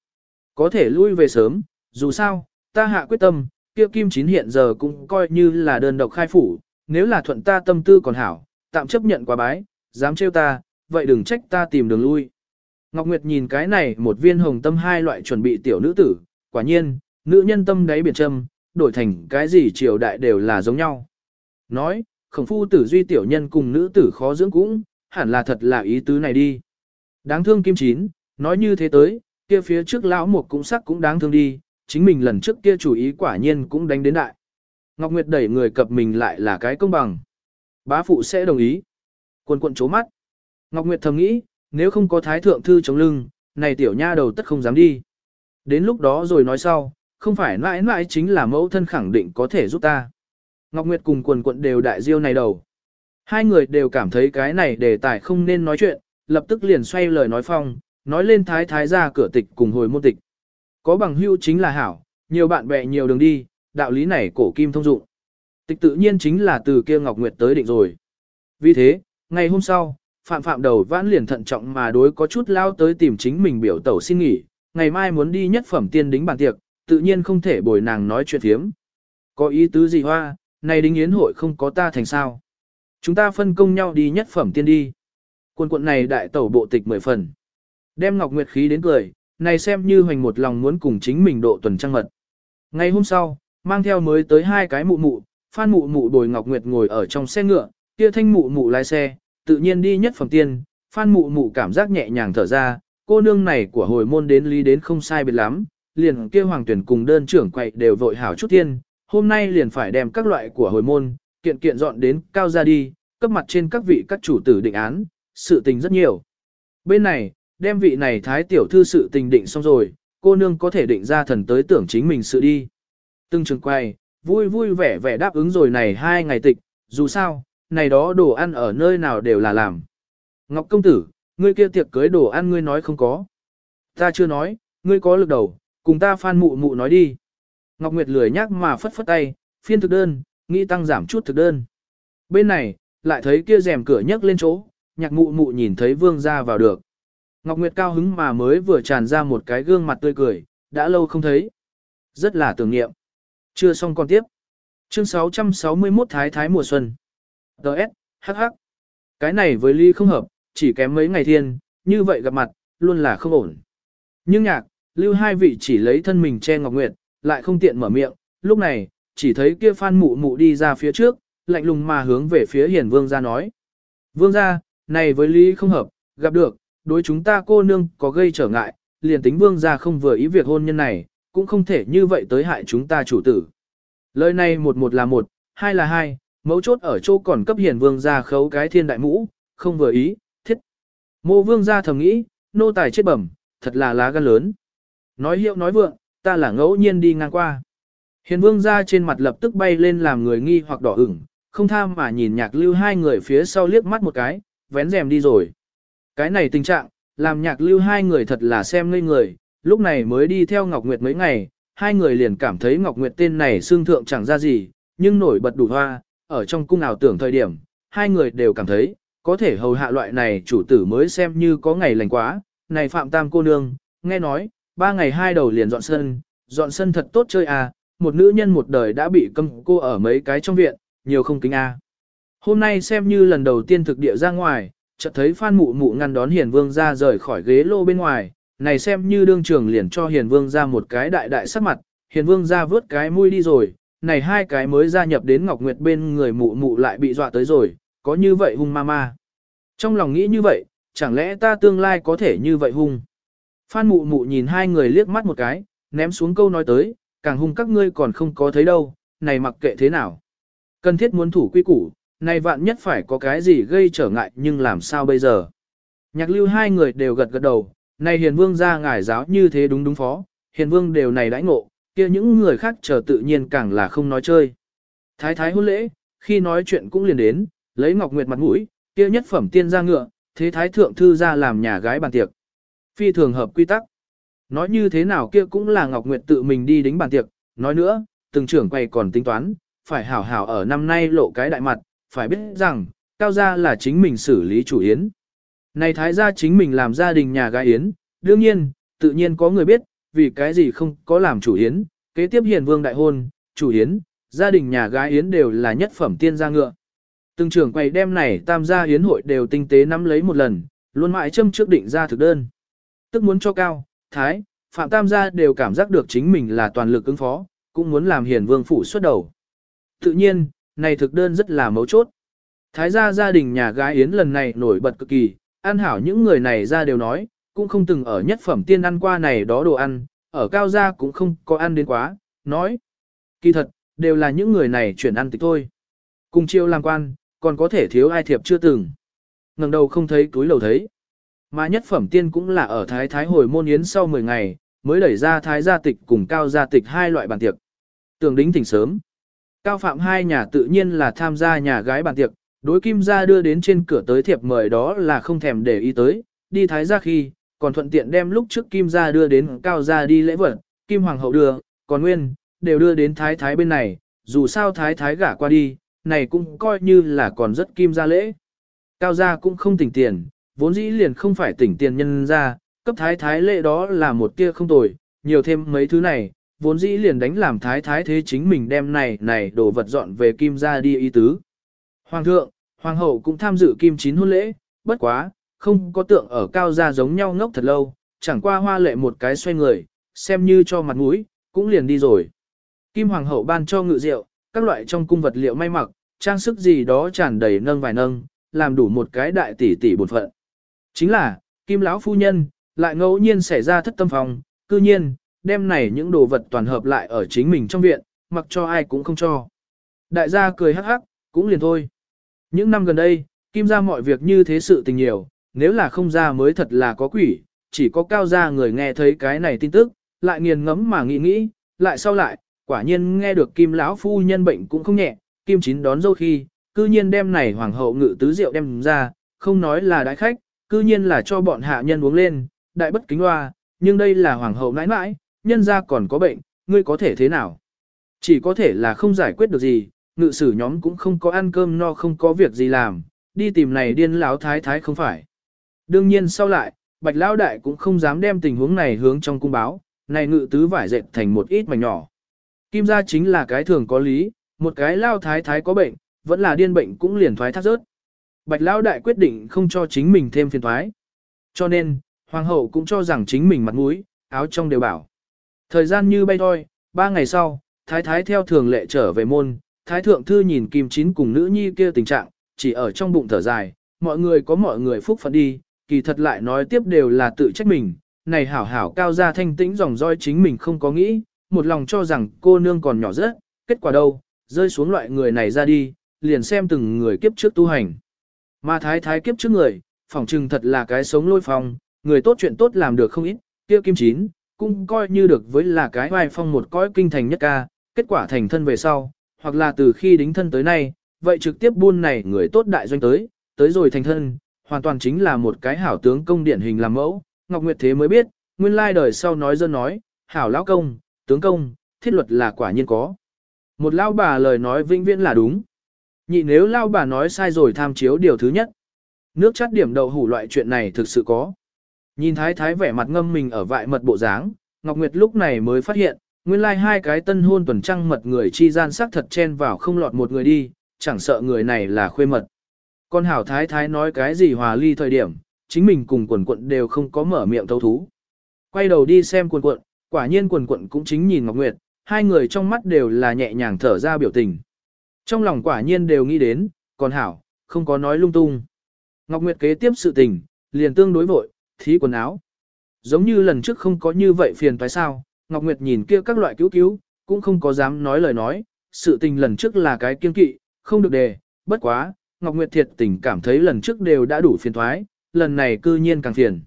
Có thể lui về sớm, dù sao, ta hạ quyết tâm, kia kim chín hiện giờ cũng coi như là đơn độc khai phủ, nếu là thuận ta tâm tư còn hảo, tạm chấp nhận quá bái, dám trêu ta, vậy đừng trách ta tìm đường lui. Ngọc Nguyệt nhìn cái này một viên hồng tâm hai loại chuẩn bị tiểu nữ tử, quả nhiên, nữ nhân tâm đáy biển trầm, đổi thành cái gì triều đại đều là giống nhau. Nói, khổng phu tử duy tiểu nhân cùng nữ tử khó dưỡng cũng, hẳn là thật là ý tứ này đi. Đáng thương kim chín, nói như thế tới, kia phía trước lão một cũng sắc cũng đáng thương đi, chính mình lần trước kia chủ ý quả nhiên cũng đánh đến đại. Ngọc Nguyệt đẩy người cập mình lại là cái công bằng. Bá phụ sẽ đồng ý. Quân quận chố mắt. Ngọc Nguyệt thầm nghĩ, nếu không có thái thượng thư chống lưng, này tiểu nha đầu tất không dám đi. Đến lúc đó rồi nói sau, không phải mãi mãi chính là mẫu thân khẳng định có thể giúp ta. Ngọc Nguyệt cùng quần quận đều đại diêu này đầu. Hai người đều cảm thấy cái này đề tài không nên nói chuyện, lập tức liền xoay lời nói phong, nói lên thái thái ra cửa tịch cùng hồi môn tịch. Có bằng hưu chính là hảo, nhiều bạn bè nhiều đường đi, đạo lý này cổ kim thông dụng. Tịch tự nhiên chính là từ kia Ngọc Nguyệt tới định rồi. Vì thế, ngày hôm sau, Phạm Phạm đầu vãn liền thận trọng mà đối có chút lao tới tìm chính mình biểu tẩu xin nghỉ, ngày mai muốn đi nhất phẩm tiên đính bàn tiệc, tự nhiên không thể bồi nàng nói chuyện thiếm. Có ý tứ gì hoa, này đính yến hội không có ta thành sao. Chúng ta phân công nhau đi nhất phẩm tiên đi. Quân quận này đại tẩu bộ tịch mười phần. Đem Ngọc Nguyệt khí đến cười, này xem như hoành một lòng muốn cùng chính mình độ tuần trăng mật. Ngày hôm sau, mang theo mới tới hai cái mụ mụ, Phan mụ mụ bồi Ngọc Nguyệt ngồi ở trong xe ngựa, kia thanh mụ mụ lái xe, tự nhiên đi nhất phẩm tiên, Phan mụ mụ cảm giác nhẹ nhàng thở ra, cô nương này của hồi môn đến lý đến không sai biệt lắm, liền kia hoàng tuyển cùng đơn trưởng quậy đều vội hảo chút tiên, hôm nay liền phải đem các loại của hồi môn, kiện kiện dọn đến cao ra đi, cấp mặt trên các vị các chủ tử định án, sự tình rất nhiều. Bên này, đem vị này thái tiểu thư sự tình định xong rồi, cô nương có thể định ra thần tới tưởng chính mình sự đi. Từng trường quay, vui vui vẻ vẻ đáp ứng rồi này hai ngày tịch, dù sao, này đó đồ ăn ở nơi nào đều là làm. Ngọc công tử, ngươi kia tiệc cưới đồ ăn ngươi nói không có. Ta chưa nói, ngươi có lực đầu, cùng ta phan mụ mụ nói đi. Ngọc Nguyệt lười nhắc mà phất phất tay, phiên thực đơn, nghĩ tăng giảm chút thực đơn. Bên này, lại thấy kia rèm cửa nhấc lên chỗ, nhạc mụ mụ nhìn thấy vương ra vào được. Ngọc Nguyệt cao hứng mà mới vừa tràn ra một cái gương mặt tươi cười, đã lâu không thấy. Rất là tưởng niệm. Chưa xong còn tiếp. Chương 661 Thái Thái mùa xuân. Đợt, hắc hắc. Cái này với Ly không hợp, chỉ kém mấy ngày thiên, như vậy gặp mặt, luôn là không ổn. Nhưng nhạc, lưu hai vị chỉ lấy thân mình che Ngọc Nguyệt, lại không tiện mở miệng, lúc này, chỉ thấy kia phan mụ mụ đi ra phía trước, lạnh lùng mà hướng về phía hiền vương gia nói. Vương gia, này với lý không hợp, gặp được, đối chúng ta cô nương có gây trở ngại, liền tính vương gia không vừa ý việc hôn nhân này, cũng không thể như vậy tới hại chúng ta chủ tử. Lời này một một là một, hai là hai, mấu chốt ở chỗ còn cấp hiền vương gia khấu cái thiên đại mũ, không vừa ý, thiết. Mô vương gia thầm nghĩ, nô tài chết bẩm, thật là lá gan lớn. Nói hiệu nói vượng, ta là ngẫu nhiên đi ngang qua. Hiền vương gia trên mặt lập tức bay lên làm người nghi hoặc đỏ ửng, không tham mà nhìn nhạc lưu hai người phía sau liếc mắt một cái, vén rèm đi rồi. Cái này tình trạng, làm nhạc lưu hai người thật là xem ngây người, lúc này mới đi theo Ngọc Nguyệt mấy ngày, hai người liền cảm thấy Ngọc Nguyệt tên này xương thượng chẳng ra gì, nhưng nổi bật đủ hoa, ở trong cung ảo tưởng thời điểm, hai người đều cảm thấy, có thể hầu hạ loại này chủ tử mới xem như có ngày lành quá, này Phạm Tam cô nương, nghe nói, ba ngày hai đầu liền dọn sân, dọn sân thật tốt chơi à, một nữ nhân một đời đã bị câm cô ở mấy cái trong viện, nhiều không kính à? Hôm nay xem như lần đầu tiên thực địa ra ngoài, chợt thấy Phan Mụ Mụ ngăn đón Hiền Vương ra rời khỏi ghế lô bên ngoài, này xem như đương trường liền cho Hiền Vương ra một cái đại đại sắc mặt, Hiền Vương ra vớt cái mũi đi rồi, này hai cái mới gia nhập đến Ngọc Nguyệt bên người Mụ Mụ lại bị dọa tới rồi, có như vậy hung ma ma. Trong lòng nghĩ như vậy, chẳng lẽ ta tương lai có thể như vậy hung? Phan Mụ Mụ nhìn hai người liếc mắt một cái, ném xuống câu nói tới, càng hung các ngươi còn không có thấy đâu, này mặc kệ thế nào. Cần thiết muốn thủ quy củ, này vạn nhất phải có cái gì gây trở ngại nhưng làm sao bây giờ. Nhạc lưu hai người đều gật gật đầu, này hiền vương ra ngải giáo như thế đúng đúng phó, hiền vương đều này đãi ngộ, kia những người khác chờ tự nhiên càng là không nói chơi. Thái thái hôn lễ, khi nói chuyện cũng liền đến, lấy ngọc nguyệt mặt mũi, kia nhất phẩm tiên ra ngựa, thế thái thượng thư ra làm nhà gái bàn tiệc. Phi thường hợp quy tắc. Nói như thế nào kia cũng là Ngọc Nguyệt tự mình đi đính bàn tiệc, nói nữa, từng trưởng quay còn tính toán, phải hảo hảo ở năm nay lộ cái đại mặt, phải biết rằng, cao gia là chính mình xử lý chủ yến. Này thái gia chính mình làm gia đình nhà gái yến, đương nhiên, tự nhiên có người biết, vì cái gì không có làm chủ yến, kế tiếp hiền vương đại hôn, chủ yến, gia đình nhà gái yến đều là nhất phẩm tiên gia ngựa. Từng trưởng quầy đem này tam gia yến hội đều tinh tế nắm lấy một lần, luôn mãi châm trước định ra thực đơn. Tức muốn cho cao, thái, phạm tam gia đều cảm giác được chính mình là toàn lực ứng phó, cũng muốn làm hiền vương phủ xuất đầu. Tự nhiên, này thực đơn rất là mấu chốt. Thái gia gia đình nhà gái Yến lần này nổi bật cực kỳ, an hảo những người này ra đều nói, cũng không từng ở nhất phẩm tiên ăn qua này đó đồ ăn, ở cao gia cũng không có ăn đến quá, nói. Kỳ thật, đều là những người này chuyển ăn tịch thôi. Cùng chiêu làm quan, còn có thể thiếu ai thiệp chưa từng. ngẩng đầu không thấy túi lầu thấy. Mà nhất phẩm tiên cũng là ở thái thái hồi môn yến sau 10 ngày, mới đẩy ra thái gia tịch cùng cao gia tịch hai loại bàn tiệc. Tường đính thỉnh sớm. Cao phạm hai nhà tự nhiên là tham gia nhà gái bàn tiệc, đối kim gia đưa đến trên cửa tới thiệp mời đó là không thèm để ý tới, đi thái gia khi, còn thuận tiện đem lúc trước kim gia đưa đến cao gia đi lễ vật, kim hoàng hậu đưa, còn nguyên, đều đưa đến thái thái bên này, dù sao thái thái gả qua đi, này cũng coi như là còn rất kim gia lễ. Cao gia cũng không tỉnh tiền, vốn dĩ liền không phải tỉnh tiền nhân ra, cấp thái thái lễ đó là một tia không tồi, nhiều thêm mấy thứ này, vốn dĩ liền đánh làm thái thái thế chính mình đem này này đồ vật dọn về kim gia đi ý tứ. Hoàng thượng, hoàng hậu cũng tham dự kim chín hôn lễ, bất quá, không có tượng ở cao gia giống nhau ngốc thật lâu, chẳng qua hoa lệ một cái xoay người, xem như cho mặt mũi, cũng liền đi rồi. Kim hoàng hậu ban cho ngự rượu, các loại trong cung vật liệu may mặc, trang sức gì đó tràn đầy nâng vài nâng, làm đủ một cái đại tỷ tỷ bột phận. Chính là, kim lão phu nhân, lại ngẫu nhiên xảy ra thất tâm phòng, cư nhiên, đem này những đồ vật toàn hợp lại ở chính mình trong viện, mặc cho ai cũng không cho. Đại gia cười hắc hắc, cũng liền thôi. Những năm gần đây, kim ra mọi việc như thế sự tình nhiều, nếu là không ra mới thật là có quỷ, chỉ có cao gia người nghe thấy cái này tin tức, lại nghiền ngẫm mà nghĩ nghĩ, lại sau lại, quả nhiên nghe được kim lão phu nhân bệnh cũng không nhẹ, kim chín đón dâu khi, cư nhiên đem này hoàng hậu ngự tứ rượu đem ra, không nói là đại khách, cư nhiên là cho bọn hạ nhân uống lên, đại bất kính hoa, nhưng đây là hoàng hậu nãi nãi, nhân ra còn có bệnh, ngươi có thể thế nào? Chỉ có thể là không giải quyết được gì, ngự sử nhóm cũng không có ăn cơm no không có việc gì làm, đi tìm này điên lão thái thái không phải. Đương nhiên sau lại, bạch lão đại cũng không dám đem tình huống này hướng trong cung báo, này ngự tứ vải dệt thành một ít mảnh nhỏ. Kim gia chính là cái thường có lý, một cái lao thái thái có bệnh, vẫn là điên bệnh cũng liền thoái thác rớt. Bạch lão đại quyết định không cho chính mình thêm phiền thoái. Cho nên, hoàng hậu cũng cho rằng chính mình mặt mũi, áo trong đều bảo. Thời gian như bay thôi, ba ngày sau, thái thái theo thường lệ trở về môn, thái thượng thư nhìn kim chín cùng nữ nhi kia tình trạng, chỉ ở trong bụng thở dài, mọi người có mọi người phúc phận đi, kỳ thật lại nói tiếp đều là tự trách mình, này hảo hảo cao gia thanh tĩnh dòng roi chính mình không có nghĩ, một lòng cho rằng cô nương còn nhỏ rất, kết quả đâu, rơi xuống loại người này ra đi, liền xem từng người kiếp trước tu hành. Mà thái thái kiếp trước người, phỏng chừng thật là cái sống lôi phong, người tốt chuyện tốt làm được không ít, kia kim chín, cũng coi như được với là cái vai phong một cõi kinh thành nhất ca, kết quả thành thân về sau, hoặc là từ khi đính thân tới nay, vậy trực tiếp buôn này người tốt đại doanh tới, tới rồi thành thân, hoàn toàn chính là một cái hảo tướng công điển hình làm mẫu, Ngọc Nguyệt thế mới biết, nguyên lai đời sau nói dân nói, hảo lão công, tướng công, thiết luật là quả nhiên có. Một lao bà lời nói vĩnh viễn là đúng. Nhị nếu lao bà nói sai rồi tham chiếu điều thứ nhất. Nước chắt điểm đậu hủ loại chuyện này thực sự có. Nhìn thái thái vẻ mặt ngâm mình ở vại mật bộ dáng, Ngọc Nguyệt lúc này mới phát hiện, nguyên lai hai cái tân hôn tuần trăng mật người chi gian sắc thật chen vào không lọt một người đi, chẳng sợ người này là khuê mật. Con hảo thái thái nói cái gì hòa ly thời điểm, chính mình cùng quần quận đều không có mở miệng thấu thú. Quay đầu đi xem quần quận, quả nhiên quần quận cũng chính nhìn Ngọc Nguyệt, hai người trong mắt đều là nhẹ nhàng thở ra biểu tình. Trong lòng quả nhiên đều nghĩ đến, còn hảo, không có nói lung tung. Ngọc Nguyệt kế tiếp sự tình, liền tương đối vội, thí quần áo. Giống như lần trước không có như vậy phiền phải sao, Ngọc Nguyệt nhìn kia các loại cứu cứu, cũng không có dám nói lời nói, sự tình lần trước là cái kiên kỵ, không được đề, bất quá, Ngọc Nguyệt thiệt tình cảm thấy lần trước đều đã đủ phiền thoái, lần này cư nhiên càng phiền.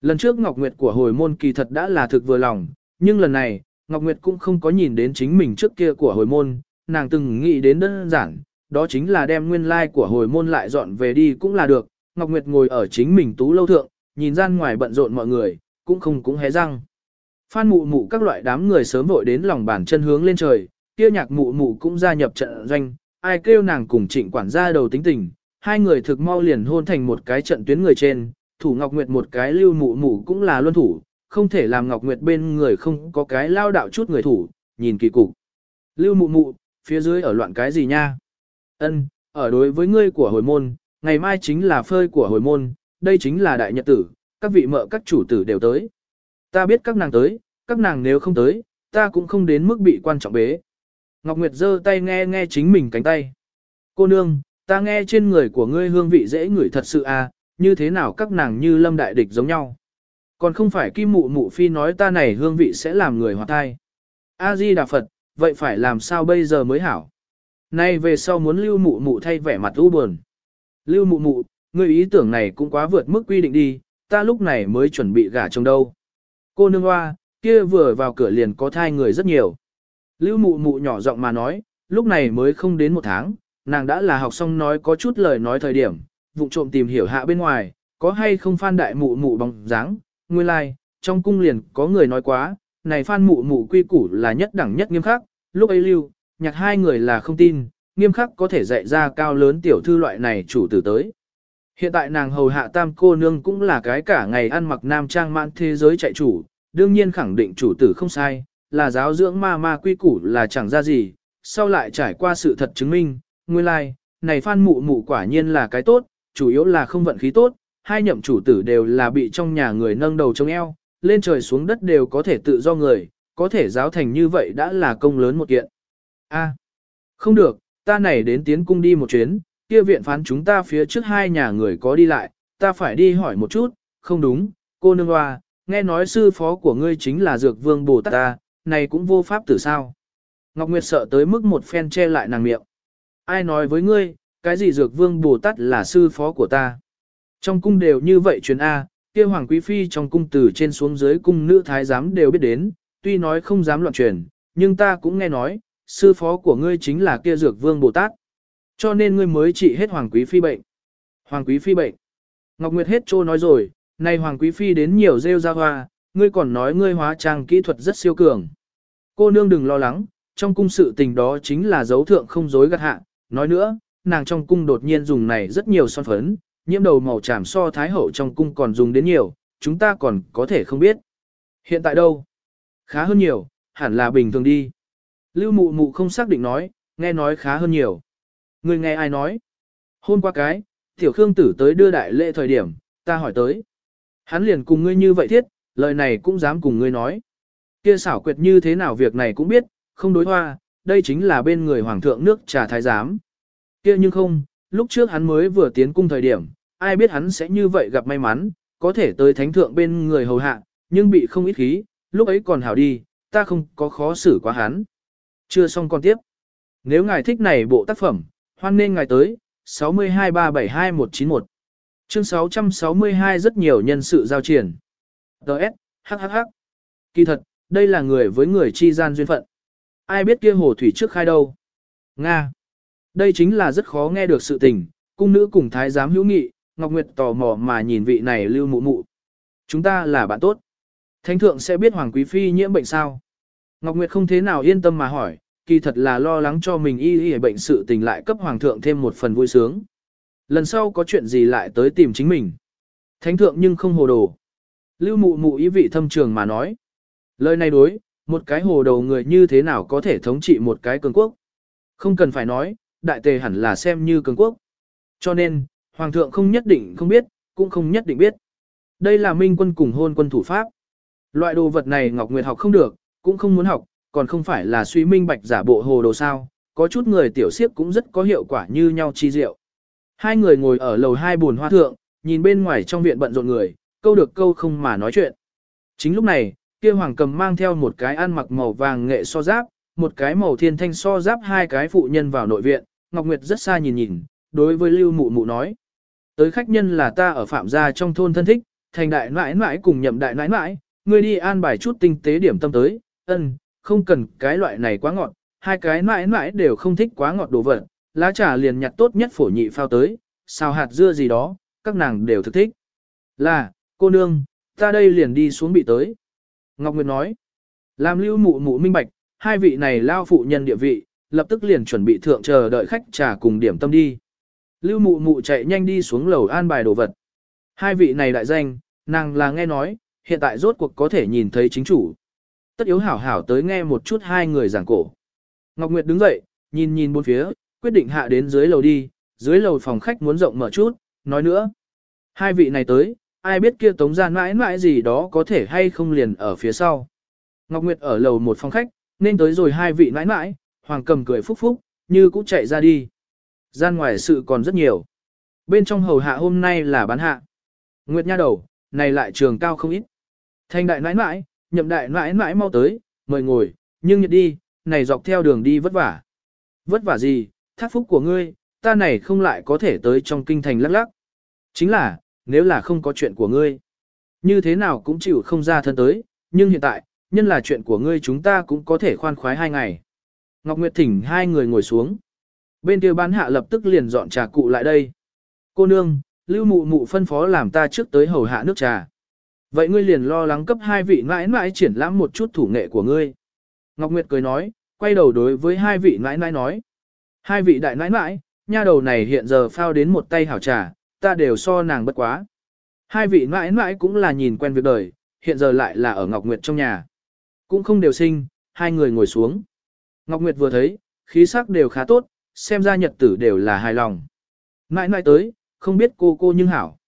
Lần trước Ngọc Nguyệt của hồi môn kỳ thật đã là thực vừa lòng, nhưng lần này, Ngọc Nguyệt cũng không có nhìn đến chính mình trước kia của hồi môn, nàng từng nghĩ đến đơn giản, đó chính là đem nguyên lai like của hồi môn lại dọn về đi cũng là được. Ngọc Nguyệt ngồi ở chính mình tú lâu thượng, nhìn gian ngoài bận rộn mọi người, cũng không cũng hé răng. Phan mụ mụ các loại đám người sớm vội đến lòng bàn chân hướng lên trời, kia nhạc mụ mụ cũng gia nhập trận doanh, ai kêu nàng cùng trịnh quản gia đầu tính tình, hai người thực mau liền hôn thành một cái trận tuyến người trên, thủ Ngọc Nguyệt một cái lưu mụ mụ cũng là luân thủ, không thể làm Ngọc Nguyệt bên người không có cái lao đạo chút người thủ, nhìn kỳ cục. Lưu mụ mụ, phía dưới ở loạn cái gì nha? Ân, ở đối với ngươi của hồi môn, ngày mai chính là phơi của hồi môn, đây chính là đại nhật tử, các vị mợ các chủ tử đều tới. Ta biết các nàng tới, các nàng nếu không tới, ta cũng không đến mức bị quan trọng bế. Ngọc Nguyệt giơ tay nghe nghe chính mình cánh tay. Cô nương, ta nghe trên người của ngươi hương vị dễ ngửi thật sự à, như thế nào các nàng như lâm đại địch giống nhau. Còn không phải kim mụ mụ phi nói ta này hương vị sẽ làm người hoạt thai. A-di Đà Phật, vậy phải làm sao bây giờ mới hảo? Nay về sau muốn lưu mụ mụ thay vẻ mặt u buồn. Lưu mụ mụ, ngươi ý tưởng này cũng quá vượt mức quy định đi, ta lúc này mới chuẩn bị gả chồng đâu. Cô nương hoa, kia vừa vào cửa liền có thai người rất nhiều. Lưu mụ mụ nhỏ giọng mà nói, lúc này mới không đến một tháng, nàng đã là học xong nói có chút lời nói thời điểm, vụ trộm tìm hiểu hạ bên ngoài, có hay không phan đại mụ mụ bóng dáng, nguyên lai, like, trong cung liền có người nói quá, này phan mụ mụ quy củ là nhất đẳng nhất nghiêm khắc, lúc ấy lưu, nhạc hai người là không tin, nghiêm khắc có thể dạy ra cao lớn tiểu thư loại này chủ tử tới. Hiện tại nàng hầu hạ tam cô nương cũng là cái cả ngày ăn mặc nam trang mãn thế giới chạy chủ, đương nhiên khẳng định chủ tử không sai, là giáo dưỡng ma ma quy củ là chẳng ra gì, sau lại trải qua sự thật chứng minh, nguyên lai, like, này phan mụ mụ quả nhiên là cái tốt, chủ yếu là không vận khí tốt, hai nhậm chủ tử đều là bị trong nhà người nâng đầu trong eo, lên trời xuống đất đều có thể tự do người, có thể giáo thành như vậy đã là công lớn một kiện. A, không được, ta này đến tiến cung đi một chuyến, kia viện phán chúng ta phía trước hai nhà người có đi lại, ta phải đi hỏi một chút, không đúng, cô nương hoa, nghe nói sư phó của ngươi chính là Dược Vương Bồ Tát ta, này cũng vô pháp tử sao. Ngọc Nguyệt sợ tới mức một phen che lại nàng miệng. Ai nói với ngươi, cái gì Dược Vương Bồ Tát là sư phó của ta. Trong cung đều như vậy truyền A, kia Hoàng Quý Phi trong cung từ trên xuống dưới cung nữ thái giám đều biết đến, tuy nói không dám loạn truyền, nhưng ta cũng nghe nói, sư phó của ngươi chính là kia Dược Vương Bồ Tát. Cho nên ngươi mới trị hết Hoàng Quý Phi bệnh. Hoàng Quý Phi bệnh. Ngọc Nguyệt hết trô nói rồi, nay Hoàng Quý Phi đến nhiều rêu ra hoa, ngươi còn nói ngươi hóa trang kỹ thuật rất siêu cường. Cô nương đừng lo lắng, trong cung sự tình đó chính là dấu thượng không dối gạt hạ. Nói nữa, nàng trong cung đột nhiên dùng này rất nhiều son phấn, nhiễm đầu màu tràm so thái hậu trong cung còn dùng đến nhiều, chúng ta còn có thể không biết. Hiện tại đâu? Khá hơn nhiều, hẳn là bình thường đi. Lưu mụ mụ không xác định nói, nghe nói khá hơn nhiều. Người nghe ai nói? Hôm qua cái, tiểu khương tử tới đưa đại lễ thời điểm, ta hỏi tới. Hắn liền cùng ngươi như vậy thiết, lời này cũng dám cùng ngươi nói. Kia xảo quyệt như thế nào việc này cũng biết, không đối hoa, đây chính là bên người hoàng thượng nước trà thái giám. kia nhưng không, lúc trước hắn mới vừa tiến cung thời điểm, ai biết hắn sẽ như vậy gặp may mắn, có thể tới thánh thượng bên người hầu hạ, nhưng bị không ít khí, lúc ấy còn hảo đi, ta không có khó xử quá hắn. Chưa xong còn tiếp. Nếu ngài thích này bộ tác phẩm, hoan nên ngài tới, 62372191. Chương 662 rất nhiều nhân sự giao triển. Đợt, hhh. Kỳ thật, đây là người với người chi gian duyên phận. Ai biết kia hồ thủy trước khai đâu? Nga. Đây chính là rất khó nghe được sự tình, cung nữ cùng thái giám hữu nghị, Ngọc Nguyệt tò mò mà nhìn vị này lưu mụ mụ. Chúng ta là bạn tốt. Thánh thượng sẽ biết Hoàng Quý Phi nhiễm bệnh sao? Ngọc Nguyệt không thế nào yên tâm mà hỏi, kỳ thật là lo lắng cho mình y y bệnh sự tình lại cấp Hoàng thượng thêm một phần vui sướng. Lần sau có chuyện gì lại tới tìm chính mình. Thánh thượng nhưng không hồ đồ. Lưu mụ mụ ý vị thâm trường mà nói. Lời này đối, một cái hồ đầu người như thế nào có thể thống trị một cái cường quốc. Không cần phải nói, đại tề hẳn là xem như cường quốc. Cho nên, Hoàng thượng không nhất định không biết, cũng không nhất định biết. Đây là minh quân cùng hôn quân thủ pháp. Loại đồ vật này Ngọc Nguyệt học không được, cũng không muốn học, còn không phải là suy minh bạch giả bộ hồ đồ sao, có chút người tiểu siếp cũng rất có hiệu quả như nhau chi diệu. Hai người ngồi ở lầu hai buồn hoa thượng, nhìn bên ngoài trong viện bận rộn người, câu được câu không mà nói chuyện. Chính lúc này, kia hoàng cầm mang theo một cái ăn mặc màu vàng nghệ so giáp, một cái màu thiên thanh so giáp hai cái phụ nhân vào nội viện, Ngọc Nguyệt rất xa nhìn nhìn, đối với Lưu Mụ Mụ nói. Tới khách nhân là ta ở phạm gia trong thôn thân thích, thành đại nãi nãi cùng nhậm đại nãi nãi, ngươi đi an bài chút tinh tế điểm tâm tới, ân, không cần cái loại này quá ngọt, hai cái mãi mãi đều không thích quá ngọt đồ vật, lá trà liền nhặt tốt nhất phổ nhị phao tới, xào hạt dưa gì đó, các nàng đều thực thích. Là, cô nương, ta đây liền đi xuống bị tới. Ngọc Nguyệt nói, làm lưu mụ mụ minh bạch, hai vị này lao phụ nhân địa vị, lập tức liền chuẩn bị thượng chờ đợi khách trà cùng điểm tâm đi. Lưu mụ mụ chạy nhanh đi xuống lầu an bài đồ vật. Hai vị này đại danh, nàng là nghe nói, hiện tại rốt cuộc có thể nhìn thấy chính chủ. Tất yếu hảo hảo tới nghe một chút hai người giảng cổ. Ngọc Nguyệt đứng dậy, nhìn nhìn bốn phía, quyết định hạ đến dưới lầu đi, dưới lầu phòng khách muốn rộng mở chút, nói nữa. Hai vị này tới, ai biết kia tống gian mãi mãi gì đó có thể hay không liền ở phía sau. Ngọc Nguyệt ở lầu một phòng khách, nên tới rồi hai vị mãi mãi, hoàng cầm cười phúc phúc, như cũng chạy ra đi. Gian ngoài sự còn rất nhiều. Bên trong hầu hạ hôm nay là bán hạ. Nguyệt nha đầu, này lại trường cao không ít. Thanh đại nãi nãi, nhậm đại mãi mãi mau tới, mời ngồi, nhưng nhật đi, này dọc theo đường đi vất vả. Vất vả gì, thác phúc của ngươi, ta này không lại có thể tới trong kinh thành lắc lắc. Chính là, nếu là không có chuyện của ngươi, như thế nào cũng chịu không ra thân tới, nhưng hiện tại, nhân là chuyện của ngươi chúng ta cũng có thể khoan khoái hai ngày. Ngọc Nguyệt thỉnh hai người ngồi xuống. Bên kia bán hạ lập tức liền dọn trà cụ lại đây. Cô nương, lưu mụ mụ phân phó làm ta trước tới hầu hạ nước trà. Vậy ngươi liền lo lắng cấp hai vị mãi mãi triển lãm một chút thủ nghệ của ngươi. Ngọc Nguyệt cười nói, quay đầu đối với hai vị mãi mãi nói. Hai vị đại mãi mãi, nha đầu này hiện giờ phao đến một tay hảo trà, ta đều so nàng bất quá. Hai vị mãi mãi cũng là nhìn quen việc đời, hiện giờ lại là ở Ngọc Nguyệt trong nhà. Cũng không đều sinh, hai người ngồi xuống. Ngọc Nguyệt vừa thấy, khí sắc đều khá tốt, xem ra nhật tử đều là hài lòng. Mãi mãi tới, không biết cô cô nhưng hảo.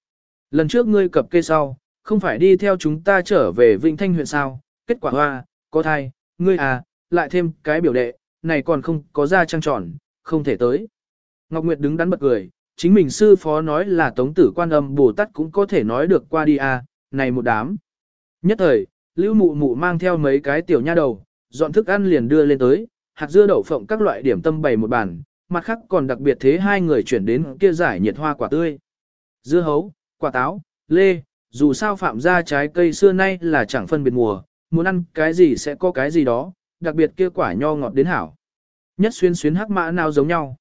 Lần trước ngươi cập kê sau, không phải đi theo chúng ta trở về Vinh Thanh huyện sao, kết quả hoa, có thai, ngươi à, lại thêm cái biểu đệ, này còn không có ra trăng tròn, không thể tới. Ngọc Nguyệt đứng đắn bật cười, chính mình sư phó nói là tống tử quan âm Bồ Tát cũng có thể nói được qua đi à, này một đám. Nhất thời, Lưu Mụ Mụ mang theo mấy cái tiểu nha đầu, dọn thức ăn liền đưa lên tới, hạt dưa đậu phộng các loại điểm tâm bày một bàn, mặt khác còn đặc biệt thế hai người chuyển đến kia giải nhiệt hoa quả tươi. Dưa hấu, quả táo, lê, dù sao phạm ra trái cây xưa nay là chẳng phân biệt mùa, muốn ăn cái gì sẽ có cái gì đó, đặc biệt kia quả nho ngọt đến hảo. Nhất xuyên xuyến hắc mã nào giống nhau.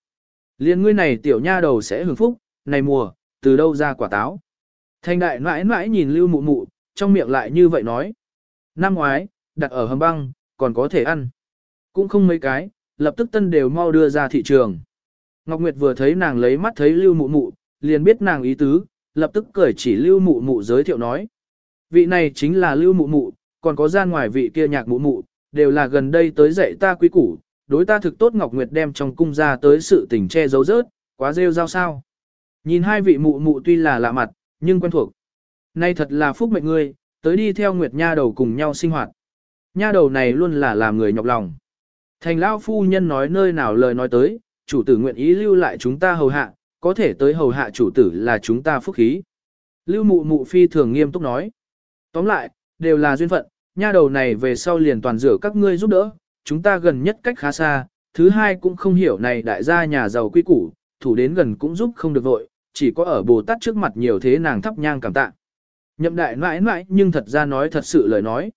Liên ngươi này tiểu nha đầu sẽ hưởng phúc, này mùa, từ đâu ra quả táo. Thanh đại mãi mãi nhìn lưu mụ mụ, trong miệng lại như vậy nói. Năm ngoái, đặt ở hầm băng, còn có thể ăn. Cũng không mấy cái, lập tức tân đều mau đưa ra thị trường. Ngọc Nguyệt vừa thấy nàng lấy mắt thấy lưu mụ mụ, liền biết nàng ý tứ, lập tức cười chỉ lưu mụ mụ giới thiệu nói. Vị này chính là lưu mụ mụ, còn có gian ngoài vị kia nhạc mụ mụ, đều là gần đây tới dạy ta quý củ, đối ta thực tốt Ngọc Nguyệt đem trong cung ra tới sự tình che giấu rớt, quá rêu rao sao. Nhìn hai vị mụ mụ tuy là lạ mặt, nhưng quen thuộc. Nay thật là phúc mệnh ngươi, tới đi theo Nguyệt Nha đầu cùng nhau sinh hoạt. Nha đầu này luôn là làm người nhọc lòng. Thành Lão phu nhân nói nơi nào lời nói tới, chủ tử nguyện ý lưu lại chúng ta hầu hạ, có thể tới hầu hạ chủ tử là chúng ta phúc khí. Lưu mụ mụ phi thường nghiêm túc nói. Tóm lại, đều là duyên phận, nha đầu này về sau liền toàn rửa các ngươi giúp đỡ, chúng ta gần nhất cách khá xa, thứ hai cũng không hiểu này đại gia nhà giàu quy củ, thủ đến gần cũng giúp không được vội, chỉ có ở Bồ Tát trước mặt nhiều thế nàng thắp nhang cảm tạ. Nhậm đại mãi mãi nhưng thật ra nói thật sự lời nói.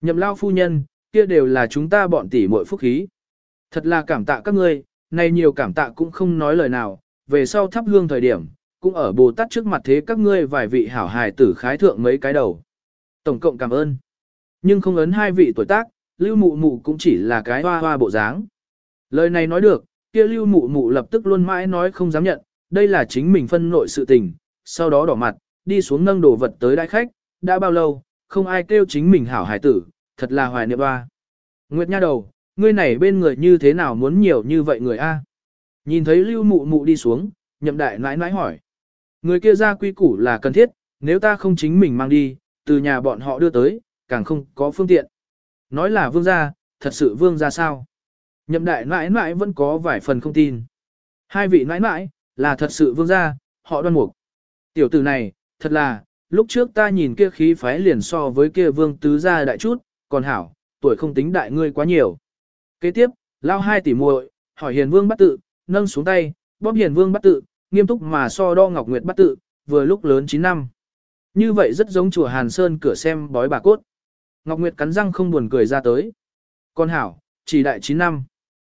Nhậm lao phu nhân, kia đều là chúng ta bọn tỷ muội phúc khí. Thật là cảm tạ các ngươi, này nhiều cảm tạ cũng không nói lời nào, về sau thắp hương thời điểm, cũng ở Bồ Tát trước mặt thế các ngươi vài vị hảo hài tử khái thượng mấy cái đầu. Tổng cộng cảm ơn. Nhưng không ấn hai vị tuổi tác, lưu mụ mụ cũng chỉ là cái hoa hoa bộ dáng. Lời này nói được, kia lưu mụ mụ lập tức luôn mãi nói không dám nhận, đây là chính mình phân nội sự tình, sau đó đỏ mặt, đi xuống nâng đồ vật tới đại khách, đã bao lâu, không ai kêu chính mình hảo hải tử, thật là hoài niệm ba. Nguyệt nha đầu, ngươi này bên người như thế nào muốn nhiều như vậy người a? Nhìn thấy lưu mụ mụ đi xuống, nhậm đại nãi nãi hỏi. Người kia ra quy củ là cần thiết, nếu ta không chính mình mang đi, từ nhà bọn họ đưa tới, càng không có phương tiện. Nói là vương gia, thật sự vương gia sao? Nhậm đại nãi nãi vẫn có vài phần không tin. Hai vị nãi nãi, là thật sự vương gia, họ đoan mục. Tiểu tử này, thật là, lúc trước ta nhìn kia khí phái liền so với kia vương tứ gia đại chút, còn hảo, tuổi không tính đại ngươi quá nhiều. Kế tiếp, lao hai tỷ muội hỏi hiền vương bắt tự, nâng xuống tay, bóp hiền vương bắt tự, nghiêm túc mà so đo ngọc nguyệt bắt tự, vừa lúc lớn 9 năm. Như vậy rất giống chùa Hàn Sơn cửa xem bói bà cốt. Ngọc Nguyệt cắn răng không buồn cười ra tới. Con hảo, chỉ đại 9 năm.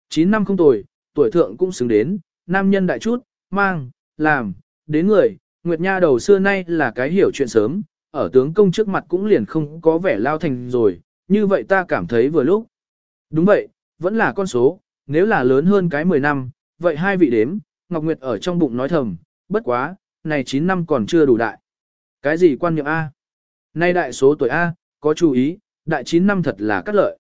9 năm không tuổi, tuổi thượng cũng xứng đến, nam nhân đại chút, mang, làm, đến người, Nguyệt Nha đầu xưa nay là cái hiểu chuyện sớm, ở tướng công trước mặt cũng liền không có vẻ lao thành rồi, như vậy ta cảm thấy vừa lúc. Đúng vậy, vẫn là con số, nếu là lớn hơn cái 10 năm, vậy hai vị đếm, Ngọc Nguyệt ở trong bụng nói thầm, bất quá, này 9 năm còn chưa đủ đại. Cái gì quan niệm A? Nay đại số tuổi A, có chú ý, đại 9 năm thật là cắt lợi.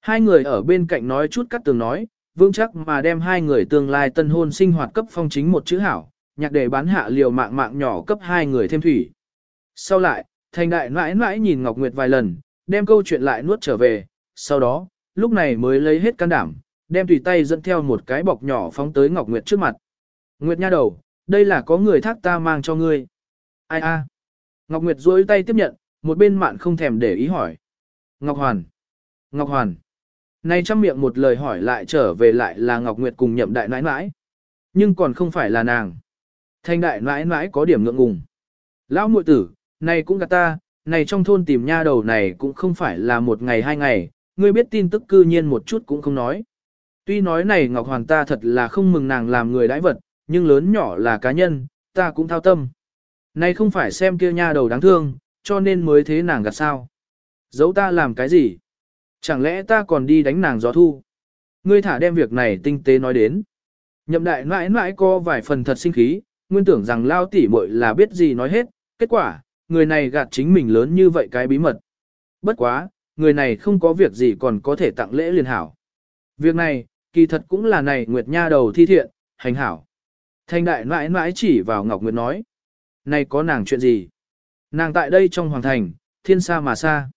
Hai người ở bên cạnh nói chút cắt tường nói, vững chắc mà đem hai người tương lai tân hôn sinh hoạt cấp phong chính một chữ hảo, nhạc để bán hạ liều mạng mạng nhỏ cấp hai người thêm thủy. Sau lại, thành đại mãi mãi nhìn Ngọc Nguyệt vài lần, đem câu chuyện lại nuốt trở về, sau đó, lúc này mới lấy hết can đảm, đem tùy tay dẫn theo một cái bọc nhỏ phóng tới Ngọc Nguyệt trước mặt. Nguyệt nha đầu, đây là có người thác ta mang cho ngươi. Ai a? Ngọc Nguyệt duỗi tay tiếp nhận, một bên mạn không thèm để ý hỏi. Ngọc Hoàn. Ngọc Hoàn. Này trong miệng một lời hỏi lại trở về lại là Ngọc Nguyệt cùng nhậm đại nãi nãi. Nhưng còn không phải là nàng. Thanh đại nãi nãi có điểm ngượng ngùng. Lão muội tử, này cũng gạt ta, này trong thôn tìm nha đầu này cũng không phải là một ngày hai ngày, ngươi biết tin tức cư nhiên một chút cũng không nói. Tuy nói này Ngọc Hoàn ta thật là không mừng nàng làm người đãi vật, nhưng lớn nhỏ là cá nhân, ta cũng thao tâm. nay không phải xem kia nha đầu đáng thương, cho nên mới thế nàng gạt sao. Giấu ta làm cái gì? Chẳng lẽ ta còn đi đánh nàng gió thu? Ngươi thả đem việc này tinh tế nói đến. Nhậm đại mãi mãi có vài phần thật sinh khí, nguyên tưởng rằng lao tỉ muội là biết gì nói hết, kết quả, người này gạt chính mình lớn như vậy cái bí mật. Bất quá, người này không có việc gì còn có thể tặng lễ liền hảo. Việc này, kỳ thật cũng là này Nguyệt Nha đầu thi thiện, hành hảo. Thanh đại mãi mãi chỉ vào Ngọc Nguyệt nói. Này có nàng chuyện gì? Nàng tại đây trong hoàng thành, thiên xa mà xa.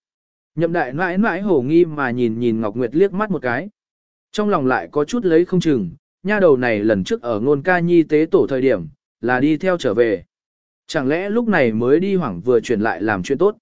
Nhậm đại mãi mãi hổ nghi mà nhìn nhìn Ngọc Nguyệt liếc mắt một cái. Trong lòng lại có chút lấy không chừng, nha đầu này lần trước ở ngôn ca nhi tế tổ thời điểm, là đi theo trở về. Chẳng lẽ lúc này mới đi hoảng vừa chuyển lại làm chuyện tốt.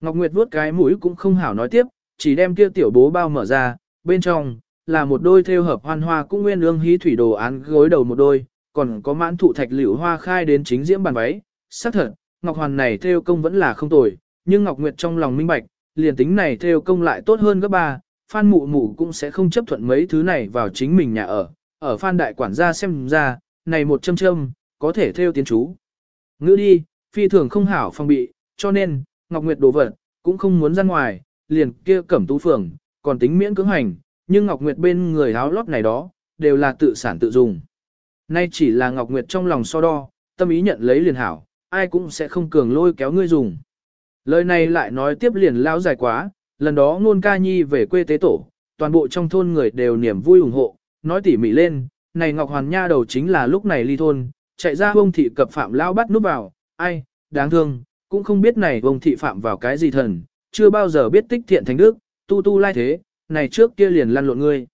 Ngọc Nguyệt vuốt cái mũi cũng không hảo nói tiếp, chỉ đem kia tiểu bố bao mở ra, bên trong, là một đôi theo hợp hoan hoa cũng nguyên ương hí thủy đồ án gối đầu một đôi, còn có mãn thụ thạch liễu hoa khai đến chính diễm bàn váy. Xác thật, Ngọc Hoàn này theo công vẫn là không tồi, nhưng Ngọc Nguyệt trong lòng minh bạch, liền tính này theo công lại tốt hơn gấp ba, Phan Mụ Mụ cũng sẽ không chấp thuận mấy thứ này vào chính mình nhà ở. Ở Phan Đại Quản gia xem ra, này một châm châm, có thể theo tiến chú. Ngữ đi, phi thường không hảo phong bị, cho nên, Ngọc Nguyệt đồ vật, cũng không muốn ra ngoài, liền kia cẩm tú phường, còn tính miễn cưỡng hành, nhưng Ngọc Nguyệt bên người áo lót này đó, đều là tự sản tự dùng. Nay chỉ là Ngọc Nguyệt trong lòng so đo, tâm ý nhận lấy liền hảo, ai cũng sẽ không cường lôi kéo ngươi dùng. Lời này lại nói tiếp liền lão dài quá, lần đó ngôn ca nhi về quê tế tổ, toàn bộ trong thôn người đều niềm vui ủng hộ, nói tỉ mỉ lên, này Ngọc Hoàn Nha đầu chính là lúc này ly thôn, chạy ra bông thị cập phạm lão bắt núp vào, ai, đáng thương, cũng không biết này bông thị phạm vào cái gì thần, chưa bao giờ biết tích thiện thành đức, tu tu lai thế, này trước kia liền lăn lộn ngươi.